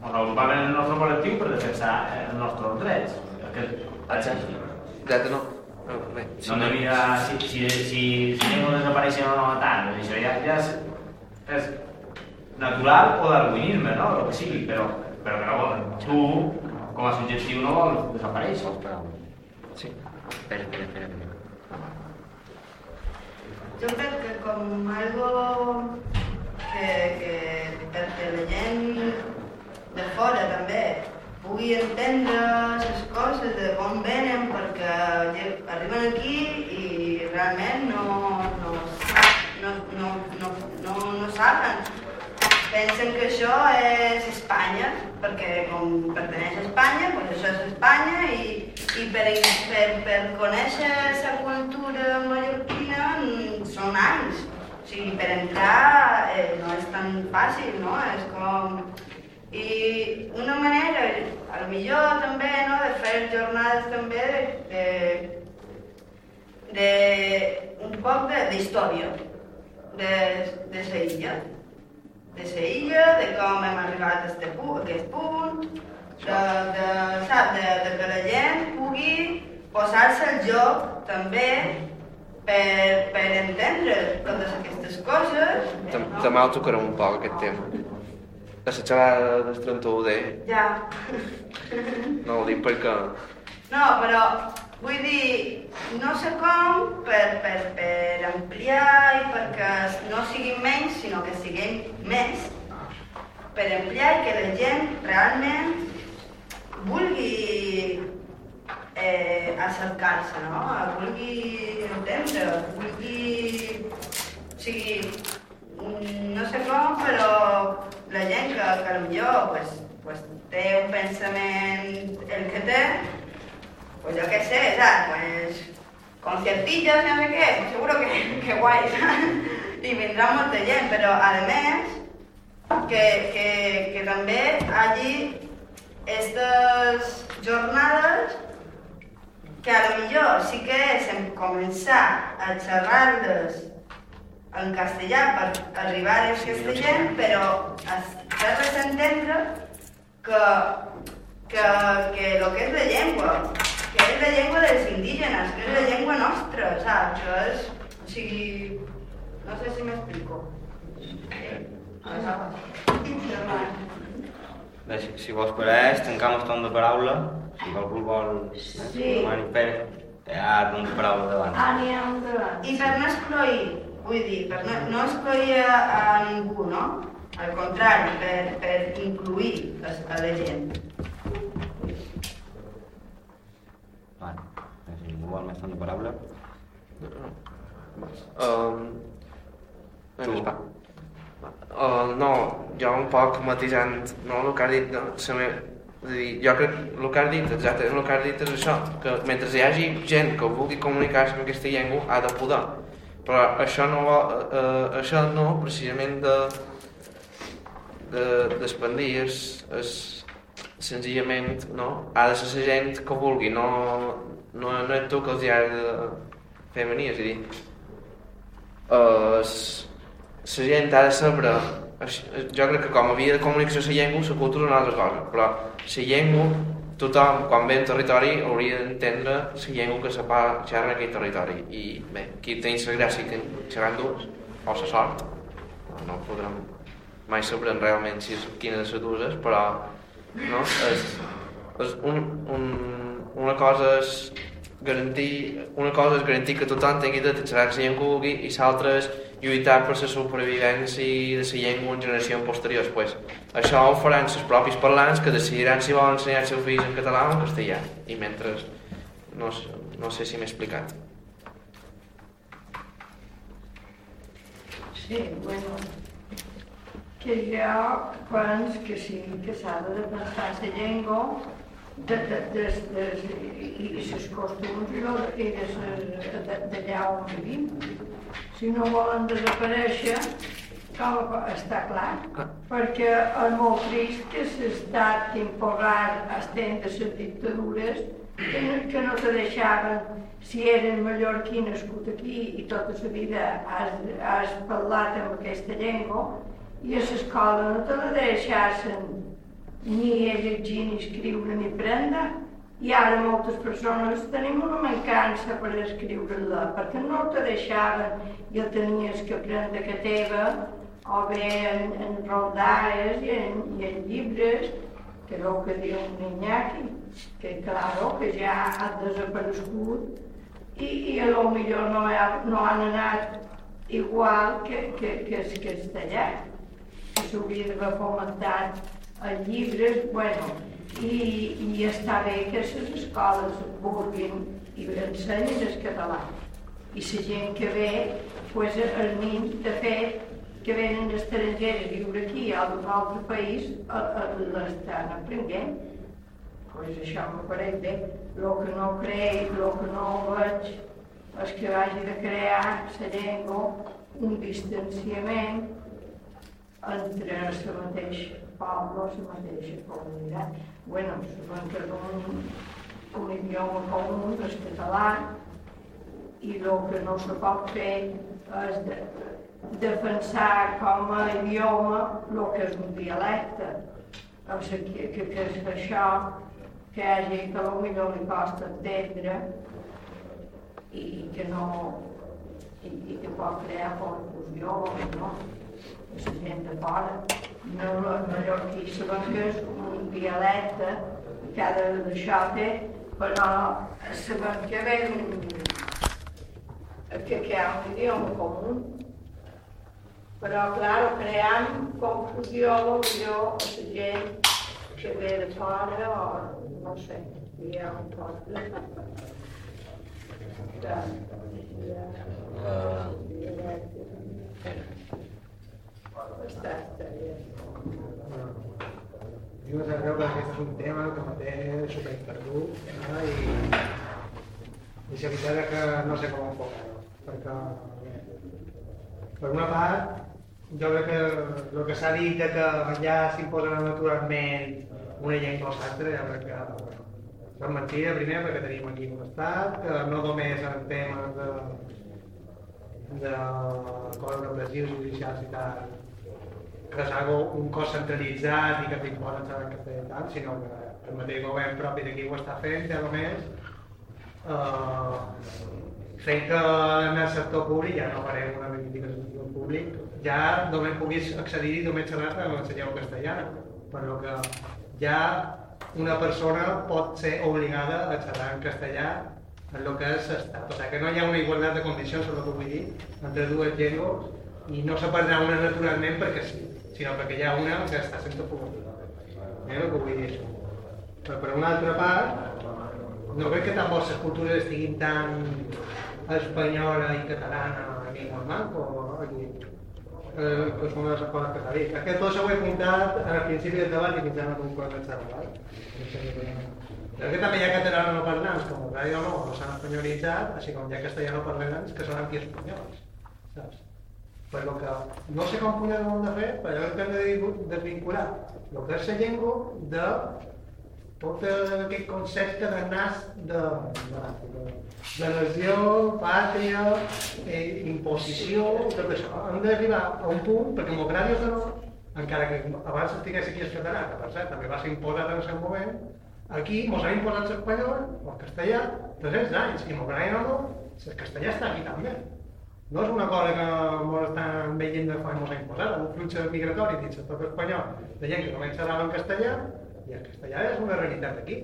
S3: i, ens agrupam en el nostre col·lectiu per defensar els nostres drets. Que,
S1: Exacte. Exacte, no. No, bé,
S3: no devia, si, si, si, si ningú desapareixia o no tant, això ja, ja és, és natural o darwinisme, no? El que sigui, però, però que no, tu, com a subjectiu, no vols desaparèixer.
S1: Sí.
S2: Espera, espera, espera.
S8: Jo crec que com algo que, que perquè la gent de fora també pugui entendre les coses de on venen perquè arriben aquí i realment no, no, no, no, no, no, no saben. Pensen que això és Espanya, perquè com perteneix a Espanya, doncs això és Espanya i, i per, per, per conèixer la cultura mallorquina mm, són anys. O sigui, per entrar eh, no és tan fàcil, no? És com... I una manera, a lo millor també, no?, de fer jornades també de, de, de un poc d'història de, de la illa, de la illa, de com hem arribat a este punt, a aquest punt, de, de, sap, de, de que la gent pugui posar-se al joc també per, per entendre totes aquestes coses.
S1: Tam- També el tocarem un poc aquest tema. La xerrada del 31D,
S8: Ja.
S1: no ho dic perquè...
S8: No, però vull dir, no sé com per, per, per ampliar i perquè no siguin menys, sinó que siguin més, per ampliar i que la gent realment vulgui eh, acercar-se, no? Vulgui entendre, vulgui... O sigui, no sé com, però la gent que, que potser pues, pues, té un pensament el que té, pues jo què sé, saps? Pues, conciertillos, no sé què, pues seguro que, que guai, saps? I vindrà molta gent, però a més que, que, que també hagi aquestes jornades que a lo millor sí que és en començar a xerrar-les en castellà per arribar a aquesta gent, però fer-les entendre que, que, que el que és la llengua, que és la llengua dels indígenes, que és la llengua nostra, saps? Que és, o sigui, no sé si m'explico.
S2: Bé, si, si vos pareix, tancam el torn de paraula. Si qualcú vol...
S8: Sí.
S2: Mani Pérez, hi ha torn de paraula davant.
S6: Ani, endavant.
S8: I per no excloir, vull dir, per no, no excloir a, a ningú, no? Al contrari, per, per incluir a, a la gent.
S2: Vale. Si ningú vol més de paraula.
S1: Um, tu. Uh, no, jo un poc matisant no, el que has dit, no, la me... és a dir, jo crec que el que has dit, exactament el que has dit és això, que mentre hi hagi gent que vulgui comunicar-se amb aquesta llengua ha de poder, però això no, va- uh, això no precisament de de- d'expandir de, és, és senzillament no? ha de ser la gent que vulgui no, no, no és tu que els hi has de fer venir, és a dir eh, la gent ha de saber jo crec que com a via de comunicació la llengua la cultura és una altra cosa però la llengua tothom quan ve un territori hauria d'entendre la llengua que se fa xerrar en aquell territori i bé, aquí tenim la gràcia que xerran dues o la sort no podrem mai sabrem realment si és, quina de les dues però no? és, és un, un, una cosa és garantir, una cosa és garantir que tothom tingui a xerrar la llengua i l'altra és lluitar per la supervivència de la llengua en generacions posteriors. Pues, això ho faran els propis parlants que decidiran si volen ensenyar els seus fills en català o en castellà. I mentre... No, no sé si m'he explicat.
S6: Sí, bueno, que jo penso que sí, que s'ha de defensar la llengua de, de, de, de, i, i les costums i, lo- i de ses- de- d'allà on vivim. Si no volen desaparèixer, com està clar, perquè és molt trist que s'estat imposant estent de les dictadures que no, te deixaven si eres mallorquí nascut aquí i tota la vida has, has parlat amb aquesta llengua i a l'escola no te la deixaven ni llegir, ni escriure, ni prendre. I ara moltes persones tenim una mancança per escriure-la, perquè no te deixaven. I el tenies que prendre que teva, o bé en, en rondades i en, i en llibres, que és el que diu un Iñaki, que claro, que ja ha desaparegut i, i a lo millor no, ha, no han anat igual que, que, que el castellà, que s'hauria d'haver fomentat els llibres, bueno, i, i està bé que les escoles vulguin i ensenyin el català. I la gent que ve, pues, els nins, de fet, que venen estrangers a viure aquí o d'un altre país, l'estan aprenent. Pues això me pareix bé. El que no crec, el que no veig, és que hagi de crear la llengua un distanciament entre la mateixa poble, la mateixa comunitat. Bueno, que és un, un idioma comú, és català, i el que no se pot fer és de, defensar com a idioma el que és un dialecte. O sigui, que, que, que és això que hi ha gent que potser li costa entendre i que no i, i que pot crear confusió, no? La gent de fora. No, el mallorquí sabem que és un dialecte, cada d'això té, però sabem que ve un, que, que hi ha un idioma comú. Però, clar, creant confusió, potser a la gent que ve de fora o no sé, hi ha un poble. Ha,
S2: Uh,
S16: Jo no sé, crec que és un tema que me té super perdut eh? i, veritat és que no sé com enfocar-ho, perquè per una part jo crec que el que s'ha dit de que ja s'imposa naturalment una llengua o l'altra, ja crec que és mentida, primer, perquè tenim aquí un estat que no només en temes de, de coses repressius, judicials i tal, que algo, un cos centralitzat i que t'imposen saber en castellà i tal, sinó que el mateix govern propi d'aquí ho està fent, ja només eh, fent que en el sector públic, ja no farem una reivindicació públic, ja només puguis accedir i només xerrar la llengua castellana, però que ja una persona pot ser obligada a xerrar en castellà en el que és l'estat. O sigui que no hi ha una igualtat de condicions, és el que vull dir, entre dues llengües i no se perdrà una naturalment perquè sí, sinó perquè hi ha una que està sense publicar. Eh, el que vull dir això. Però per una altra part, no crec que tampoc les cultures estiguin tan espanyola i catalana aquí al manco, aquí, eh, que són les coses que s'ha dit. És que tot això ho he apuntat al principi del debat i fins ara no ho he a Crec que també hi ha catalans no parlants, com el ràdio no, no s'han espanyolitzat, així com hi ha castellano parlants que són antiespanyols, saps? Per lo que no sé com punyar ho hem de fer, però hem de desvincular el que és la llengua de tot aquest concepte de nas de, de, de nació, pàtria, eh, imposició, tot això. Hem d'arribar a un punt, perquè m'ho agradi o no, encara que abans estigués aquí el català, que per cert també va ser imposat en el seu moment, aquí mos han imposat l'espanyol el castellà 300 anys, i m'ho agradi o no, el castellà està aquí també. No és una cosa que ens estan veient de fa mos ha imposat, un flux migratori dins tot espanyol de gent que comença a en castellà i el castellà és una realitat aquí.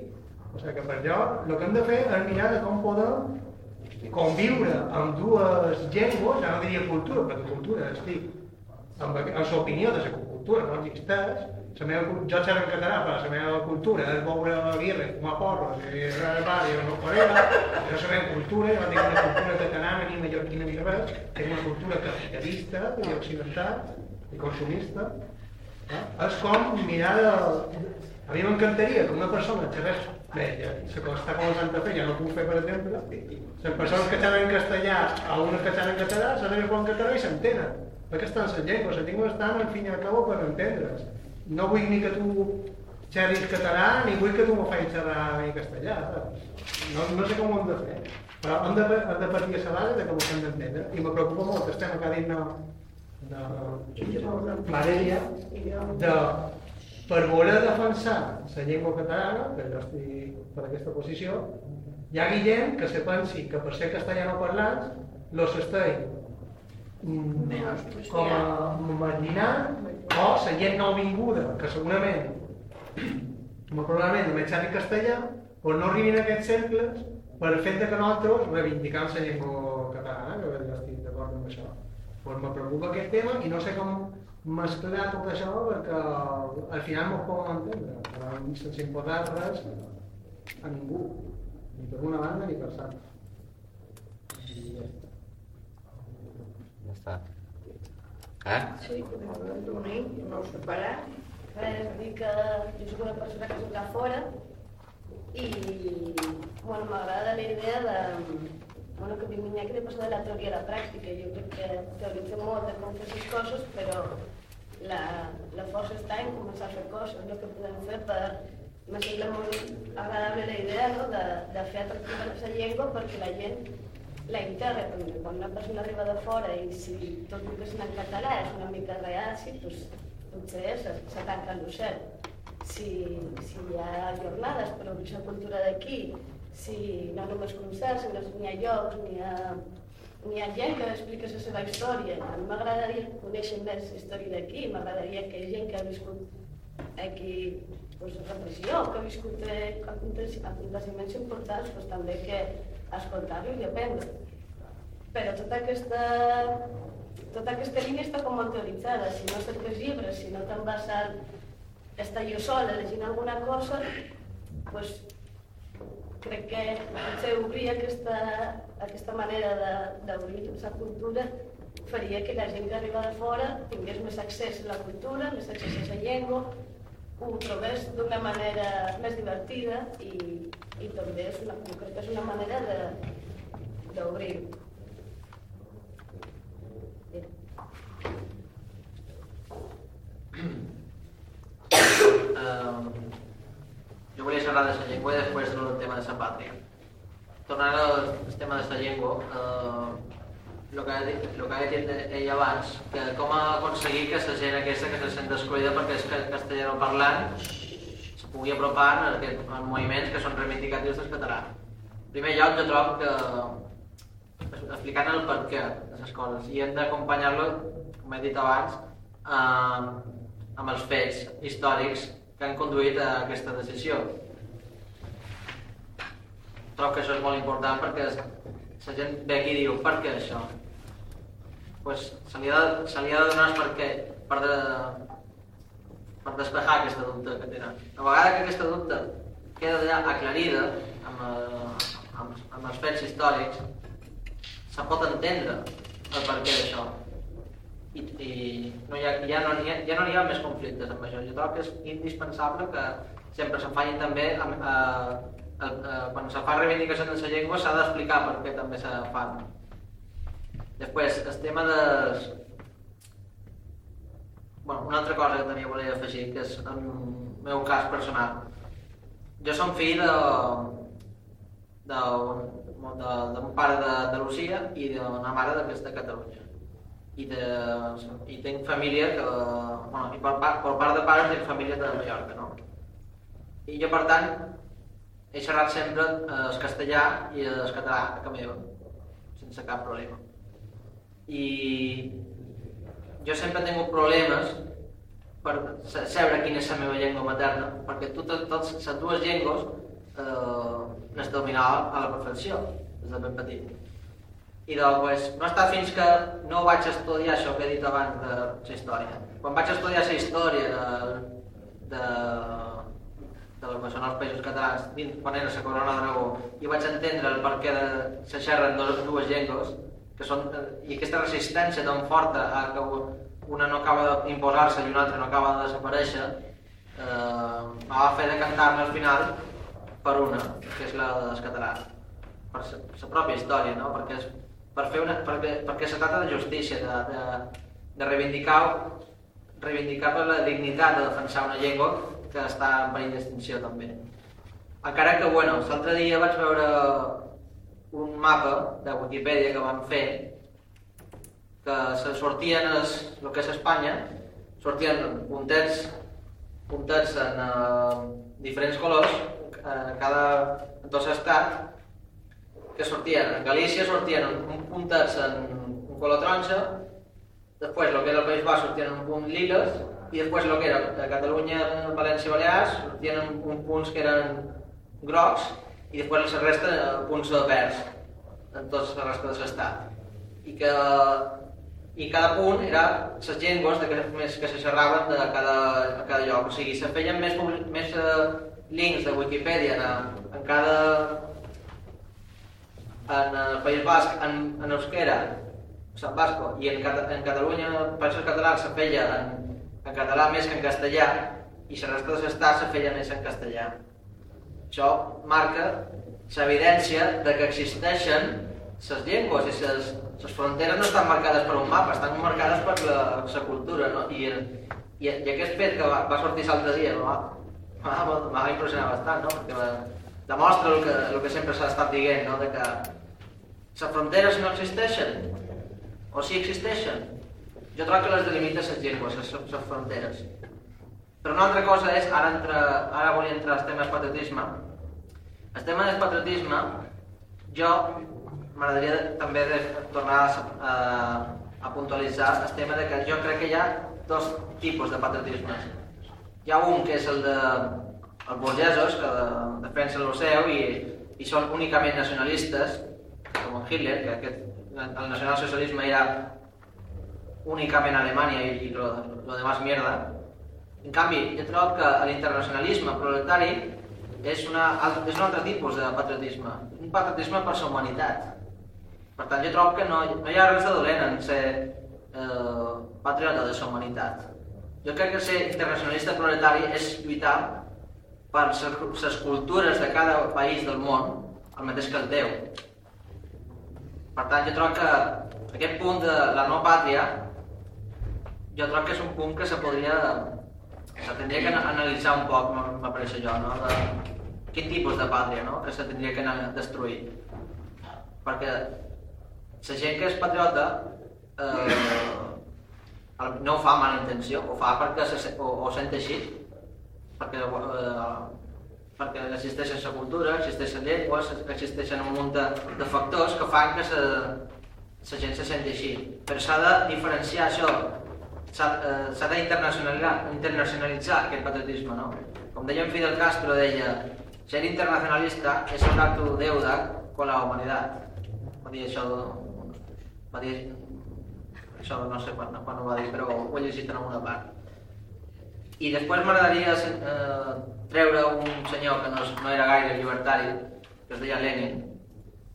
S16: O sigui que per allò el que hem de fer és mirar de com podem conviure amb dues llengües, ja no diria cultura, perquè cultura estic amb, amb l'opinió de la cultura no existeix, la meva, jo xerro en català, però la meva cultura és beure birra, fumar porros i ràdio no corea, jo la meva cultura, jo tinc una cultura catalana ni mallorquina ni res, tinc una cultura capitalista i occidental i consumista. Eh? És com mirar de... A mi m'encantaria que una persona xerrés bé, ja, se costa com Santa Fe, ja no puc fer, per exemple, les persones que xerren en castellà a una que xerren en català, saben en català i s'entenen. Perquè estan les llengües, les llengües estan, al fin i al cabo, per entendre's no vull ni que tu xerris català, ni vull que tu m'ho facis xerrar en castellà. No, no sé com ho hem de fer. Però hem de, hem de partir a la base de que ho hem d'entendre. I me preocupa molt que estem acá dins de, de Valeria, de, per voler defensar la llengua catalana, que jo estic per aquesta posició, hi ha gent que se pensi que per ser castellano parlants, los estic com a marginant o la gent nouvinguda, que segurament, molt probablement només xerri castellà, però no arribin a aquests cercles per el fet que nosaltres reivindicam la llengua catalana, que jo estic d'acord amb això. Pues me preocupa aquest tema i no sé com mesclar tot això perquè al final no ho poden entendre, sense imposar res a ningú, ni per una banda ni per l'altra.
S2: Ja està. Eh?
S6: Sí, d'unir, no separar.
S13: Res, dir que jo soc una persona que soc a fora i bueno, m'agrada la idea de bueno, que vinc aquí de passar de la teoria a la pràctica. Jo crec que teoritzem molt de com fer les coses, però la, la força està en començar a fer coses, el que podem fer per... Me sembla molt agradable la idea no? de, de fer atractiva la llengua perquè la gent la integra també. Quan una persona arriba de fora i si tot el que és en català és una mica reaci, doncs potser se, se tanca l'ocel. Si, si hi ha jornades per obrir la cultura d'aquí, si no només concerts, sinó n'hi ha llocs, n'hi ha, ha gent que explica la seva història. A mi m'agradaria conèixer més la història d'aquí, m'agradaria que gent que ha viscut aquí pues, repressió, que ha viscut aconteciments importants, pues, també que escoltar-lo i aprendre. Però tota aquesta, tota aquesta línia està com molt teoritzada. Si no cerques llibres, si no te'n vas a estar jo sola llegint alguna cosa, pues, crec que potser obrir aquesta, aquesta manera d'obrir la cultura faria que la gent que arriba de fora tingués més accés a la cultura, més accés a la llengua, ho trobés d'una manera més divertida i, i també és una, jo crec que és una manera d'obrir-ho.
S7: Eh, jo volia parlar de la llengua i després del tema de la pàtria. Tornant al tema de la llengua, eh, el que, ha el que ha dit ell abans, que com aconseguir que la gent aquesta que se sent excloïda perquè és ca- castellano parlant se pugui apropar a, aquest, a moviments que són reivindicatius del català. En primer lloc, jo trobo que explicant el per què de les coses i hem d'acompanyar-lo, com he dit abans, eh, amb els fets històrics que han conduït a aquesta decisió. Trobo que això és molt important perquè la gent ve aquí i diu per què això? Pues se li ha de, se li ha de donar el per què, per, de, per despejar aquesta dubte que tenen. A vegada que aquesta dubte queda ja aclarida amb, eh, amb, amb els fets històrics, se pot entendre el per què d'això. I, i no hi ha, ja, no hi ha, ja no hi ha més conflictes amb això. Jo trobo que és indispensable que sempre se facin també amb, eh, el, eh, quan se fa reivindicació de la llengua s'ha d'explicar per què també se fan. Després, el tema de... Bueno, una altra cosa que també volia afegir, que és el meu cas personal. Jo som fill de d'un de, d'un pare d'Andalusia i d'una mare de, de Catalunya. I, de, i tinc família que... Bueno, i per, part- per part de pare tinc família de Mallorca, no? I jo, per tant, he xerrat sempre eh, el castellà i el català a casa meva, sense cap problema. I jo sempre tingut problemes per sa- saber quina és la meva llengua materna, perquè totes, totes les dues llengües eh, les dominava a la perfecció, des de ben petit. I doncs, pues, no està fins que no vaig estudiar això que he dit abans de la història. Quan vaig estudiar la història de, de, de lo que són els països catalans, dins, quan era la corona d'Aragó, i vaig entendre el perquè de se xerren dues, dues llengües, que són, i aquesta resistència tan forta a que una no acaba d'imposar-se i una altra no acaba de desaparèixer, eh, va fer de cantar-me al final per una, que és la del català, per la, pròpia història, no? perquè, és, per fer una, perquè, perquè se tracta de justícia, de, de, de reivindicar, reivindicar la dignitat de defensar una llengua que està en perill d'extinció també. Encara que, bueno, l'altre dia vaig veure un mapa de Wikipedia que van fer que se sortien els, el que és Espanya, sortien puntets, puntets en eh, diferents colors, eh, cada, en tot l'estat, que sortien, en Galícia sortien un puntets en un color taronja, després el que era el País Basc sortien un punt liles, i després el que era Catalunya, València i Balears sortien un, un punts que eren grocs, i després la resta eh, punts verds, en tota la resta de l'estat. I que i cada punt era les llengües de que, més que se xerraven de cada, a cada lloc. O sigui, se feien més, més uh, links de Wikipedia en, en cada... en el País Basc, en, en euskera, Sant Basco, i en, en Catalunya, Països Catalans, se feia en, en català més que en castellà, i la resta de l'estat se feia més en castellà. Això marca l'evidència de que existeixen les llengües i les, fronteres no estan marcades per un mapa, estan marcades per la, la cultura, no? I, i, i aquest fet que va, va sortir l'altre dia no? va impressionar bastant, no? Perquè va, demostra el que, el que sempre s'ha estat dient, no? De que les fronteres no existeixen, o sí existeixen. Jo trobo que les delimita les llengües, les, fronteres. Però una altra cosa és, ara, entra, ara volia entrar al tema del patriotisme. El tema del patriotisme, jo m'agradaria també de tornar a, a, puntualitzar el tema de que jo crec que hi ha dos tipus de patriotisme. Hi ha un que és el de els burgesos, que de, defensen el seu i, i són únicament nacionalistes, com en Hitler, que aquest, el nacionalsocialisme era únicament a Alemanya i, i lo, lo demás mierda. En canvi, jo trobo que l'internacionalisme proletari és, una, és un altre tipus de patriotisme, un patriotisme per la humanitat. Per tant, jo trobo que no, no hi ha res de dolent en ser eh, patriota de la humanitat. Jo crec que ser internacionalista proletari és lluitar per les cultures de cada país del món, el mateix que el teu. Per tant, jo trobo que aquest punt de la no pàtria, jo trobo que és un punt que se podria... Se tindria que analitzar un poc, m'apareix allò, no? De, quin tipus de pàtria, no? Que se tindria que destruir. Perquè la gent que és patriota eh, no ho fa amb mala intenció, ho fa perquè se, o, ho sent així, perquè, eh, perquè existeixen la cultura, existeixen llengües, existeixen un munt de, de factors que fan que la gent se senti així. Però s'ha de diferenciar això, s'ha eh, d'internacionalitzar internacionalitzar aquest patriotisme, no? Com deia en Fidel Castro, deia ser internacionalista és un acte de deuda con la humanitat. Va dir això, va dir això no sé quan, quan ho va dir, però ho he llegit en alguna part. I després m'agradaria eh, treure un senyor que no, no era gaire llibertari, que es deia Lenin,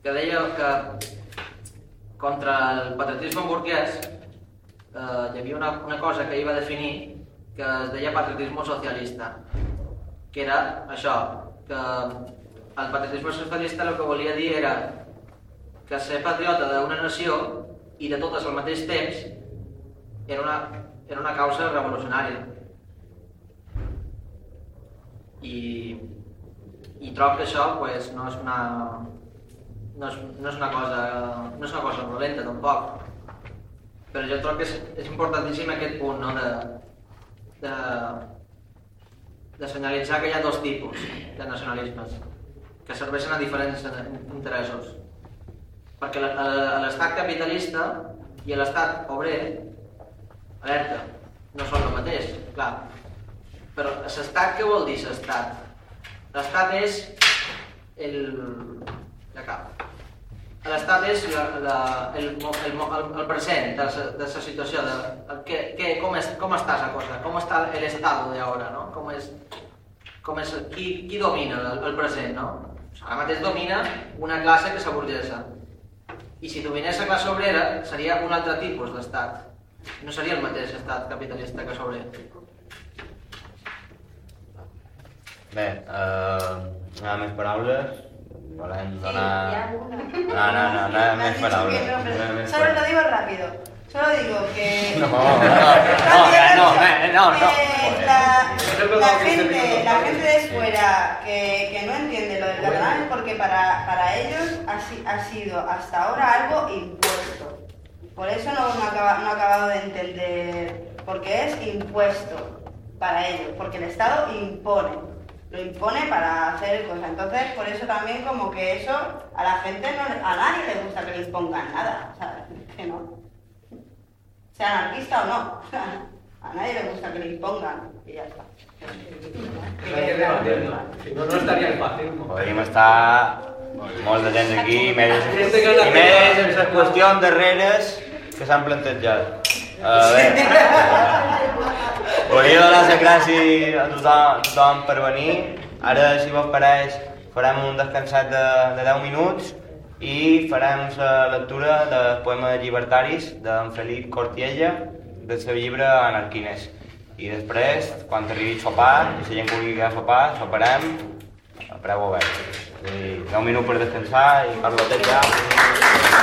S7: que deia que contra el patriotisme burguès eh, hi havia una, una cosa que ell va definir que es deia patriotisme socialista, que era això, que el patriotisme socialista el que volia dir era que ser patriota d'una nació i de totes al mateix temps era una, era una causa revolucionària. I, i trobo que això pues, no, és una, no, és, no, és una cosa, no és una cosa dolenta tampoc. Però jo trobo que és, és importantíssim aquest punt no? de, de, de senyalitzar que hi ha dos tipus de nacionalismes que serveixen a diferents interessos. Perquè l'estat capitalista i l'estat obrer, alerta, no són el mateix, clar. Però l'estat què vol dir l'estat? L'estat és el... ja cap. L'estat és la, la, el, el, el, el present de la situació, de, el, que, que, com, és, com està la cosa, com està l'estat d'ara, no? Com és, com és, qui, qui domina el, el present, no? Ara mateix domina una classe que és la. I si dominés la classe obrera, seria un altre tipus d'estat. No seria el mateix estat capitalista que sobre.
S2: Bé, uh, nada més paraules.
S8: Sí, hi ha una.
S2: No, no, no, no, més paraules. No, més
S8: Solo lo digo rápido. Solo digo que...
S2: No, no, no, no, no, no.
S8: Eh, la, la, gente, la gente de fuera que, que no entiende lo del catalán es porque para, para ellos ha, ha sido hasta ahora algo impuesto. Por eso no, no, acaba- no he acabado de entender, porque es impuesto para ellos, porque el Estado impone, lo impone para hacer cosas. Entonces, por eso también como que eso a la gente, no, le- a nadie le gusta que le impongan nada, ¿sabes? Que no sea anarquista o no. A nadie le gusta que le impongan y ya está.
S4: No, no estaría fácil.
S2: Podríem estar molt de temps aquí i més, i més les qüestions darreres que s'han plantejat. A veure, volia donar les gràcies a tothom, a tothom per venir. Ara, si vos pareix, farem un descansat de, de 10 minuts i farem la lectura de poemes llibertaris d'en Felip Cortiella del seu llibre Anarquines. I després, quan arribi el sopar, i si la gent vulgui quedar a sopar, soparem a preu obert. És a dir, 10 minuts per descansar i Carlotet ja...